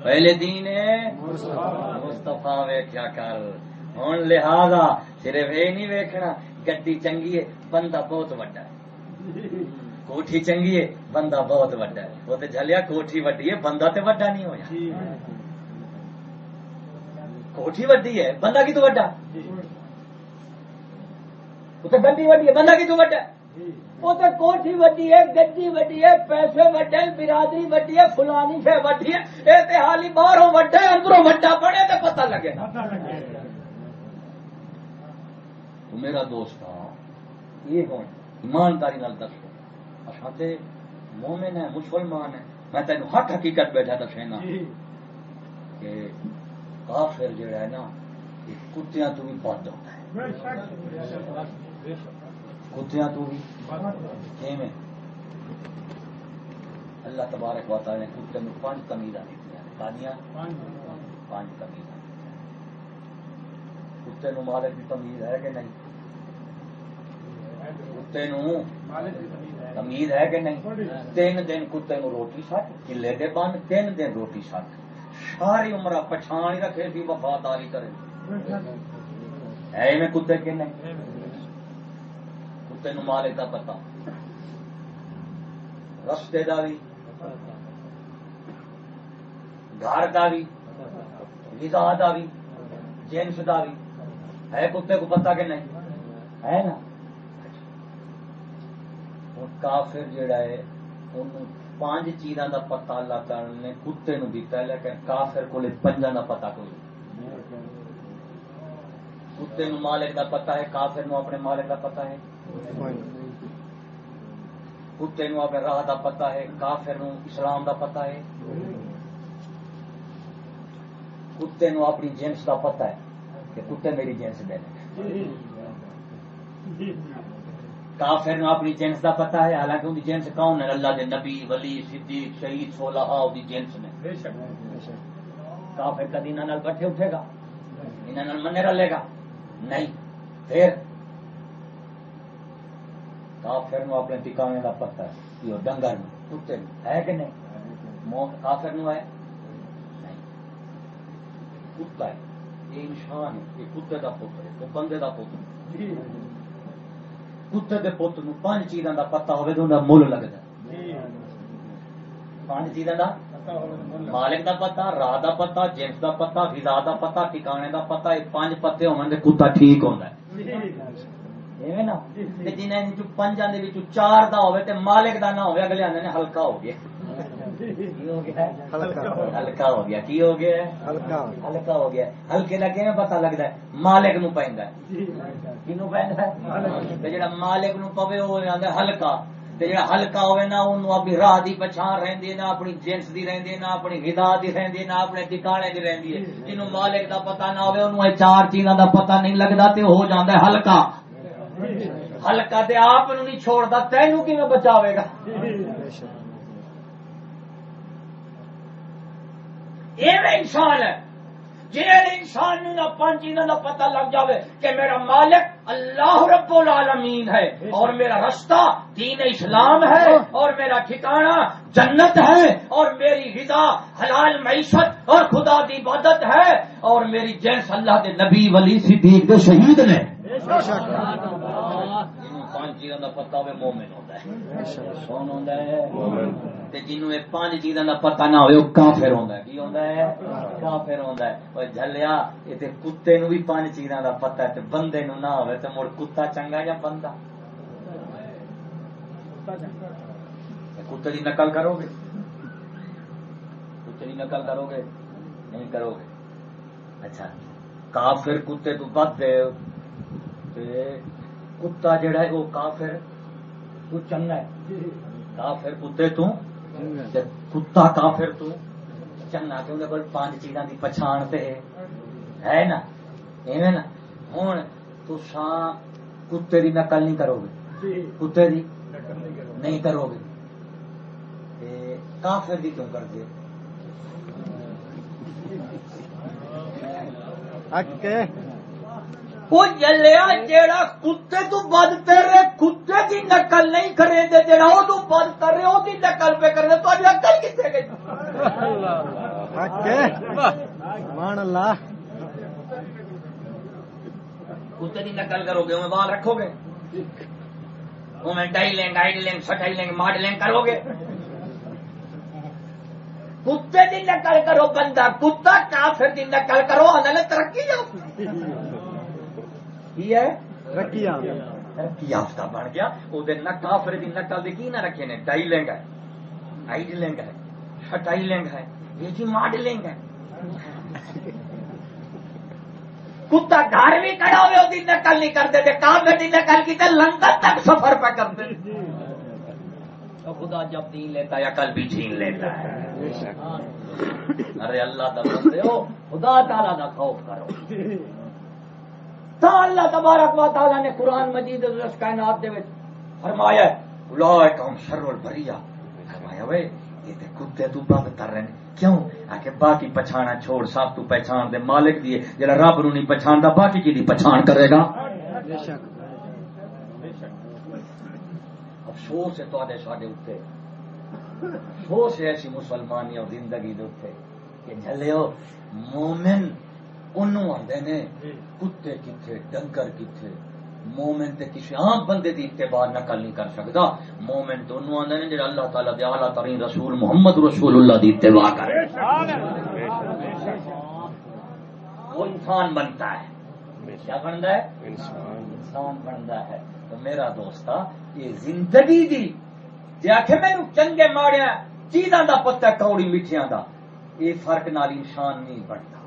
پہلے دین مستفا ویخیا کر۔ ہوں لہذا صرف یہ نہیں ویکھنا گڈی چنگی ہے بندہ بہت وڈا ہے۔ کوٹھی چنگی ہے بندہ بہت وڈا ہے۔ وہ تو جلیا کوٹھی وڈی ہے بندہ تے وڈا نہیں ہویا۔ کوٹھی وڈی ہے بندہ کی تو وڈا؟ وہ تو گڈی وڈی ہے بندہ کی تو وڈا وہ تو کوٹھی وڈی ہے گڈی وڈی ہے پیسے وڈے برادری وڈی ہے فلانی شہ وڈی ہے۔ یہ حالی باہروں وڈا ہے اندروں وڈا پڑے تو پتہ لگے گا۔ میرا دوست یہ کون ایمانداری نال دسو اچھا تے مومن ہے مسلمان ہے۔ میں تین حق حقیقت بیٹھا دسینا۔ کہ کافر جڑا ہے نا یہ کتیاں تو بھی بد ہوتا ہے۔ کتیاں تو بھی اللہ تبارک و تعالی نے کتے میں پانچ کمیزاں دیتی ہیں۔ پانچ۔ کمیزاں کتے نو مالک کی تمیز ہے کہ نہیں؟ کتے نو تمیز ہے۔ کہ نہیں؟ تین دن کتے نو روٹی سٹ کلے دے بن تین دن روٹی سٹ ساری عمر پچھان ہی رکھے بھی وفاداری کرے۔ ہے میں کتے کے نہیں؟ کتے نو مالک کا پتا رستے دا بھی گھر کا بھی غذا دا بھی جنس دا بھی ہے کتے کو پتا کہ نہیں؟ ہے نا؟ کافر جڑا ہے، انہوں پانچ چیزاں دا پتا اللہ تعالی نے کتے نو دیتا ہے، لیکن کافر کو پنجاں دا پتا کوئی کتے نو مالک دا پتا ہے، کافر نو اپنے مالک دا پتا ہے۔ کتے نو اپنے راہ دا پتا ہے، کافر نو اسلام دا پتا ہے۔ کتے نو اپنی جنس دا پتا ہے کہ کتے میری جنس دے۔ کافر نو اپنی جنس دا پتا ہے حالانکہ ان کی جنس کون ہے؟ اللہ دے نبی ولی صدیق شہید سولہ دی جنس نے کافر کدی انہاں نال کٹھے اٹھے گا؟ انہاں نال منے رلے گا؟ نہیں۔ پھر کافر نو اپنے ٹکانے کا پتا ہے یہ ڈنگر نو۔ کتے نو۔ ہے کہ نہیں؟ موت کافر نو ہے؟ نہیں۔ کتا ہے۔ یہ انسان ہے یہ کتے کا پتر ہے تو بندے کا پتر ہے۔ کتے کے پتر نو پانچ چیزاں دا پتا ہوئے تو انہیں مل لگتا ہے پانچ چیزاں دا مالک دا پتا راہ دا پتا جنس دا پتا غذا دا پتا ٹکانے دا پتا یہ پانچ پتے ہونے دے کتا ٹھیک ہوندا ہے ایویں نا تے جنہاں وچ پنجاں دے وچ چار دا ہوے تے مالک دا نہ ہوے اگلے آندے نے ہلکا ہو گیا ہلکا ہو گیا۔ کی ہو گیا؟ ہلکا ہلکا ہو گیا۔ ہلکے کیویں پتہ لگدا ہے؟ مالک نو ہے۔ ہے؟ جڑا مالک نو پوے آندا ہلکا۔ جڑا ہلکا ہوے نا اونوں اپنی راہ دی پہچان رہندی نہ اپنی جنس دی رہندی ہے نہ اپنی غذا دی رہندی ہے نہ اپنے ٹھکانے دی رہندی ہے۔ جنوں مالک دا پتہ نہ اے چار چیزاں دا پتہ نہیں لگدا تے ہو جاندا ہے ہلکا۔ ہلکا تے آپ نہیں چھوڑدا تینوں کیویں بچاوے گا؟ ایویں انسان ہے۔ جہاں انسان نو پانچ چیزوں کا پتہ لگ جاوے کہ میرا مالک اللہ رب العالمین ہے اور میرا رستہ دین اسلام ہے اور میرا ٹھکانہ جنت ہے اور میری غذا حلال معیشت اور خدا دی عبادت ہے اور میری جنس اللہ کے نبی ولی صدیق دے شہید نے۔ چیزوں کا پتہ ہوئے مومن ہوتا ہے۔ کون ہوتا ہے۔ جنوں یہ پانچ چیزوں کا پتہ نہ ہوئے وہ کافر ہوتا ہے۔ کی ہوتا ہے؟ کافر ہوتا ہے۔ اور جھلیا یہ تے کتے نو بھی پانچ چیزوں کا پتہ ہے بندے نو نہ ہوئے تے مڑ کتا چنگا یا بندہ؟ کتے کی نقل کرو گے کتے کی نقل کرو گے نہیں کرو گے اچھا کافر کتے تو بد کتا جڑا ہے وہ کافر تو چنگا ہے۔ کافر کتے تو؟ کتا کافر تو؟ چنگا کیونکہ کول پانچ چیزاں دی پہچان تے ہے۔ ہے نا؟ ایویں نا؟ ہن تساں کتے دی نقل نہیں کرو گے۔ کتے دی نہیں کرو گے۔ تے کافر دی کیوں کر دے حق وہ جلیا جیڑا کتے تو بد تیرے کتے کی نقل نہیں کرے دے جیڑا وہ تو بد کر رہے وہ نقل پہ کر رہے؟ تو اج عقل کتے گئی؟ اللہ۔ کتے کی نقل کرو گے میں بال رکھو گے۔ میں ڈائی لیں گائڈ لیں سٹائی لیں ماڈ لیں کرو گے۔ کتے کی نقل کرو بندہ کتا کافر کی نقل کرو انہوں ترقی جاؤ۔ کی ہے؟ رکیا۔ ترقی یافتہ بن گیا۔ وہ نہ کافر کی نقل دی کی نہ رکھے نے؟ ڈائی لیں گے آئیڈ لیں گے سٹائی لیں گے یہ جی ماڈ لیں گے کتا گھر بھی کھڑا ہوئے وہ نقل نہیں کرتے تھے کافر کی نقل کی تے لندن تک سفر پہ کرتے۔ تو خدا جب دین لیتا ہے عقل بھی چھین لیتا ہے۔ ارے اللہ بندے ہو خدا تعالیٰ کا خوف کرو۔ تا اللہ تبارک و تعالیٰ نے قرآن مجید رس کائنات دے وچ فرمایا ہے اولئک ہم شر البریہ فرمایا، وے، یہ تے کتے تو بد کر رہے ہیں کیوں؟ آکے باقی پچھانا چھوڑ صاحب تو پہچان دے مالک دیے جڑا رب نو نہیں پہچاندا باقی کی دی پہچان کرے گا؟ بے شک افسوس ہے تے ساڈے اتنے افسوس ہے ایسی مسلمانی اور زندگی دے اتنے کہ جھلیو مومن انہوں آدھے نے کتے کتھے ڈنگر کتھے مومن تے کسی عام بندے دی اتباع نقل نہیں کر سکتا مومن تو انہوں آدھے نے جڑا اللہ تعالیٰ دے اعلیٰ ترین رسول محمد رسول اللہ دی اتباع کرے۔ وہ انسان بنتا ہے؟ کیا بنتا ہے؟ انسان۔ بنتا ہے۔ تو میرا دوست یہ زندگی دی جی آخ مینو چنگے ماڑیا چیزاں دا پتا کوڑی میٹھیاں دا یہ فرق نال انسان نہیں بنتا۔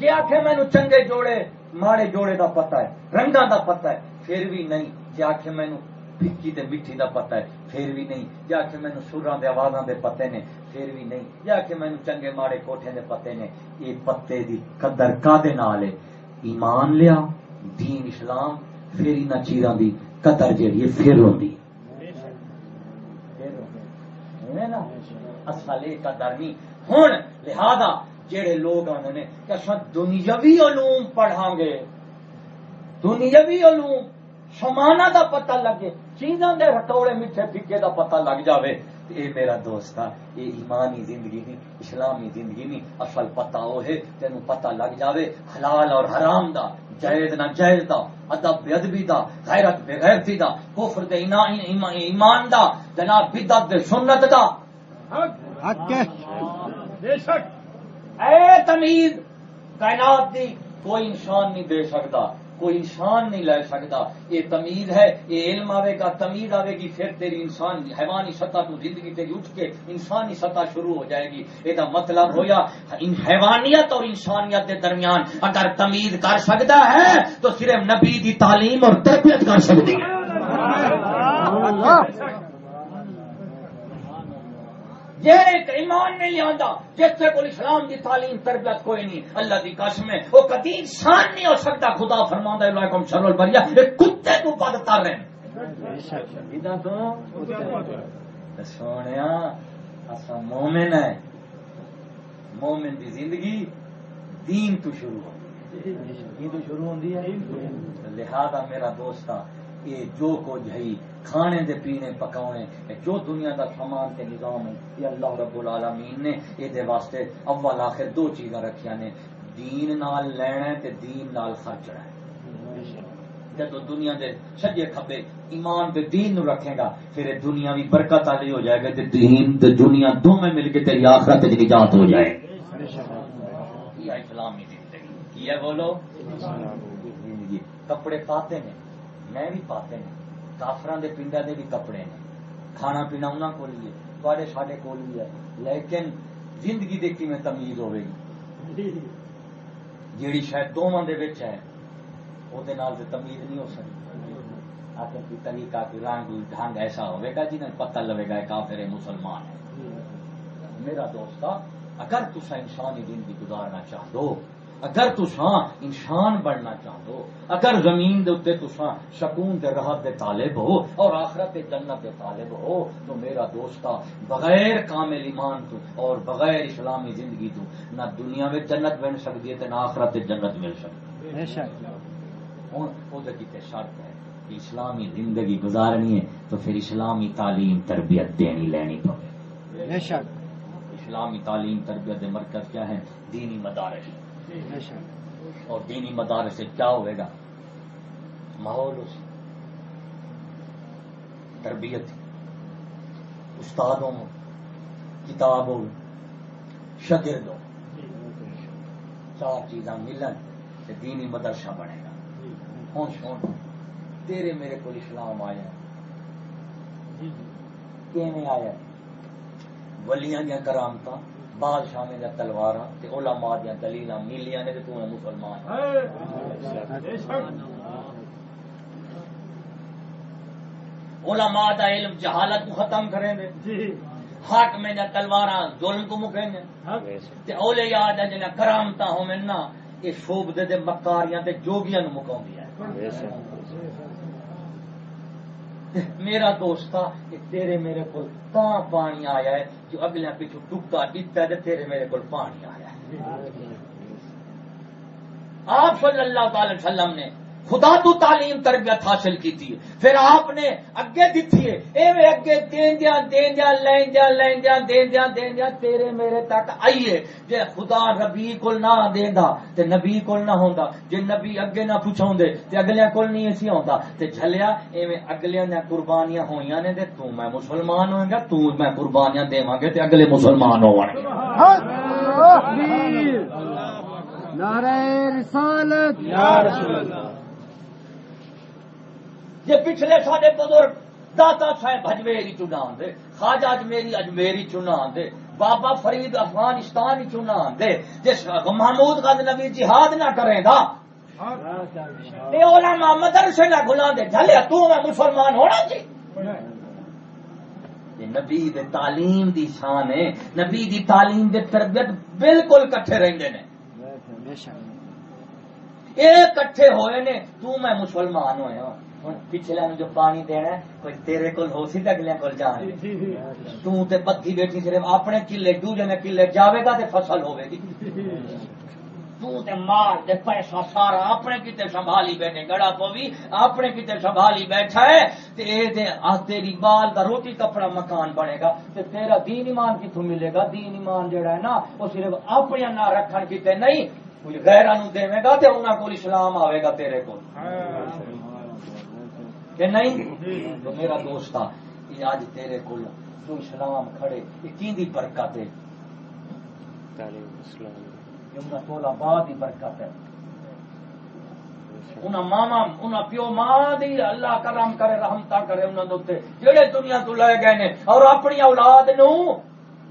جی آخ مینو چنگے جوڑے، ماڑے جوڑے دا پتا ہے، رنگاں دا پتا ہے، پھر بھی نہیں۔ جی آخ مینو پھکی تے میٹھی دا پتا ہے، پھر بھی نہیں۔ جی آخ مینو سراں دے آوازاں دے پتے نے، پھر بھی نہیں۔ جی آخ مینو چنگے ماڑے کوٹھے دے پتے نے یہ پتے دی قدر کا دے نال ہے؟ ایمان لیا، دین اسلام، پھر انہاں چیزاں دی قدر جیڑی ہے، پھر ہوندی اصل یہ قدر نہیں۔ ہوں لہذا جڑے لوگ آنے نے کہ اصا دنیاوی علوم پڑھاں گے۔ دنیاوی علوم سمانا دا پتہ لگے چیزاں دے رٹوڑے میٹھے پھکے دا پتہ لگ جاوے۔ اے میرا دوست یہ ایمانی زندگی نہیں اسلامی زندگی نہیں اصل پتہ وہ ہے تین پتہ لگ جاوے۔ حلال اور حرام دا جائز نہ جائز دا ادب بے ادبی دا غیرت بے غیرتی دا کفر دے ایمان دا جناب بدعت دے سنت دا۔ حق بے شک۔ اے تمیز! کائنات دی کوئی انسان نہیں دے سکتا، کوئی انسان نہیں لے سکتا۔ یہ تمیز ہے یہ علم آئے گا، تمیز آئے گی، پھر تیری انسان، حیوانی سطح تو زندگی تیری اٹھ کے انسانی سطح شروع ہو جائے گی۔ یہ مطلب ہویا حیوانیت اور انسانیت کے درمیان اگر تمیز کر سکتا ہے، تو صرف نبی دی تعلیم اور تربیت کر سکتی ہے۔ ایک ایمان نہیں لیا جس سے کوئی اسلام کی تعلیم تربیت کوئی نہیں اللہ کی قسم ہے وہ کدی انسان نہیں ہو سکتا خدا فرما شرول بریا کتے تو رہے سونے اصا مومن ہے مومن کی زندگی دین تو شروع ہو تو شروع ہوتی ہے۔ لہذا میرا دوست یہ جو کچھ ہے کھانے دے پینے پکاؤنے جو دنیا دا سامان تے نظام ہے یہ اللہ رب العالمین نے یہ دے واسطے اول آخر دو چیزاں رکھیا نے دین نال لینا ہے تے دین نال خرچنا ہے۔ جب دنیا دے سجے کھبے ایمان تے دین نو رکھے گا پھر یہ دنیا بھی برکت والی ہو جائے گا تے دین تے دنیا دونوں مل کے تیری آخرت نجات ہو جائے۔ کیا اسلامی زندگی کیا بولو؟ کپڑے پاتے ہیں۔ میں بھی پاتے ہیں۔ کافران دے پنڈا دے بھی کپڑے نے کھانا پینا انہوں کو لیے بڑے ساڈے کو ہے۔ لیکن زندگی دیکھی میں تمیز ہوے گی؟ جیڑی شاید دونوں دے وچ ہے وہ تمیز نہیں ہو سکتی آخر کی طریقہ کی رنگ ڈھنگ ایسا ہوئے گا جنہیں پتہ لگے گا کافر مسلمان ہے۔ میرا دوست اگر تسا انسانی زندگی گزارنا چاہ دو اگر تساں انسان بننا چاہو اگر زمین دے اتنے تساں سکون دے راحت دے طالب ہو اور آخرت دے جنت دے طالب ہو تو میرا دوستا بغیر کامل ایمان تو اور بغیر اسلامی زندگی تو نہ دنیا میں جنت مل سکتی ہے تے نہ آخرت دے جنت مل سکتی ہوں وہ شرط ہے کہ اسلامی زندگی گزارنی ہے تو پھر اسلامی تعلیم تربیت دینی لینی پڑے۔ اسلامی تعلیم تربیت مرکز کیا ہے دینی مدارس۔ اور دینی مدارس سے کیا ہوئے گا؟ ماحول اس تربیت۔ استادوں، کتابوں شگردوں چار چیزاں ملن تو دینی مدرسہ بنے گا۔ ہوں، سن۔ تیرے میرے کو اسلام آیا۔ کیویں آیا؟ ولیاں دیا کرامت بادشاہ دیا تلوار علماء دیا دلیل ملیاں نے تو مسلمان علماء دا علم جہالت کو ختم کریں دے۔ حق میں جا تلوار ظلم کو مکیں تے کرامتا ہوں میں نا یہ شوب دے دے مکاریاں تے جوگیاں نو مکاؤں دیا میرا دوستا یہ تیرے میرے کو تاں پانی آیا ہے جو اگلے پیچھو ڈٹا ہے تیرے میرے کو پانی آیا آپ صلی اللہ تعالی وسلم نے خدا تو تعلیم تربیت حاصل کی تھی۔ پھر آپ نے اگے دیتی ہے ایویں اگے دین دیا دین دیا لین دیا لین دیا دین دیا دین دیا تیرے میرے تک آئیے۔ جے خدا ربی کول نہ دیندا تے نبی کول نہ ہوندا۔ جے نبی اگے نہ پوچھاوندے تے اگلیاں کول نہیں اسی ہوندا۔ تے جھلیا ایویں اگلیاں نے قربانیاں ہویاں نے تے تو میں مسلمان ہوئیں گا تو میں قربانیاں دیواں گے تے اگلے مسلمان ہون گے نعرہ رسالت۔ یہ پچھلے سارے بزرگ داتا صاحب اجمیری چنان دے خواجہ اجمیری اجمیری چنان دے بابا فرید افغانستان چنان دے جس محمود غز نبی جہاد نہ کرے گا یہ علماء مدرسے نہ گلا دے جھلے تو میں مسلمان ہونا یہ نبی دے تعلیم دی شان ہے نبی دی تعلیم دے تربیت بالکل کٹھے رہندے نے۔ یہ کٹھے ہوئے نے تو میں مسلمان ہوئے ہوں پچھلے جو پانی دینا کوئی تیرے کول ہو سی اگلے کول جان تو تے پتھی بیٹھی صرف اپنے کلے دوجے نے کلے جاوے گا تے فصل ہوے گی تو تے مال تے پیسہ سارا اپنے کتے سنبھالی بیٹھے گڑا پوی اپنے کتے سنبھالی بیٹھا ہے تے اے تے تیری بال دا روٹی کپڑا مکان بنے گا تے تیرا دین ایمان کتھوں ملے گا دین ایمان جڑا ہے نا وہ صرف اپنے نہ رکھن کتے نہیں کوئی غیراں نو دیوے گا تے انہاں کول اسلام آوے گا تیرے کول کہ نہیں؟ تو میرا دوست یہ آج تیرے کول جو اسلام کھڑے یہ کی برکت ہے؟ یہ انہاں تولا بعد ہی برکت ہے۔ انہاں ماما انہاں پیو ماں دی اللہ کرم کرے رحمتا کرے انہاں دے اوتے جڑے دنیا تو لے گئے نے اور اپنی اولاد نو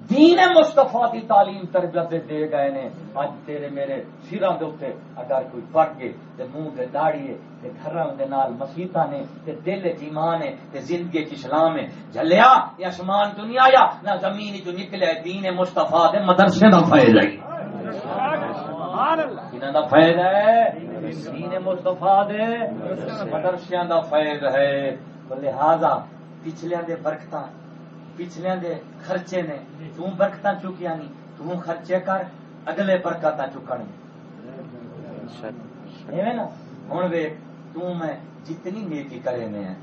دین مصطفیٰ دی تعلیم تربیت دے گئے نے۔ اج تیرے میرے سراں دے اوتے اگر کوئی پڑ گئے تے منہ تے داڑھی ہے تے گھراں دے نال مسیتاں نے تے دل وچ ایمان ہے تے زندگی وچ اسلام ہے۔ جھلیا یہ آسمان تو نہیں آیا نہ زمین تو نکلیا دین مصطفیٰ دے مدرسے دا فیض ہے۔ انہاں دا فیض ہے؟ دین مصطفیٰ دے مدرسیاں دا فیض ہے۔ لہذا پچھلیاں دے برکتاں پچھلیاں دے خرچے نے تو برکتاں چکیاں نہیں تو خرچے کر اگلے برکتاں چکن ایویں نا؟ ہن ویکھ تو میں جتنی نیکی کرے میں ہیں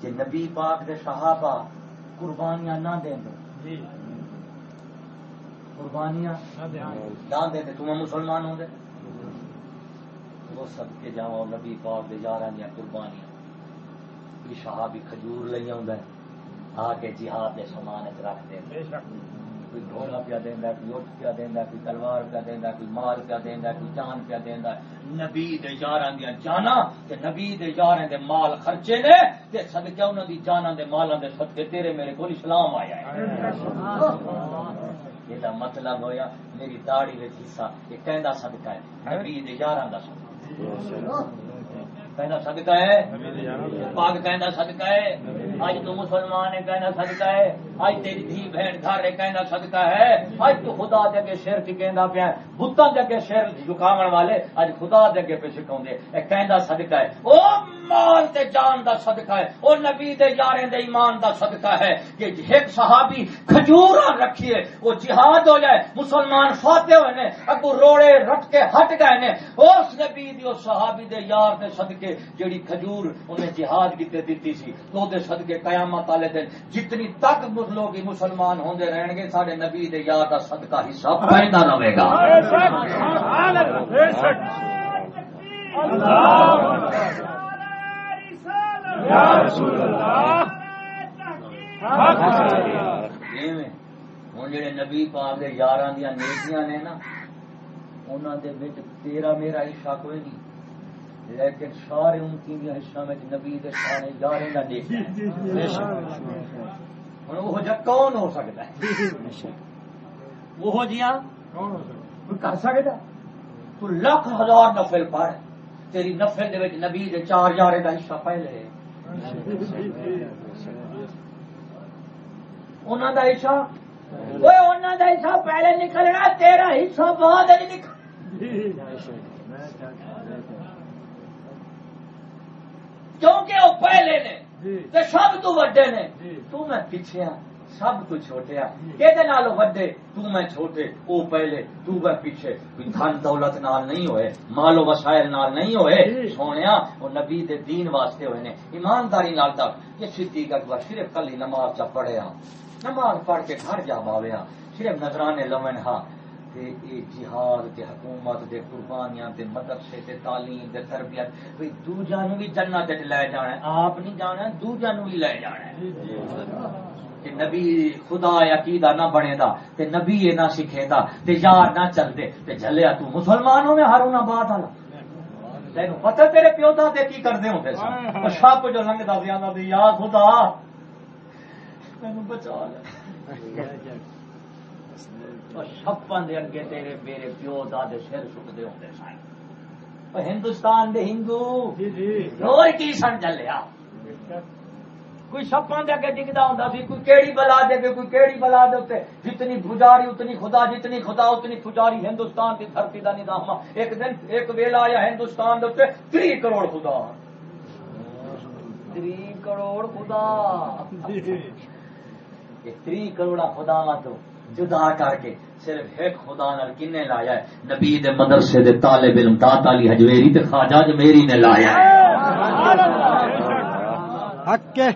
کہ نبی پاک دے صحابہ قربانیاں نہ دیں دے۔ قربانیاں نہ دیں دے تو میں مسلمان ہوں دے۔ وہ سب کے جاؤ نبی پاک دے یاراں دیاں قربانیاں۔ یہ صحابی کھجور لئی آوندا ہے آ کے جہاد دے سامان رکھ دے کوئی گھوڑا پیا دیندا کوئی اٹھ پیا دیندا کوئی تلوار پیا دیندا کوئی مال پیا دیندا کوئی جان پیا دیندا نبی دے یاراں دیاں جاناں تے نبی دے یاراں دے مال خرچے نے تے صدقے انہاں دی جاناں دے مالاں دے صدقے تیرے میرے کول اسلام آیا ہے۔ یہ دا مطلب ہویا میری داڑھی وچ حصہ یہ کہندا صدقہ ہے نبی دے یاراں دا صدقہ۔ کہنا صدقہ ہے۔ پاک کہنا صدقہ ہے۔ آج تو مسلمان ہے کہنا صدقہ ہے۔ آج تیری دھی بہن گھر ہے کہنا صدقہ ہے۔ آج تو خدا کے شیر کی کہنا پیا دے کے شیر جھکاون والے آج خدا کے پہ اے کہندا صدقہ ہے۔ او مال تے جان دا صدقہ ہے۔ او نبی دے یاریں دے ایمان دا صدقہ ہے۔ کہ ایک صحابی کھجوراں رکھیے وہ جہاد ہو جائے مسلمان فاتح ہوئے نے اگو روڑے رٹ کے ہٹ گئے نے۔ اس نبی دی اس صحابی دے یار دے صدقے جیڑی کھجور انہیں جہاد کیتے دیتی سی، تو دے صدقے قیامت والے دن جتنی تک لوگ مسلمان ہوندے رہن گے سارے نبی دے یار دا صدقہ حصہ پیندا رہے گا۔ ہوں جڑے نبی پاک دے یاراں دیا نیکیاں نے نا، انہاں دے وچ تیرا میرا حصہ کوئی نہیں لیکن سارے امتی دیا حصہ میں نبی دے سارے نیکیاں ہن وہ جا کون ہو سکتا ہے وہ کوئی کر سکتا تو لاکھ ہزار نفل پڑھ تیری نفل دے وچ نبی دے چار یارے دا حصہ پہلے انہوں دا حصہ وہ انہوں دا حصہ پہلے نکلنا تیرا حصہ بعد نکل کیونکہ وہ پہلے نے تے سب تو وڈے نے۔ تو میں پیچھے ہاں سب تو چھوٹے آ کہ نالو وڈے؟ تو میں چھوٹے او پہلے تو میں پیچھے۔ کوئی دھن دولت نال نہیں ہوئے مالو وسائل نال نہیں ہوئے۔ سونیا وہ نبی دے دین واسطے ہوئے نے۔ ایمانداری نال تک یہ صدیق اکبر صرف کلی نماز چا پڑھیا نماز پڑھ کے گھر جا باویا صرف نظرانے لمن ہاں۔ تے اے جہاد تے حکومت دے قربانیاں تے مدرسے تے تعلیم تے تربیت۔ بھئی دو جانو بھی جنت تے لے جانا ہے۔ آپ نہیں جانا دو جانو بھی لے جانا ہے۔ کہ نبی خدا عقیدہ نہ بنے دا، تے نبی یہ نہ سکھے دا، تے یار نہ چل دے۔ تے جھلیا تو مسلمانوں میں ہارون آباد والا تینوں پتہ تیرے پیو دا تے کی کردے ہوندے سن؟ او شاپ جو لنگدا سی آندا سی یا خدا۔ مینوں بچا لے۔ چھپن دے اگے تیرے میرے پیو دادے سر سکتے ہوتے سن ہندوستان دے ہندو اور کی سن چلیا کوئی چھپن دے اگے ہوندا سی کوئی کیڑی بلا دے کے کوئی کیڑی بلا دے تے جتنی پجاری اتنی خدا جتنی خدا اتنی پجاری ہندوستان دی دھرتی دا نظام ایک دن ایک ویلا آیا ہندوستان دے 30 کروڑ خدا۔ 30 کروڑ خدا۔ یہ 30 کروڑا خدا تو جدا کر کے صرف ایک خدا نال کنے لایا ہے؟ نبی دے مدرسے دے طالب علم داتا علی حجویری تے خواجہ جمیری نے لایا ہے۔ حق کے۔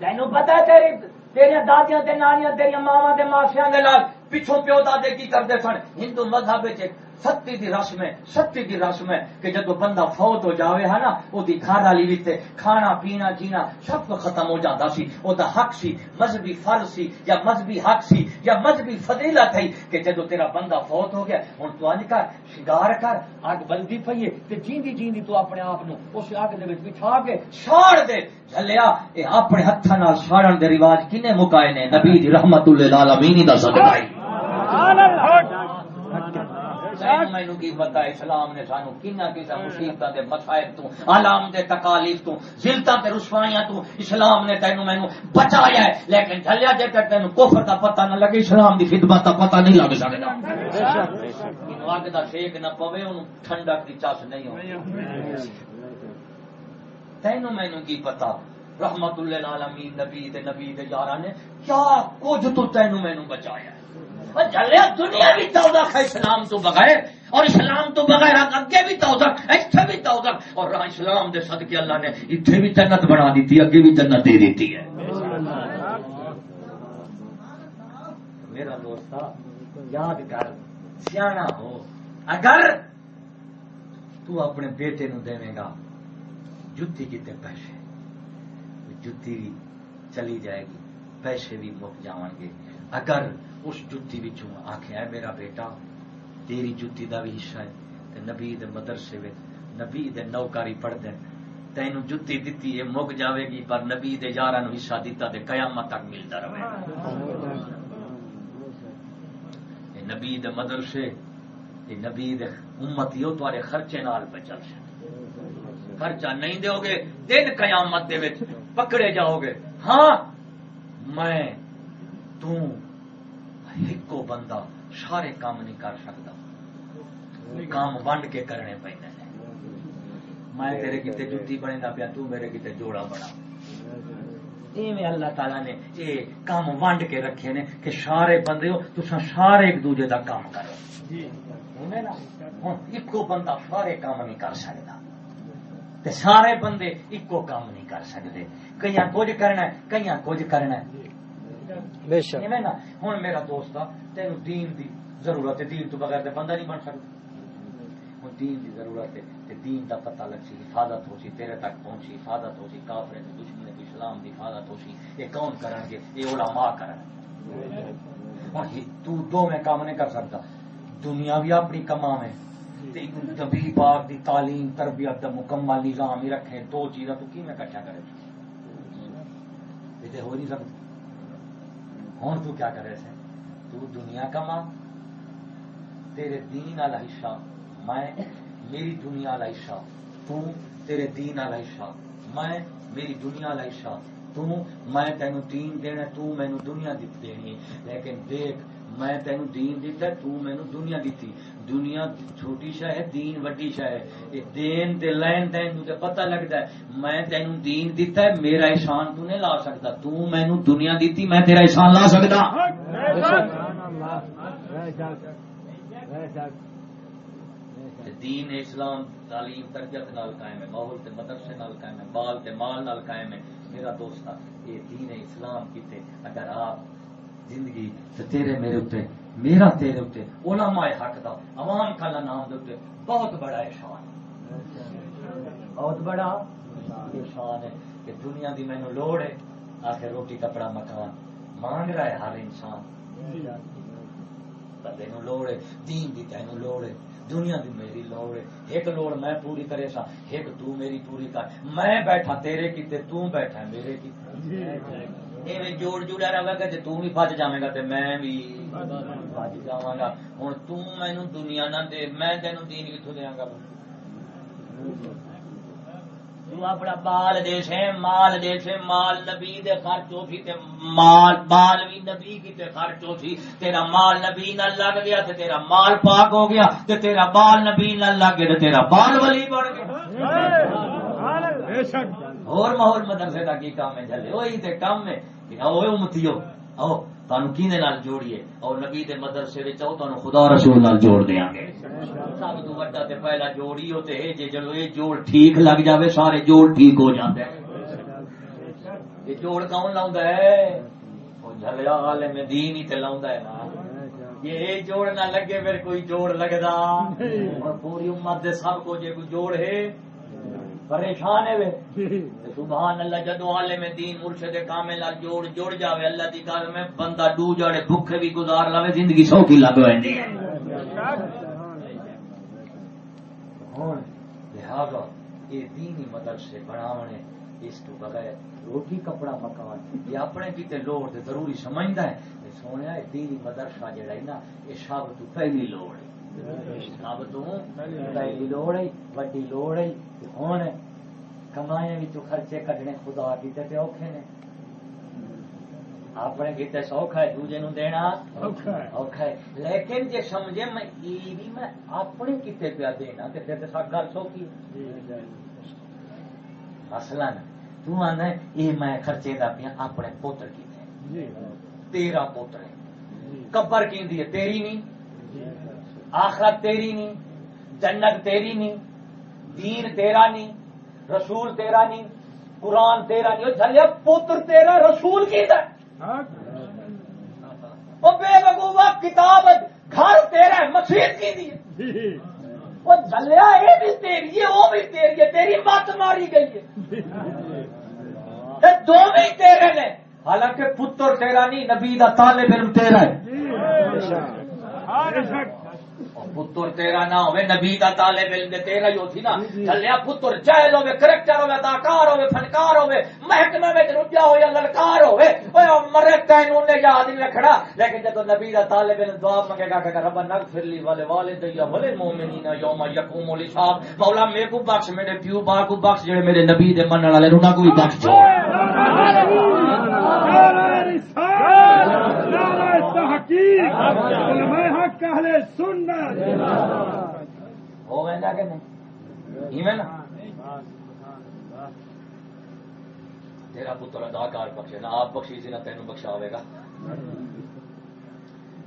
تینوں پتا تیری تیریا دادیاں تے نانیاں تیریا ماواں تے ماسیاں دے نال پچھوں پیو دادے کی کرتے سن؟ ہندو مذہب وچ ستی دی رسم ہے، ستی دی رسم ہے کہ جدو بندہ فوت ہو جاوے ہے نا وہ گھر والی وچ کھانا، پینا، جینا سب ختم ہو جاتا سی۔ وہ دا حق سی، مذہبی فرض سی یا مذہبی حق سی یا مذہبی فضیلت ہے کہ جدو تیرا بندہ فوت ہو گیا، ہن تو اج کر شنگار کر، اگ بلدی پئی ہے تے جیندی جیندی تو اپنے آپ اس اگ دے وچ بٹھا کے ساڑ دے۔ جھلیا، اے اپنے ہتھاں نال ساڑن دے رواج کنے مکائے نے نبی دی رحمت للعالمین دا صدقہ۔ مینو کی پتا اسلام نے سانو کنا کسا مصیبت دے مسائب تو علام دے تکالیف تو تے رسوائیاں تو اسلام نے تینو مینو بچایا ہے۔ لیکن جھلیا تینو کفر دا پتہ نہ لگے اسلام دی خدمت دا پتہ نہیں لگ سکدا۔ اگ دا سیک نہ پوے اونوں ٹھنڈک دی نہیں ہو تینو مینو کی پتا رحمت اللہ العالمین نبی نبی دے یاراں نے کیا کچھ تو تینو مینو بچایا ہے۔ جلیا دنیا بھی توزخ ہے، اسلام تو بغیر، اور اسلام تو بغیر اگے بھی توزخ اتنے بھی توزخ اور اسلام دے صدقے اللہ نے اتنے بھی جنت بنا دیتی، اگے بھی جنت دے دیتی ہے۔ میرا دوست یاد کر سیاح ہو، اگر تو اپنے بیٹے نو دے گا، جتی کتنے پیسے؟ جتی بھی چلی جائے گی، پیسے بھی مک جان گے۔ اگر اس جتی بچوں آخیا ہے، میرا بیٹا، تیری جتی دا بھی حصہ ہے۔ تے نبی دے مدرسے وچ، نبی دے نوکاری پڑھ دے تینو جتی دتی ہے، مک جاوے گی، پر نبی دے یاراں نو حصہ دیتا تے قیامت تک ملدا رہے اے نبی دے مدرسے، اے نبی دے امتیو تواڈے خرچے نال پہ چل خرچہ نہیں دو گے دن قیامت دے وچ پکڑے جاؤ گے۔ ہاں میں، تو ایکو بندہ سارے کام نہیں کر سکتا کام ونڈ کے کرنے پہ میں تیرے کتے جتی بنے پیا تو میرے کتے جوڑا بنا ایویں اللہ تعالیٰ نے یہ کام ونڈ کے رکھے نے کہ سارے بندے ہو تسا سارے ایک دوجے دا کام کرو ہوں ایکو بندہ سارے کام نہیں کر سکتا تے سارے بندے ایکو کام نہیں کر سکتے کئی کچھ کرنا ہے کئی کچھ کرنا ہے بے شک۔ ایویں نا ہوں میرا دوست آ تین دین دی ضرورت ہے، دین تو بغیر تے بندہ نہیں بن سکتا۔ ہوں دین دی ضرورت ہے تے دین دا پتہ لگ سی حفاظت ہو سی تیرے تک پہنچی، حفاظت ہو سی کافر دی دشمن دی اسلام دی حفاظت ہو سی یہ کون کرن گے؟ یہ علماء کرن۔ ہوں تو دو میں کام نہیں کر سکتا۔ دنیا بھی اپنی کما میں نبی پاک دی تعلیم، تربیت دا مکمل نظام ہی رکھے دو چیزاں تو کی میں کٹھا کرے یہ ہو نہیں سکتا۔ ہوں تو کیا کرے سے تو دنیا کا ماں، تیرے دین والا حصہ میں میری دنیا والا حصہ تو تیرے دین والا حصہ میں میری دنیا والا حصہ تو میں تینو دین دینا تو مینو دنیا دی دینی لیکن دیکھ میں تینو دین دیتا ہے، تو مینو دنیا دیتی۔ دنیا چھوٹی شہ ہے دین وڈی شہ ہے۔ دین تے لین دین تو تے پتہ لگتا ہے۔ میں تینو دین دیتا ہے میرا احسان تو نہیں لا سکتا۔ تو مینو دنیا دیتی میں تیرا احسان لا سکتا۔ تے دین اسلام تعلیم تربیت نال قائم ہے ماحول تے مدرسے نال قائم ہے بال تے مال نال قائم ہے۔ میرا دوست یہ دین اسلام کیتے اگر آپ زندگی تے تیرے میرے اوتے میرا تیرے اوتے علماء حق دا، عوام کلا نام دے اوتے بہت بڑا احسان بہت بڑا احسان ہے کہ دنیا دی مینوں لوڑ ہے، آخر روٹی کپڑا مکان مانگ رہا ہے ہر انسان۔ بندے نو لوڑ ہے، دین دی تینوں لوڑ ہے، دنیا دی میری لوڑ ہے۔ ایک لوڑ میں پوری کرے سا، ایک تو میری پوری کر۔ میں بیٹھا تیرے کیتے تو بیٹھا میرے کیتے ایویں جوڑ جڑا رہے گا تے تو بھی بچ جاویں گا تے میں بھی بچ جاواں گا تو مینوں دنیا نہ دے میں تینوں دین کتھوں دیاں گا تو اپنا بال دے سے مال دے سے مال نبی دے خرچ ہو سی تے مال بال بھی نبی کی تے خرچ ہو سی تیرا مال نبی نہ لگ گیا تے تیرا مال پاک ہو گیا تے تیرا بال نبی نہ لگ گیا تے تیرا بال ولی بن گیا۔ اور ماحول مدرسے کا کی کام ہے جلے وہی تے کام ہے کہ او امتیو او تانوں کینے نال جوڑیے او نبی دے مدرسے وچ او تانوں خدا رسول نال جوڑ دیاں گے سب تو بڑا تے پہلا جوڑی ہوتے ہے جے چلو یہ جوڑ ٹھیک لگ جاوے سارے جوڑ ٹھیک ہو جاندے یہ جوڑ کون لاوندا ہے او جھلیا عالم دین ہی تے لاوندا ہے نا یہ جوڑ نہ لگے پھر کوئی جوڑ لگدا اور پوری امت دے سب کو جے کوئی جوڑ ہے پریشان ہے سبحان اللہ جدو عالم دین مرشد کامل جوڑ جوڑ جاوے اللہ دی گل میں بندہ ڈو جڑے بھوکے بھی گزار لاوے زندگی سوکھی لگ ویندی ہے لہذا یہ دینی مدرسے بناونے اس تو بغیر روٹی کپڑا مکان یہ اپنے کیتے لوڑ تے ضروری سمجھدا ہے۔ سونے دینی مدرسہ جڑا ہے نا یہ سب تو پہلی لوڑ۔ ہے سب تو پہلی لوڑ ہے وڈی لوڑ ہے ہوں بھی تو خرچے کڈنے خدا کیتے تے اوکھے نے اپنے کیتے سوکھا ہے دوجے نو دینا اوکھا ہے لیکن جے سمجھے میں یہ بھی میں اپنے کیتے پیا دینا تے پھر تے سب گل سوکھی مثلا تو آنا یہ میں خرچے دا پیا اپنے پوتر کیتے تیرا پوتر ہے کبر کی ہے تیری نہیں آخرت تیری نہیں جنت تیری نہیں دین تیرا نہیں رسول تیرا نہیں قرآن تیرا نہیں جلیا پوتر تیرا رسول کی ہے وہ بے وقوفا کتاب گھر تیرا ہے مسیح کی دی۔ وہ جلیا یہ بھی تیری ہے وہ بھی تیری ہے، تیری مت ماری گئی ہے۔ دو بھی تیرے نے۔ حالانکہ پتر تیرا نہیں نبی دا طالب علم تیرا ہے۔ پتر تیرا نہ ہوئے، نبی دا طالب علم تیرا ہی ہوتی نا۔ چلیا پتر جہل ہوے کریکٹر ہوے اداکار ہوے فنکار ہوے محکمے وچ رجا ہو یا للکار ہوے اوے مرے تین انہیں یاد نہیں رکھنا۔ لیکن جب نبی دا طالب علم دعا منگے گا کہ رب نغفر لی والے والد یا ولے مومنین یوم یقوم الحساب، مولا میرے کو بخش، میرے پیو با کو بخش، جڑے میرے نبی دے منن والے انہاں کو بھی بخش چھوڑ۔ نعرہ رسالت نعرہ تحقیق، علماء حق، اہل سنت۔ ہو گئے کہ نہیں؟ ایویں تیرا پتر اداکار بخشے نہ آپ بخشی جی سی نہ تینوں بخشا ہوئے گا۔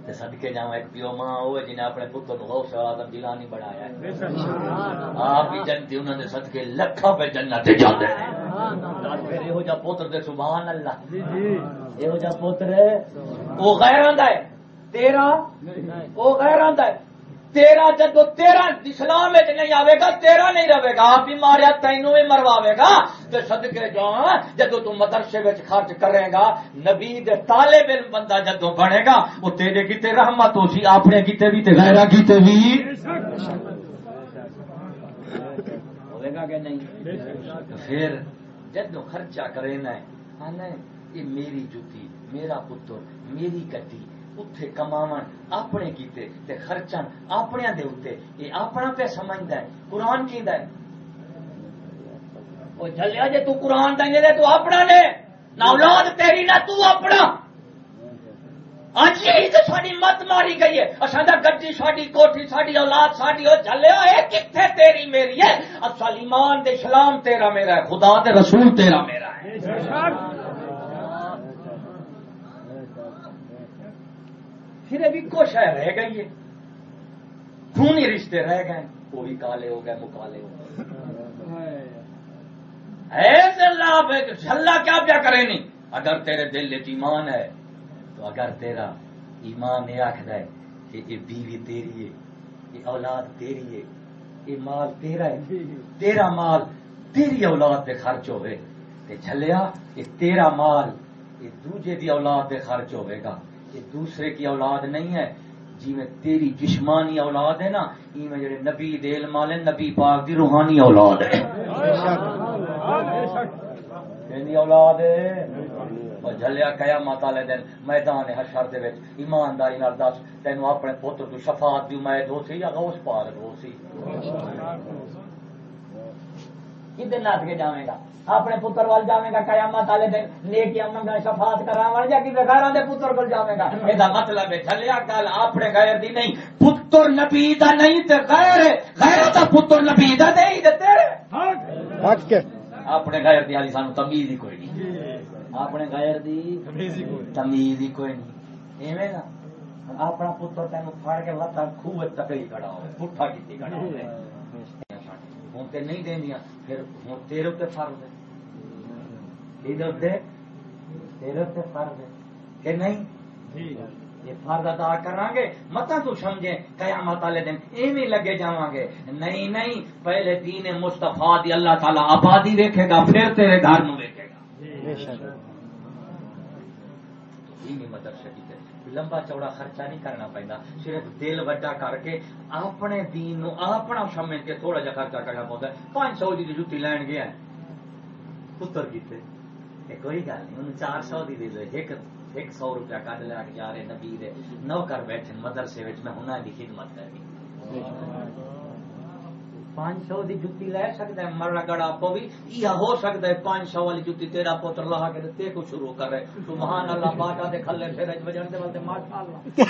تے صدقے جاواں ایک پیو ماں ہوئے جی جنہیں اپنے پتر نو غوث اعظم جیلانی بنایا آپ بھی جنتی انہوں نے صدقے لکھاں پہ جنت جاندے ہیں۔ پھر یہو جا پوتر دے سبحان اللہ۔ یہو جا پوتر وہ غیر آندا ہے۔ تیرا؟ وہ غیر آندا ہے۔ تیرا جدو تیرا اسلام وچ نہیں آوے گا تیرا نہیں رہے گا۔ آپ ہی ماریا تینوں بھی مرواوے گا۔ تو صدقے جا جدو تو مدرسے وچ خرچ کرے گا نبی دے طالب علم بندہ جدو بنے گا وہ تیرے کیتے رحمت ہو سی اپنے کیتے بھی تے غیرہ کیتے بھی ہوے گا کہ نہیں؟ پھر جدو خرچہ کرے نا ہاں یہ میری جُتی، میرا پتر، میری گڈی اتھے کماون، اپنے کیتے تے خرچن اپنے دے اتے، یہ اپنا پہ سمجھتا ہے، قرآن کیندا ہے؟ وہ جلیا جے تو قرآن دیں گے تو اپنا لے نہ اولاد تیری، نہ تو اپنا۔ اج یہی تو ساری مت ماری گئی ہے۔ اساں گڈی، ساڈی کوٹھی، ساڈی اولاد، ساڈی او جلیا اے تیری میری ہے؟ اصل ایمان دے اسلام تیرا میرا ہے، خدا دے رسول تیرا میرا ہے۔ پھر ابھی کچھ ہے، رہ گئی ہے۔ خونی رشتے رہ گئے وہ بھی کالے ہو گئے، مکالے ہو گئے۔ ایسے کیا کیا کرے نہیں اگر تیرے دل ایمان ہے اگر تیرا ایمان یہ آخر ہے کہ یہ بیوی تیری ہے یہ اولاد تیری ہے یہ مال تیرا ہے تیرا مال تیری اولاد پہ خرچ ہوئے۔ تے جھلیا یہ تیرا مال یہ دوجے دی اولاد پہ خرچ ہوئے گا۔ یہ دوسرے کی اولاد نہیں ہے۔ جی میں تیری جسمانی اولاد ہے نا ای میں جڑے نبی دے علم والے نبی پاک دی روحانی اولاد ہے۔ اولاد ہے۔ اور جھلیا قیامت والے دن میدان حشر دے وچ ایمانداری نال دس تینوں اپنے پتر تو شفاعت دی امید ہو سی یا غوث پاک ہو سی؟ کدھر نس کے جاویں گا؟ اپنے پتر وال جاویں گا قیامت والے دن نیکیاں منگا شفاعت کراون یا کسی غیراں دے پتر کول جاویں گا؟ اے دا مطلب ہے چلیا گل اپنے غیر دی نہیں پتر نبی دا نہیں تے غیر غیر دا پتر نبی دا نہیں تے تیرے۔ حق اپنے غیر دی حالی سانو تمیز ہی کوئی نہیں۔ اپنے غیر دی تمیز ہی کوئی نہیں ایویں نا اپنا پتر تینوں پھڑ کے لتا خوہ تکڑی کھڑا ہوئے پٹھا کیتی کھڑا ہوئے ہوں تے نہیں دینیا پھر ہوں تیرے تے فرض ہے ادھر تے تیرے تے فرض ہے کہ نہیں یہ فرض ادا کریں گے متا تو سمجھے قیامت والے دن ایویں لگے جاواں گے نہیں نہیں پہلے دین مصطفیٰ دی اللہ تعالی آبادی ویکھے گا پھر تیرے گھر نو ویکھے گا دینی مدرسے کی تے۔ لمبا چوڑا خرچہ نہیں کرنا پہنتا صرف دل وڈا کر کے اپنے دین نو اپنا سمجھ کے تھوڑا جا خرچہ کرنا پڑتا ہے پانچ سو کی جتی لین گیا۔ پتر کیتے کوئی گل نہیں، انہوں چار سو دی دے دے۔ ایک ایک سو روپیہ کٹ لیا کے جا رہے نبی دے۔ نوکر بیٹھے مدرسے میں ہنر دی خدمت کرنی پانچ سو دی جتی لے سکتا ہے مرنا گڑا پو بھی یہ ہو سکتا ہے پانچ سو والی جتی تیرا پوتر لا کے تے کو شروع کر رہے سبحان اللہ باٹا دے کھلے پھر اج بجن دے ولتے ماشاء اللہ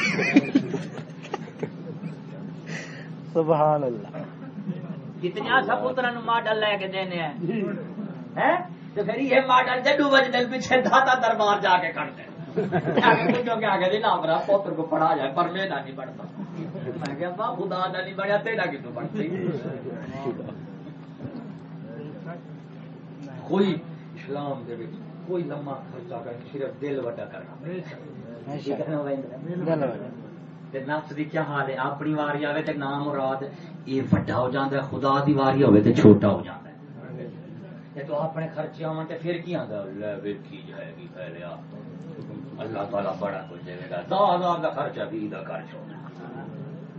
سبحان اللہ۔ کتنے سا پترا نو ماڈل لے کے دینے ہیں۔ ہیں؟ تو پھر یہ ماڈل جڈو بج دل پیچھے داتا دربار جا کے آگے نام رہا پوتر کو پڑھا جائے پر میرا نہیں پڑھتا میں کہا خدا دا نہیں بڑھیا تیرا کتوں پڑھتی کوئی اسلام دے وچ کوئی لمبا خرچہ کر صرف دل وڈا کرنا۔ تے نفس دی کیا حال ہے؟ اپنی واری آوے تے نام مراد یہ وڈا ہو جاندا ہے خدا دی واری ہوے تے چھوٹا ہو جاندا ہے۔ یہ تو اپنے خرچے آون تے پھر کی آندا؟ لے ویکھی جائے گی پہلے آ اللہ تعالیٰ بڑا کچھ دے گا۔ دس ہزار کا خرچہ بھی دا خرچ ہونا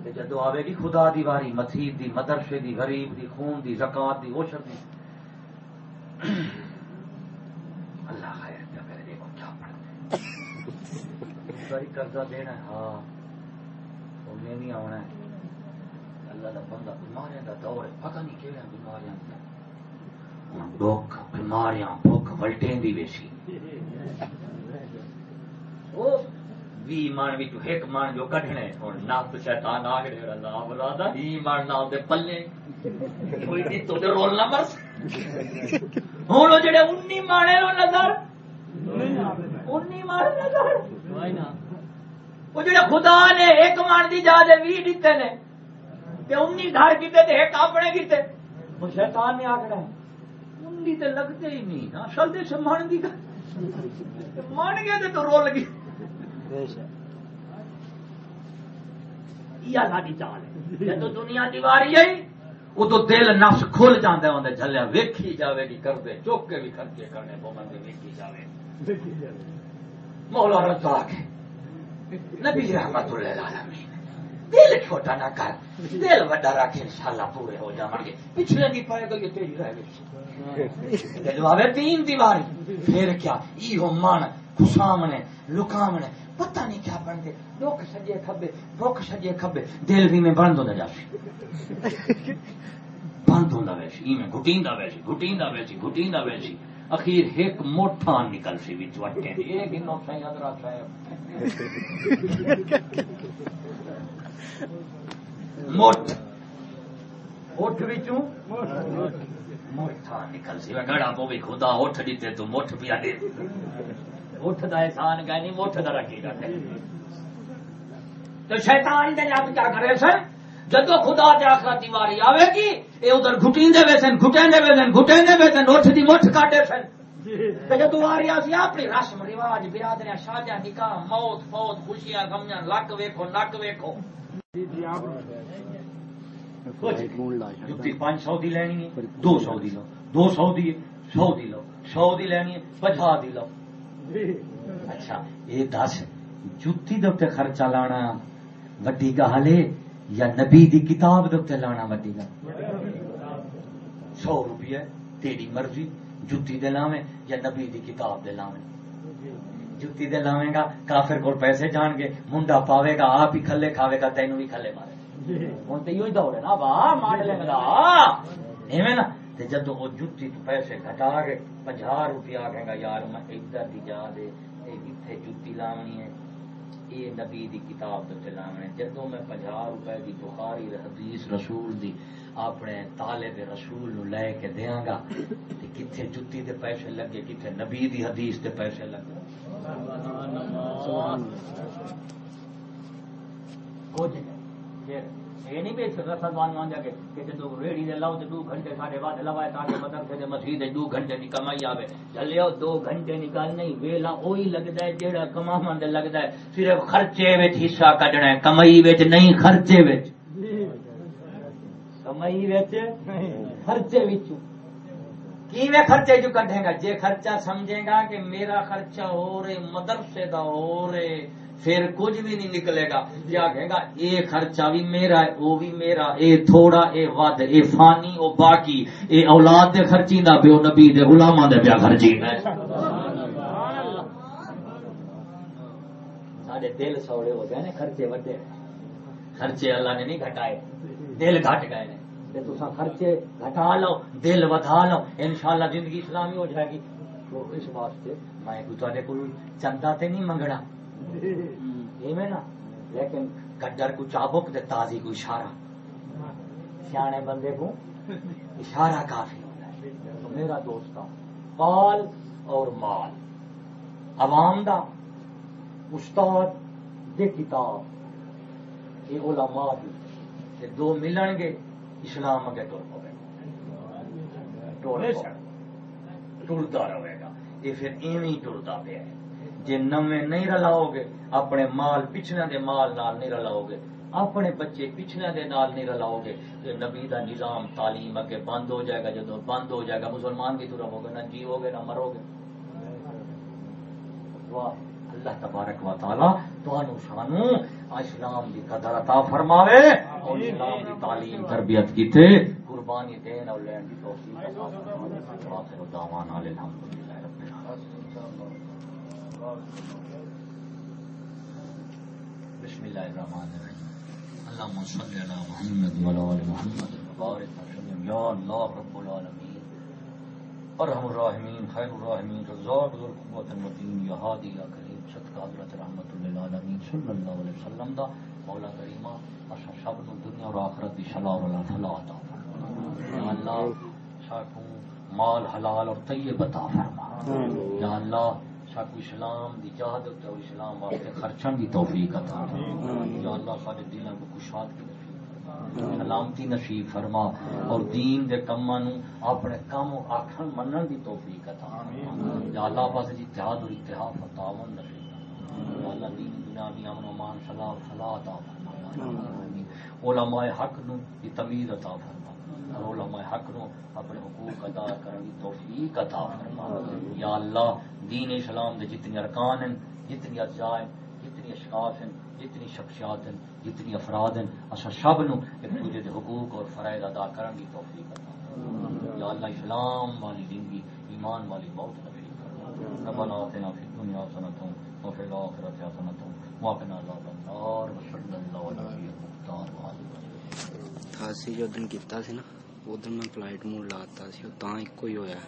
تے جدو آوے گی خدا دی واری مسیح دی مدرسے دی غریب دی خون دی زکات دی عشر دی اللہ خیر کیا کرے دیکھو کیا پڑھتے اس قرضہ دینا ہے ہاں۔ انہیں نہیں آنا ہے۔ اللہ کا بندہ بیماریاں کا دور ہے، پتہ نہیں کہڑے بیماریاں کا ہن دکھ بیماریاں، بھوک ولٹیں دی ویسی۔ وہ وی مان بھی تو ایک مان جو کڈھنے ہن نفس شیطان آ گئے اللہ برادا ہی مان نال دے پلے۔ کوئی نہیں، تو تے رول نہ ہن وہ جڑے 19 مانے نو نظر 19 مانے نظر وہ جڑے خدا نے ایک مان دی جا دے 20 دتے نے تے 19 گھر کیتے تے ایک اپنے کیتے وہ شیطان نے آکڑا ہے 19 تے لگتے ہی نہیں نا اصل دے دی مان گیا تے تو رول گئی بے شک یہ ساری چال ہے جدو دنیا دیواری آئی ادو دل نفس کھل جانا اندر جلیا ویکھی جاوے گی کردے چوک کے بھی خرچے کرنے پوند ویکھی جاوے۔ مولا رضا کے نبی رحمت اللہ العالمین دل چھوٹا نہ کر دل وڈا رکھ انشاءاللہ پورے ہو جاؤں گے۔ پچھلے نہیں پائے گا یہ تیری رہ گئی جدو آوے تین دیواری پھر کیا؟ ایہو من خسامنے لکامنے۔ پتہ نہیں کیا بن گئے۔ دکھ سجے کھبے دکھ سجے کھبے۔ دل بھی میں بند ہوتا جاسی بند ہوتا ویسی ای میں گھٹیندا ویسی گھٹیندا ویسی گھٹیندا ویسی اخیر ایک موٹا نکل سی وچ وٹے دی۔ ایک انو سائیں حضرات صاحب موٹ اٹھ وچوں؟ موٹا نکل سی۔ گڑا پو بھی خدا اٹھ دیتے تو مٹھ پیا دے اٹھ دا احسان گئے نہیں مٹھ دا رکھی گئے تو شیطان دے جب کیا کرے سر جدو خدا دے آخرت دیواری آوے گی، اے ادھر گھٹین دے ویسن گھٹین دے ویسن گھٹین دے ویسن اٹھ دی مٹھ کاٹے سن۔ تے جدو آ رہی اپنی رسم، رواج برادریاں شادیاں نکاح، موت، فوت، خوشیاں، غمیاں، لک ویکھو، نک ویکھو۔ جتی پانچ سو دی لینی ہے، دو سو دی لو، دو سو دی سو دی لو، سو دی لینی ہے پچھا دی لو۔ اچھا یہ دس جتی دے خرچہ لانا وڈی گل ہے یا نبی دی کتاب دے لانا وڈی گل سو روپیہ تیری مرضی جتی دے لاویں یا نبی دی کتاب دے لاویں؟ جتی دے لاویں گا کافر کول پیسے جان گے منڈا پاوے گا آپ ہی کھلے کھاوے گا تینوں بھی کھلے مارے۔ ہوں تو یہ دور ہے نا ماڈلنگ دا ایویں نا تے جدو وہ جتی تو پیسے گھٹا کے پنجا روپیہ آکھے گا یار میں ادھر دی جا دے اے اتنے جتی لاونی ہے یہ نبی دی کتاب تے لاونے جدو میں پنجا روپے دی بخاری حدیث رسول دی اپنے تالے دے رسول نو لے کے دیاں گا تے کتھے جتی دے پیسے لگے کتھے نبی دی حدیث دے پیسے لگے۔ جائے پھر یہ نہیں بھی رسد وان مان جا کے کہ جدو ریڑی دے لاؤ تے دو گھنٹے ساڈے بعد لوائے تاکہ مدرسے دے مسجد دے دو گھنٹے دی کمائی آوے۔ چلے دو گھنٹے نکال نہیں، ویلا وہی لگدا ہے جیڑا کماون دے لگدا ہے۔ صرف خرچے وچ حصہ کڈنا ہے، کمائی وچ نہیں، خرچے وچ۔ کمائی وچ خرچے وچ کیویں خرچے جو کڈھے گا؟ جے خرچہ سمجھے گا کہ میرا خرچہ ہو رہے، مدرسے دا ہو رہے پھر کچھ بھی نہیں نکلے گا۔ کیا کہے گا، اے خرچہ بھی میرا ہے، وہ بھی میرا اے تھوڑا، اے ود، اے فانی او باقی، اے اولاد دے خرچی دا پیو، نبی دے غلاماں دے پیا خرچی۔ ساڈے دل سوڑے ہو گئے نے، خرچے وڈے۔ خرچے اللہ نے نہیں گھٹائے، دل گھٹ گئے نے۔ تے خرچے گھٹا لو، دل ودھا لو، انشاءاللہ زندگی اسلامی ہو جائے گی۔ تو اس واسطے میں کوئی چندہ تے نہیں منگنا۔ نا لیکن گڈر کو چابک دے تازی کو اشارہ۔ سیانے بندے کو اشارہ کافی ہوتا ہے۔ تو میرا دوست پال اور مال۔ عوام دا استاد دے کتاب۔ یہ علماء دی۔ تے دو ملن گے اسلام اگے ٹر پوے۔ ٹرتا رہے گا۔ یہ پھر ایویں ٹرتا پیا ہے۔ جے نویں نہیں رلاؤ گے اپنے مال پچھلے دے مال نال نہیں رلاؤ گے اپنے بچے پچھلے دے نال نہیں رلاؤ گے تو نبی دا نظام تعلیم اگے بند ہو جائے گا جدو بند ہو جائے گا مسلمان کی طرف ہوگا نہ جیو گے نہ مرو گے اللہ تبارک و تعالی تانوں شانوں اسلام دی قدر عطا فرماوے اور اسلام دی تعلیم تربیت کیتے قربانی دین اور لین دی توفیق عطا فرماوے آخر دعوانا الحمدللہ رب العالمین بسم الله الرحمن الرحيم اللهم صل على محمد وعلى ال محمد وبارك وسلم يا الله رب العالمين ارحم الراحمين خير الراحمين رزاق ذو القوة المتين يا هادي يا كريم صدق حضرت رحمت للعالمین۔ صلی اللہ علیہ وسلم دا مولا کریمہ۔ اسا سب نو دنیا اور آخرت دی صلاح و فلاح عطا فرما۔ یا اللہ ساکو مال حلال اور طیب عطا فرما۔ یا اللہ ساکو اسلام دی جہاد اور اسلام واسطے خرچن دی توفیق عطا یا اللہ سارے دلوں کو کشاد کی سلامتی نصیب فرما۔ اور دین دے نو اپنے آکھن منن دی توفیق عطا یا اللہ پاس اتحاد اور اتحاد تعاون نصیب یا اللہ دین دنیا دی امن و امان صلاح و فلاح عطا فرما۔ علماء حق نو تمیز عطا فرما۔ علماء حق نو اپنے حقوق ادا کرنے توفیق عطا فرما یا اللہ، دین اسلام دے جتنی ارکان ہیں، جتنی اجزاء ہیں، جتنی اشخاص ہیں، جتنی شخصیات ہیں، جتنی افراد ہیں اصا سب نو ایک دوجے دے حقوق اور فرائض ادا کرنے کی توفیق عطا یا اللہ، اسلام والی زندگی، ایمان والی موت نصیب ربنا آتنا فی الدنیا حسنۃ وفي الآخرة حسنة وقنا عذاب النار۔ وصلى الله على وسلم۔ خاصی جو دن کیتا سی نا ਉਦੋਂ ਮੈਂ ਫਲਾਈਟ ਮੋਡ ਲਾਤਾ ਸੀ ਉਹ ਤਾਂ ਇੱਕੋ ਹੀ ਹੋਇਆ।